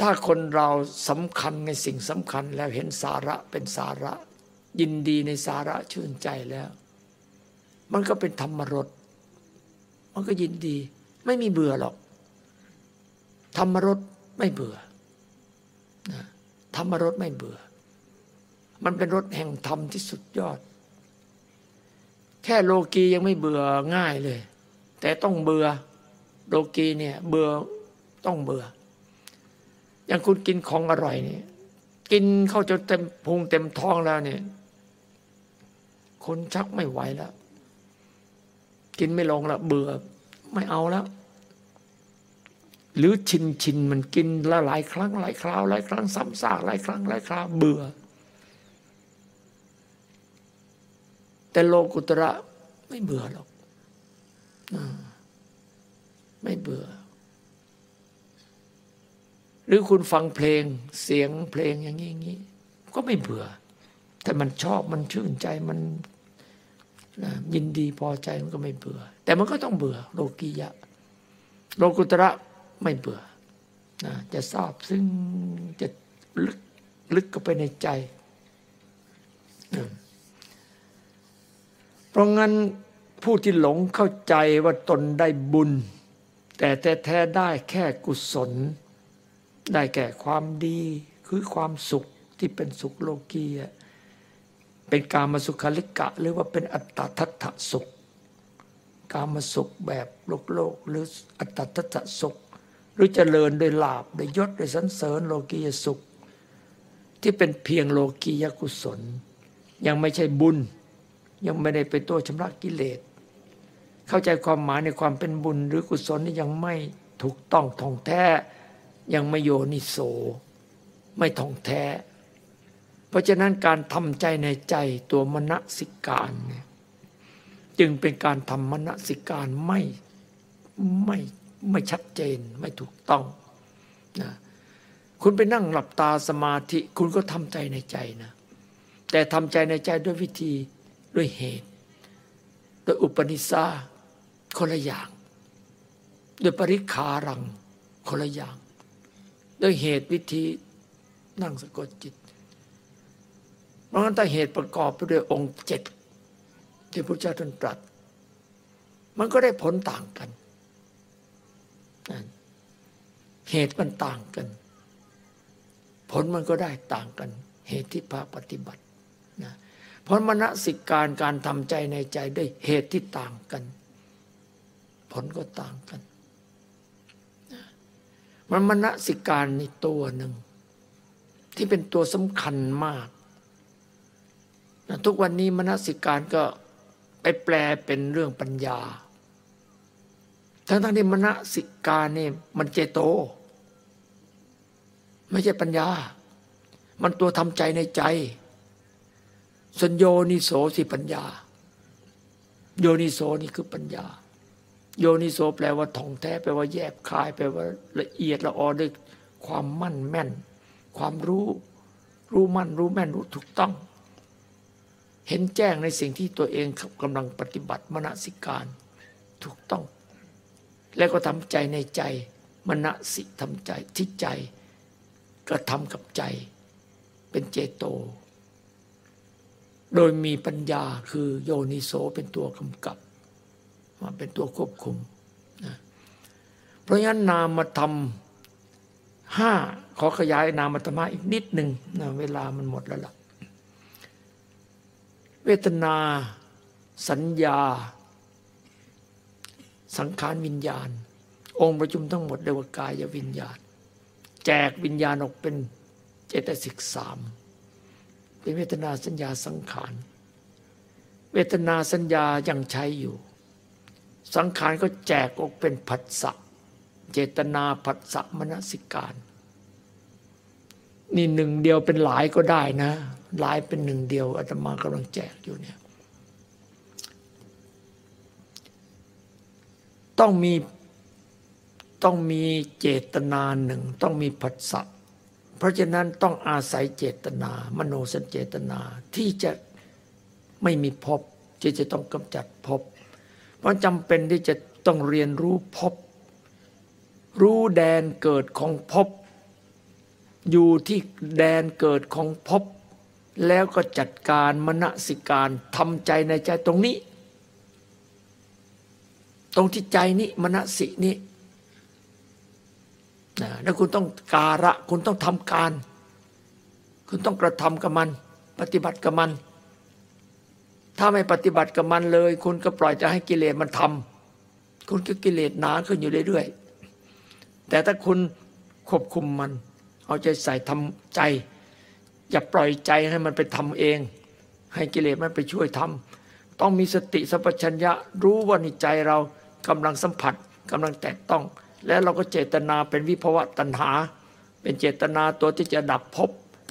ถ้าคนเราสำคัญในสิ่งสำคัญแล้วเห็นสาระเป็นสาระ ยินดีในสาระชื่นใจแล้ว มันก็เป็นธรรมรสมันก็ยินดี ไม่มีเบื่อหรอก ธรรมรสไม่เบื่อ ธรรมรสไม่เบื่อ มันเป็นรสแห่งธรรมที่สุดยอด แค่โลกียังไม่เบื่อง่ายเลย แต่ต้องเบื่อโลกีเนี่ยเบื่อต้องเบื่อ อย่างคุณกินของอร่อยนี่กินเข้าจนเต็มพุงเต็มท้องแล้วเนี่ยคนชักไม่ไหวแล้ว กินไม่ลงแล้วเบื่อไม่เอาแล้ว หรือชินชินมันกินละหลายครั้งหลายคราวหลายครั้งซ้ำซากหลายครั้งหลายคราวเบื่อ แต่โลกุตระไม่เบื่อหรอกไม่เบื่อ หรือคุณฟังเพลงเสียงเพลงอย่างนี้อย่างนี้ก็ไม่เบื่อ แต่มันชอบมันชื่นใจมันนะยินดีพอใจมันก็ไม่เบื่อ แต่มันก็ต้องเบื่อ โลกียะ โลกุตระ ไม่เบื่อนะจะทราบซึ่งจะลึกลึกเข้าไปในใจเพราะงั้นผู้ที่หลงเข้าใจว่าตนได้บุญ แต่แท้ๆได้แค่กุศล ได้แก่ความดีคือความสุขที่เป็นสุขโลกียเป็นการมาสุขลิกะ หรือว่าเป็นอัตตทัตถสุข การมาสุขแบบโลกโลก หรืออัตตทัตถสุข หรือเจริญโดยลาบโดยยศโดยสันเสริญโลกียสุข ที่เป็นเพียงโลกียกุศล ยังไม่ใช่บุญ ยังไม่ได้เป็นตัวชำระกิเลส เข้าใจความหมายในความเป็นบุญหรือกุศลนี่ยังไม่ถูกต้องท่องแท้ ยังไม่โยนิโส ไม่ท่องแท้ เพราะฉะนั้นการทำใจในใจตัวมณสิการเนี่ยจึงเป็นการทำมณสิการไม่ไม่ ไม่ชัดเจนไม่ถูกต้องนะคุณไปนั่งหลับตาสมาธิ คุณก็ทำใจในใจนะ แต่ทำใจในใจด้วยวิธีด้วยเหตุโดยอุปนิสาคนละอย่างโดยปริขารังคนละอย่างโดยเหตุวิธีนั่งสะกดจิต เพราะงั้นถ้าเหตุประกอบไปด้วยองค์เจ็ดที่พระเจ้าท่านตรัส มันก็ได้ผลต่างกัน เหตุมันต่างกัน ผลมันก็ได้ต่างกัน เหตุที่พาปฏิบัตินะเพราะมณสิการการทำใจในใจด้วยเหตุที่ต่างกัน ผลก็ต่างกันมันมณสิการในตัวหนึ่ง ที่เป็นตัวสำคัญมากทุกวันนี้มนสิการก็ไปแปลเป็นเรื่องปัญญา ทั้งทั้งที่มนสิการนี่มันเจโต ไม่ใช่ปัญญา มันตัวทำใจในใจ สัญโยนิโสสิปัญญา โยนิโสนี่คือปัญญา โยนิโสแปลว่าท่องแท้แปลว่าแยบคายแปลว่าละเอียดละออด้วยความมั่นแม่น ความรู้รู้มั่นรู้แม่นรู้ถูกต้อง เห็นแจ้งในสิ่งที่ตัวเองกำลังปฏิบัติมณสิการ ถูกต้อง แล้วก็ทำใจในใจมณสิทำใจที่ใจ กระทำกับใจ เป็นเจโต โดยมีปัญญาคือโยนิโสเป็นตัวกำกับมาเป็นตัวควบคุมนะเพราะงั้นนามธรรมห้าขอขยายนามธรรมะอีกนิดหนึ่งนะเวลามันหมดแล้วล่ะ เวทนา สัญญา สังขารวิญญาณ องค์ประชุมทั้งหมดเรียกว่ากายวิญญาณ แจกวิญญาณออกเป็นเจตสิกสามเป็นเวทนาสัญญาสังขาร เวทนาสัญญายังใช้อยู่ สังขารก็แจกออกเป็นผัสสะเจตนาผัสสะมนสิการ นี่หนึ่งเดียวเป็นหลายก็ได้นะ หลายเป็นหนึ่งเดียวอาตมากำลังแจกอยู่เนี่ยต้องมี ต้องมีเจตนาหนึ่ง ต้องมีผัสสะเพราะฉะนั้นต้องอาศัยเจตนา มโนสัญเจตนาที่จะไม่มีพบที่จะต้องกำจัดพบ เพราะจำเป็นที่จะต้องเรียนรู้พบ รู้แดนเกิดของพบ อยู่ที่แดนเกิดของพบ แล้วก็จัดการมณสิการทำใจในใจตรงนี้ ตรงที่ใจนี้มณสินี้ แล้วคุณต้องการะคุณต้องทำการ คุณต้องกระทำกับมัน ปฏิบัติกับมัน ถ้าไม่ปฏิบัติกับมันเลย คุณก็ปล่อยจะให้กิเลสมันทำคุณก็กิเลสหนาขึ้นอยู่เรื่อยๆแต่ถ้าคุณควบคุมมัน เอาใจใส่ทำใจ อย่าปล่อยใจให้มันไปทำเอง ให้กิเลสมันไปช่วยทำต้องมีสติสัพพัญญะรู้ว่าในใจเรากำลังสัมผัสกำลังแตะต้อง แล้วเราก็เจตนาเป็นวิภวะตัณหา เป็นเจตนาตัวที่จะดับภพ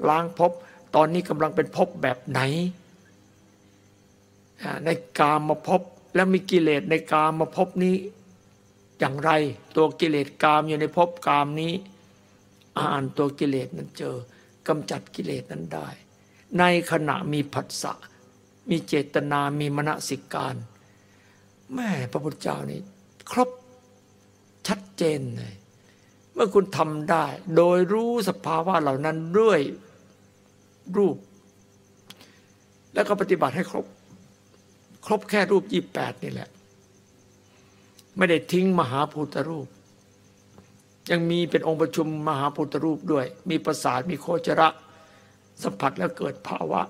ล้างภพตอนนี้กำลังเป็นภพแบบไหน ในกามมาพแล้วมีกิเลสในกามมาพนี้อย่างไร ตัวกิเลสกามอยู่ในภพกามนี้ อ่านตัวกิเลสนั้นเจอกำจัดกิเลสนั้นได้ ในขณะมีผัสสะมีเจตนามีมณสิการแม่พระพุทธเจ้านี่ครบ ชัดเจนเลยเมื่อคุณทำได้ โดยรู้สภาวะเหล่านั้นด้วยรูป แล้วก็ปฏิบัติให้ครบ ครบแค่รูปยี่แปดนี่แหละ ไม่ได้ทิ้งมหาพุทธรูป ยังมีเป็นองค์ประชุมมหาพุทธรูปด้วย มีประสาทมีโคจระสัมผัสแล้วเกิดภาวะ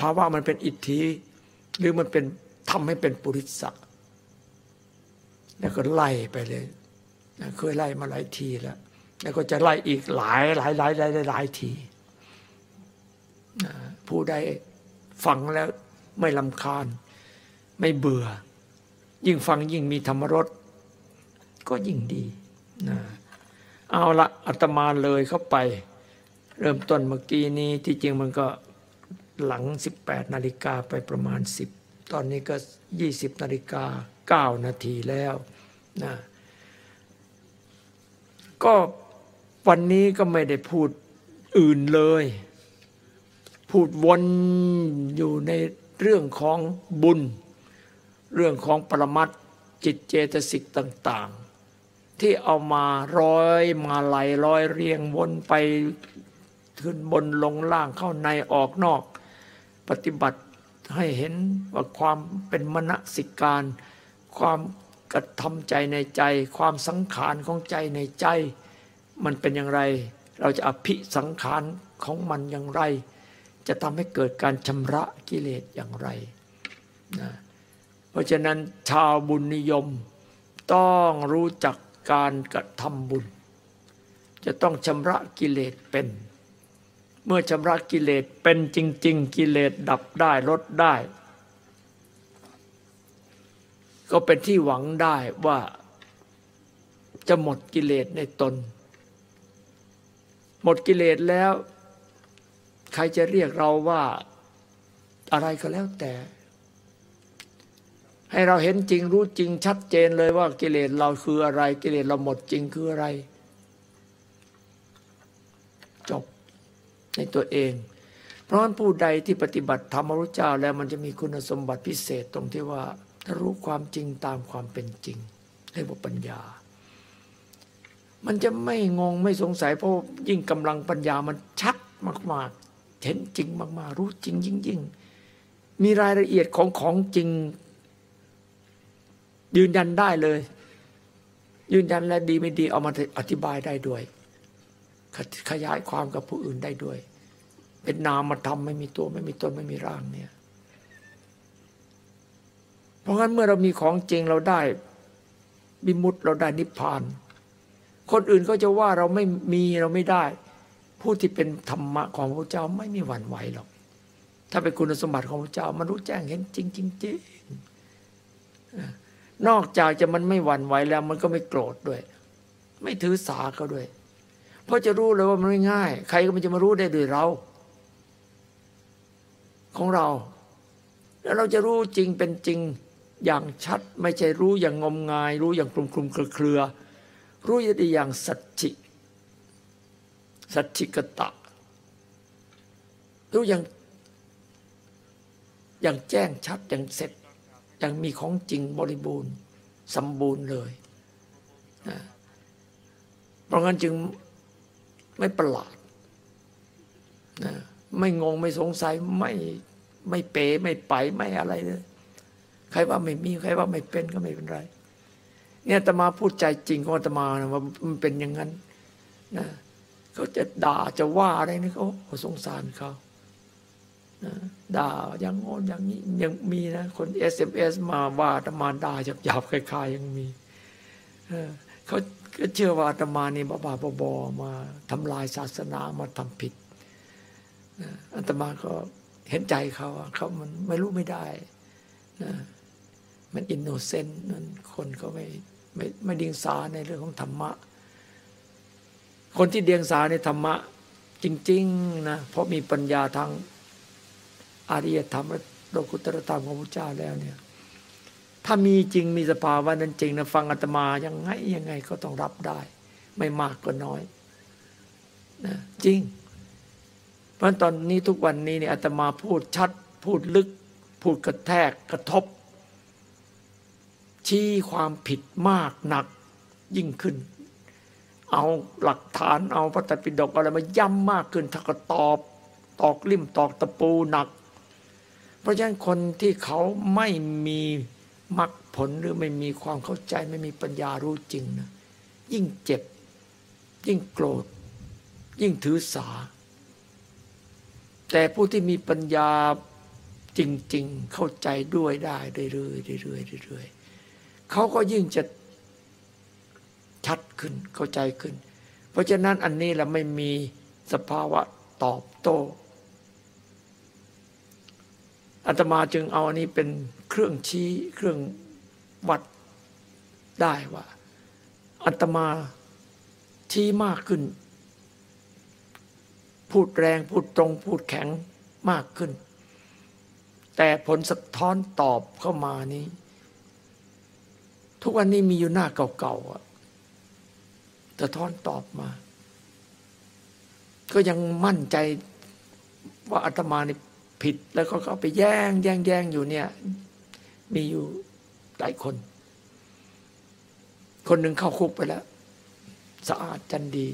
ภาวะมันเป็นอิทธิ หรือมันเป็นทำให้เป็นปุริสะ แล้วก็ไล่ไปเลยเคยไล่มาหลายทีแล้ว แล้วก็จะไล่อีกหลายหลายหลายหลายหลายทีผู้ใดฟังแล้วไม่ลำคาญ ไม่เบื่อ ยิ่งฟังยิ่งมีธรรมรสก็ยิ่งดีนะเอาละอาตมาเลยเข้าไป เริ่มต้นเมื่อกี้นี้ที่จริงมันก็หลัง 18 นาฬิกาไปประมาณ 10 ตอนนี้ก็ 20นาฬิกา9นาทีแล้วนะก็วันนี้ก็ไม่ได้พูดอื่นเลย พูดวนอยู่ในเรื่องของบุญ เรื่องของปรมัตจิตเจตสิกต่าง ๆ ที่เอามาร้อยมาไหลร้อยเรียงวนไปขึ้นบนลงล่างเข้าในออกนอก ปฏิบัติ ให้เห็นว่าความเป็นมณสิการ ความกระทำใจในใจ ความสังขารของใจในใจ มันเป็นอย่างไร เราจะอภิสังขารของมันอย่างไร จะทำให้เกิดการชำระกิเลสอย่างไรนะเพราะฉะนั้นชาวบุญนิยมต้องรู้จักการกระทำบุญ จะต้องชำระกิเลสเป็น เมื่อชำระกิเลสเป็นจริง ๆ กิเลสดับได้ลดได้ ก็เป็นที่หวังได้ว่าจะหมดกิเลสในตน หมดกิเลสแล้ว ใครจะเรียกเราว่าอะไรก็แล้วแต่ ให้เราเห็นจริงรู้จริงชัดเจนเลยว่ากิเลสเราคืออะไร กิเลสเราหมดจริงคืออะไร จบ ในตัวเอง เพราะฉะนั้นผู้ใดที่ปฏิบัติธรรมรู้เจ้าแล้วมันจะมีคุณสมบัติพิเศษตรงที่ว่าถ้ารู้ความจริงตามความเป็นจริงเรียกว่าปัญญา มันจะไม่งงไม่สงสัยเพราะยิ่งกำลังปัญญามันชัดมากๆเห็นจริงมากๆ รู้จริงยิ่งๆมีรายละเอียดของของจริง ยืนยันได้เลย ยืนยันและดีไม่ดีเอามาอธิบายได้ด้วย ขยายความกับผู้อื่นได้ด้วย เป็นนามธรรมไม่มีตัวไม่มีตนไม่มีร่างเนี่ย เพราะงั้นเมื่อเรามีของจริงเราได้บิมุตเราได้นิพพาน คนอื่นก็จะว่าเราไม่มีเราไม่ได้ ผู้ที่เป็นธรรมะของพระเจ้าไม่มีหวั่นไหวหรอก ถ้าเป็นคุณสมบัติของพระเจ้า มันรู้แจ้งเห็นจริงจริงนอกจากจะมันไม่หวั่นไหวแล้วมันก็ไม่โกรธด้วย ไม่ถือสาเขาด้วย เพราะจะรู้เลยว่ามันไม่ง่าย ใครก็มันจะมารู้ได้ด้วยเรา ของเรา แล้วเราจะรู้จริงเป็นจริงอย่างชัด ไม่ใช่รู้อย่างงมงาย รู้อย่างคลุมคลุมเครือ รู้ได้อย่างสัจจิสัจจิกตะ รู้อย่างอย่างแจ้งชัดอย่างเสร็จอย่างมีของจริงบริบูรณ์ สมบูรณ์เลยนะเพราะงั้นจึง ไม่ประหลาดนะไม่งงไม่สงสัยไม่ไม่เป๋ไม่ไปไม่อะไรเลยใครว่าไม่มีใครว่าไม่เป็นก็ไม่เป็นไร เนี่ยตมาพูดใจจริงของตมานะว่ามันเป็นอย่างนั้นนะเขาจะด่าจะว่าอะไรนี่เขาสงสารเขานะด่าอย่างโน้นอย่างนี้ยังมีนะคน SMS มาว่าอาตมาด่าหยาบๆคล้ายๆยังมีเออเขา ก็เชื่อว่าอาตมานี่บ้าๆบอๆมาทำลายศาสนามาทำผิดนะอาตมาก็เห็นใจเขาอะเขามันไม่รู้ไม่ได้นะมันอินโนเซนต์นั้นคนก็ไม่ไม่ไม่เดียงสาในเรื่องของธรรมะ คนที่เดียงสาในธรรมะ จริง ๆ นะเพราะมีปัญญาทางอริยธรรมและโลกุตตรธรรมของพระเจ้าแล้วเนี่ย ถ้ามีจริงมีสภาวะนั้นจริงนะฟังอาตมายังไงยังไงก็ต้องรับได้ ไม่มากก็น้อยนะจริง เพราะตอนนี้ทุกวันนี้เนี่ยอาตมาพูดชัด พูดลึก พูดกระแทกกระทบ ชี้ความผิดมากหนักยิ่งขึ้น เอาหลักฐานเอาพระตปิฎกอะไรมาย้ำมากขึ้นถ้าก็ตอบตอกลิ่มตอกตะปูหนัก เพราะฉะนั้นคนที่เขาไม่มี มรรคผลหรือไม่มีความเข้าใจไม่มีปัญญารู้จริงนะยิ่งเจ็บ ยิ่งโกรธ ยิ่งถือสา แต่ผู้ที่มีปัญญาจริง ๆ เข้าใจด้วยได้เรื่อยๆเรื่อยๆเรื่อยๆเขาก็ยิ่งจะชัดขึ้นเข้าใจขึ้น เพราะฉะนั้นอันนี้เราไม่มีสภาวะตอบโต้อาตมาจึงเอาอันนี้เป็น เครื่องชี้เครื่องวัดได้ว่าอาตมาชี้มากขึ้น พูดแรงพูดตรงพูดแข็งมากขึ้น แต่ผลสะท้อนตอบเข้ามานี้ ทุกวันนี้มีอยู่หน้าเก่าๆอะสะท้อนตอบมา ก็ยังมั่นใจว่าอาตมานี่ผิดแล้วก็เขาไปแย่งแย่งแย่งอยู่เนี่ย มีอยู่หลายคน คนหนึ่งเข้าคุกไปแล้ว สะอาดจันดี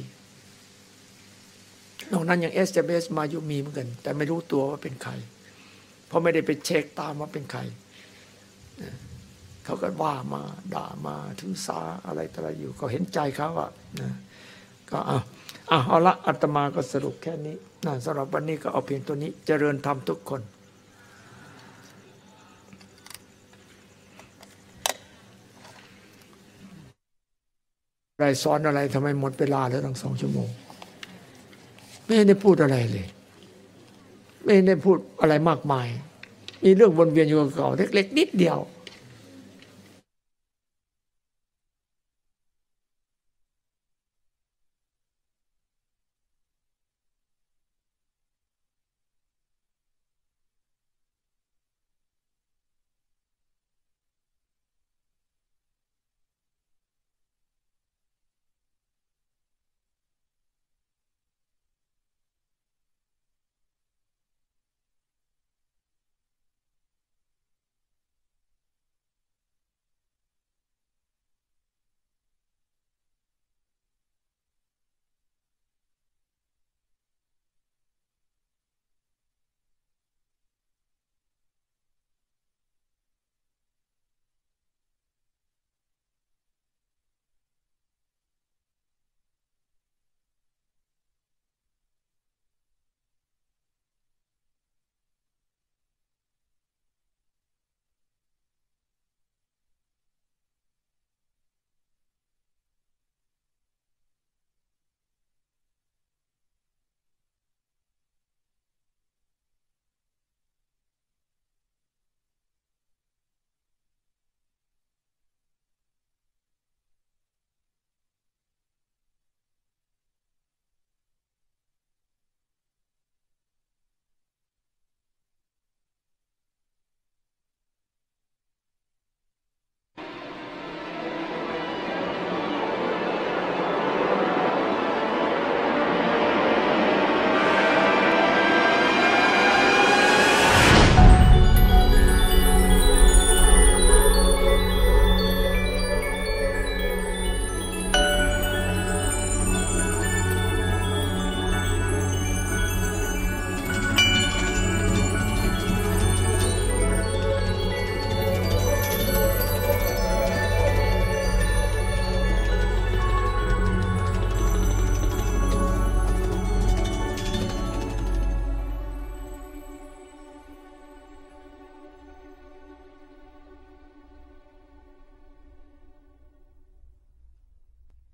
นอกนั้นยัง SMS มาอยู่มีเหมือนกัน แต่ไม่รู้ตัวว่าเป็นใคร เพราะไม่ได้ไปเช็คตามว่าเป็นใครเขาก็ว่ามาด่ามาถือสาอะไรต่ออะไรอยู่ ก็เห็นใจเขาอะนะก็เอาเอาเอาละอาตมาก็สรุปแค่นี้นะสำหรับวันนี้ก็เอาเพียงตัวนี้เจริญธรรมทุกคน อะไรสอนอะไรทำไมหมดเวลาแล้วตั้งสองชั่วโมง ไม่ได้พูดอะไรเลย ไม่ได้พูดอะไรมากมาย มีเรื่องวนเวียนอยู่กับเก่าเล็ก ๆ นิดเดียว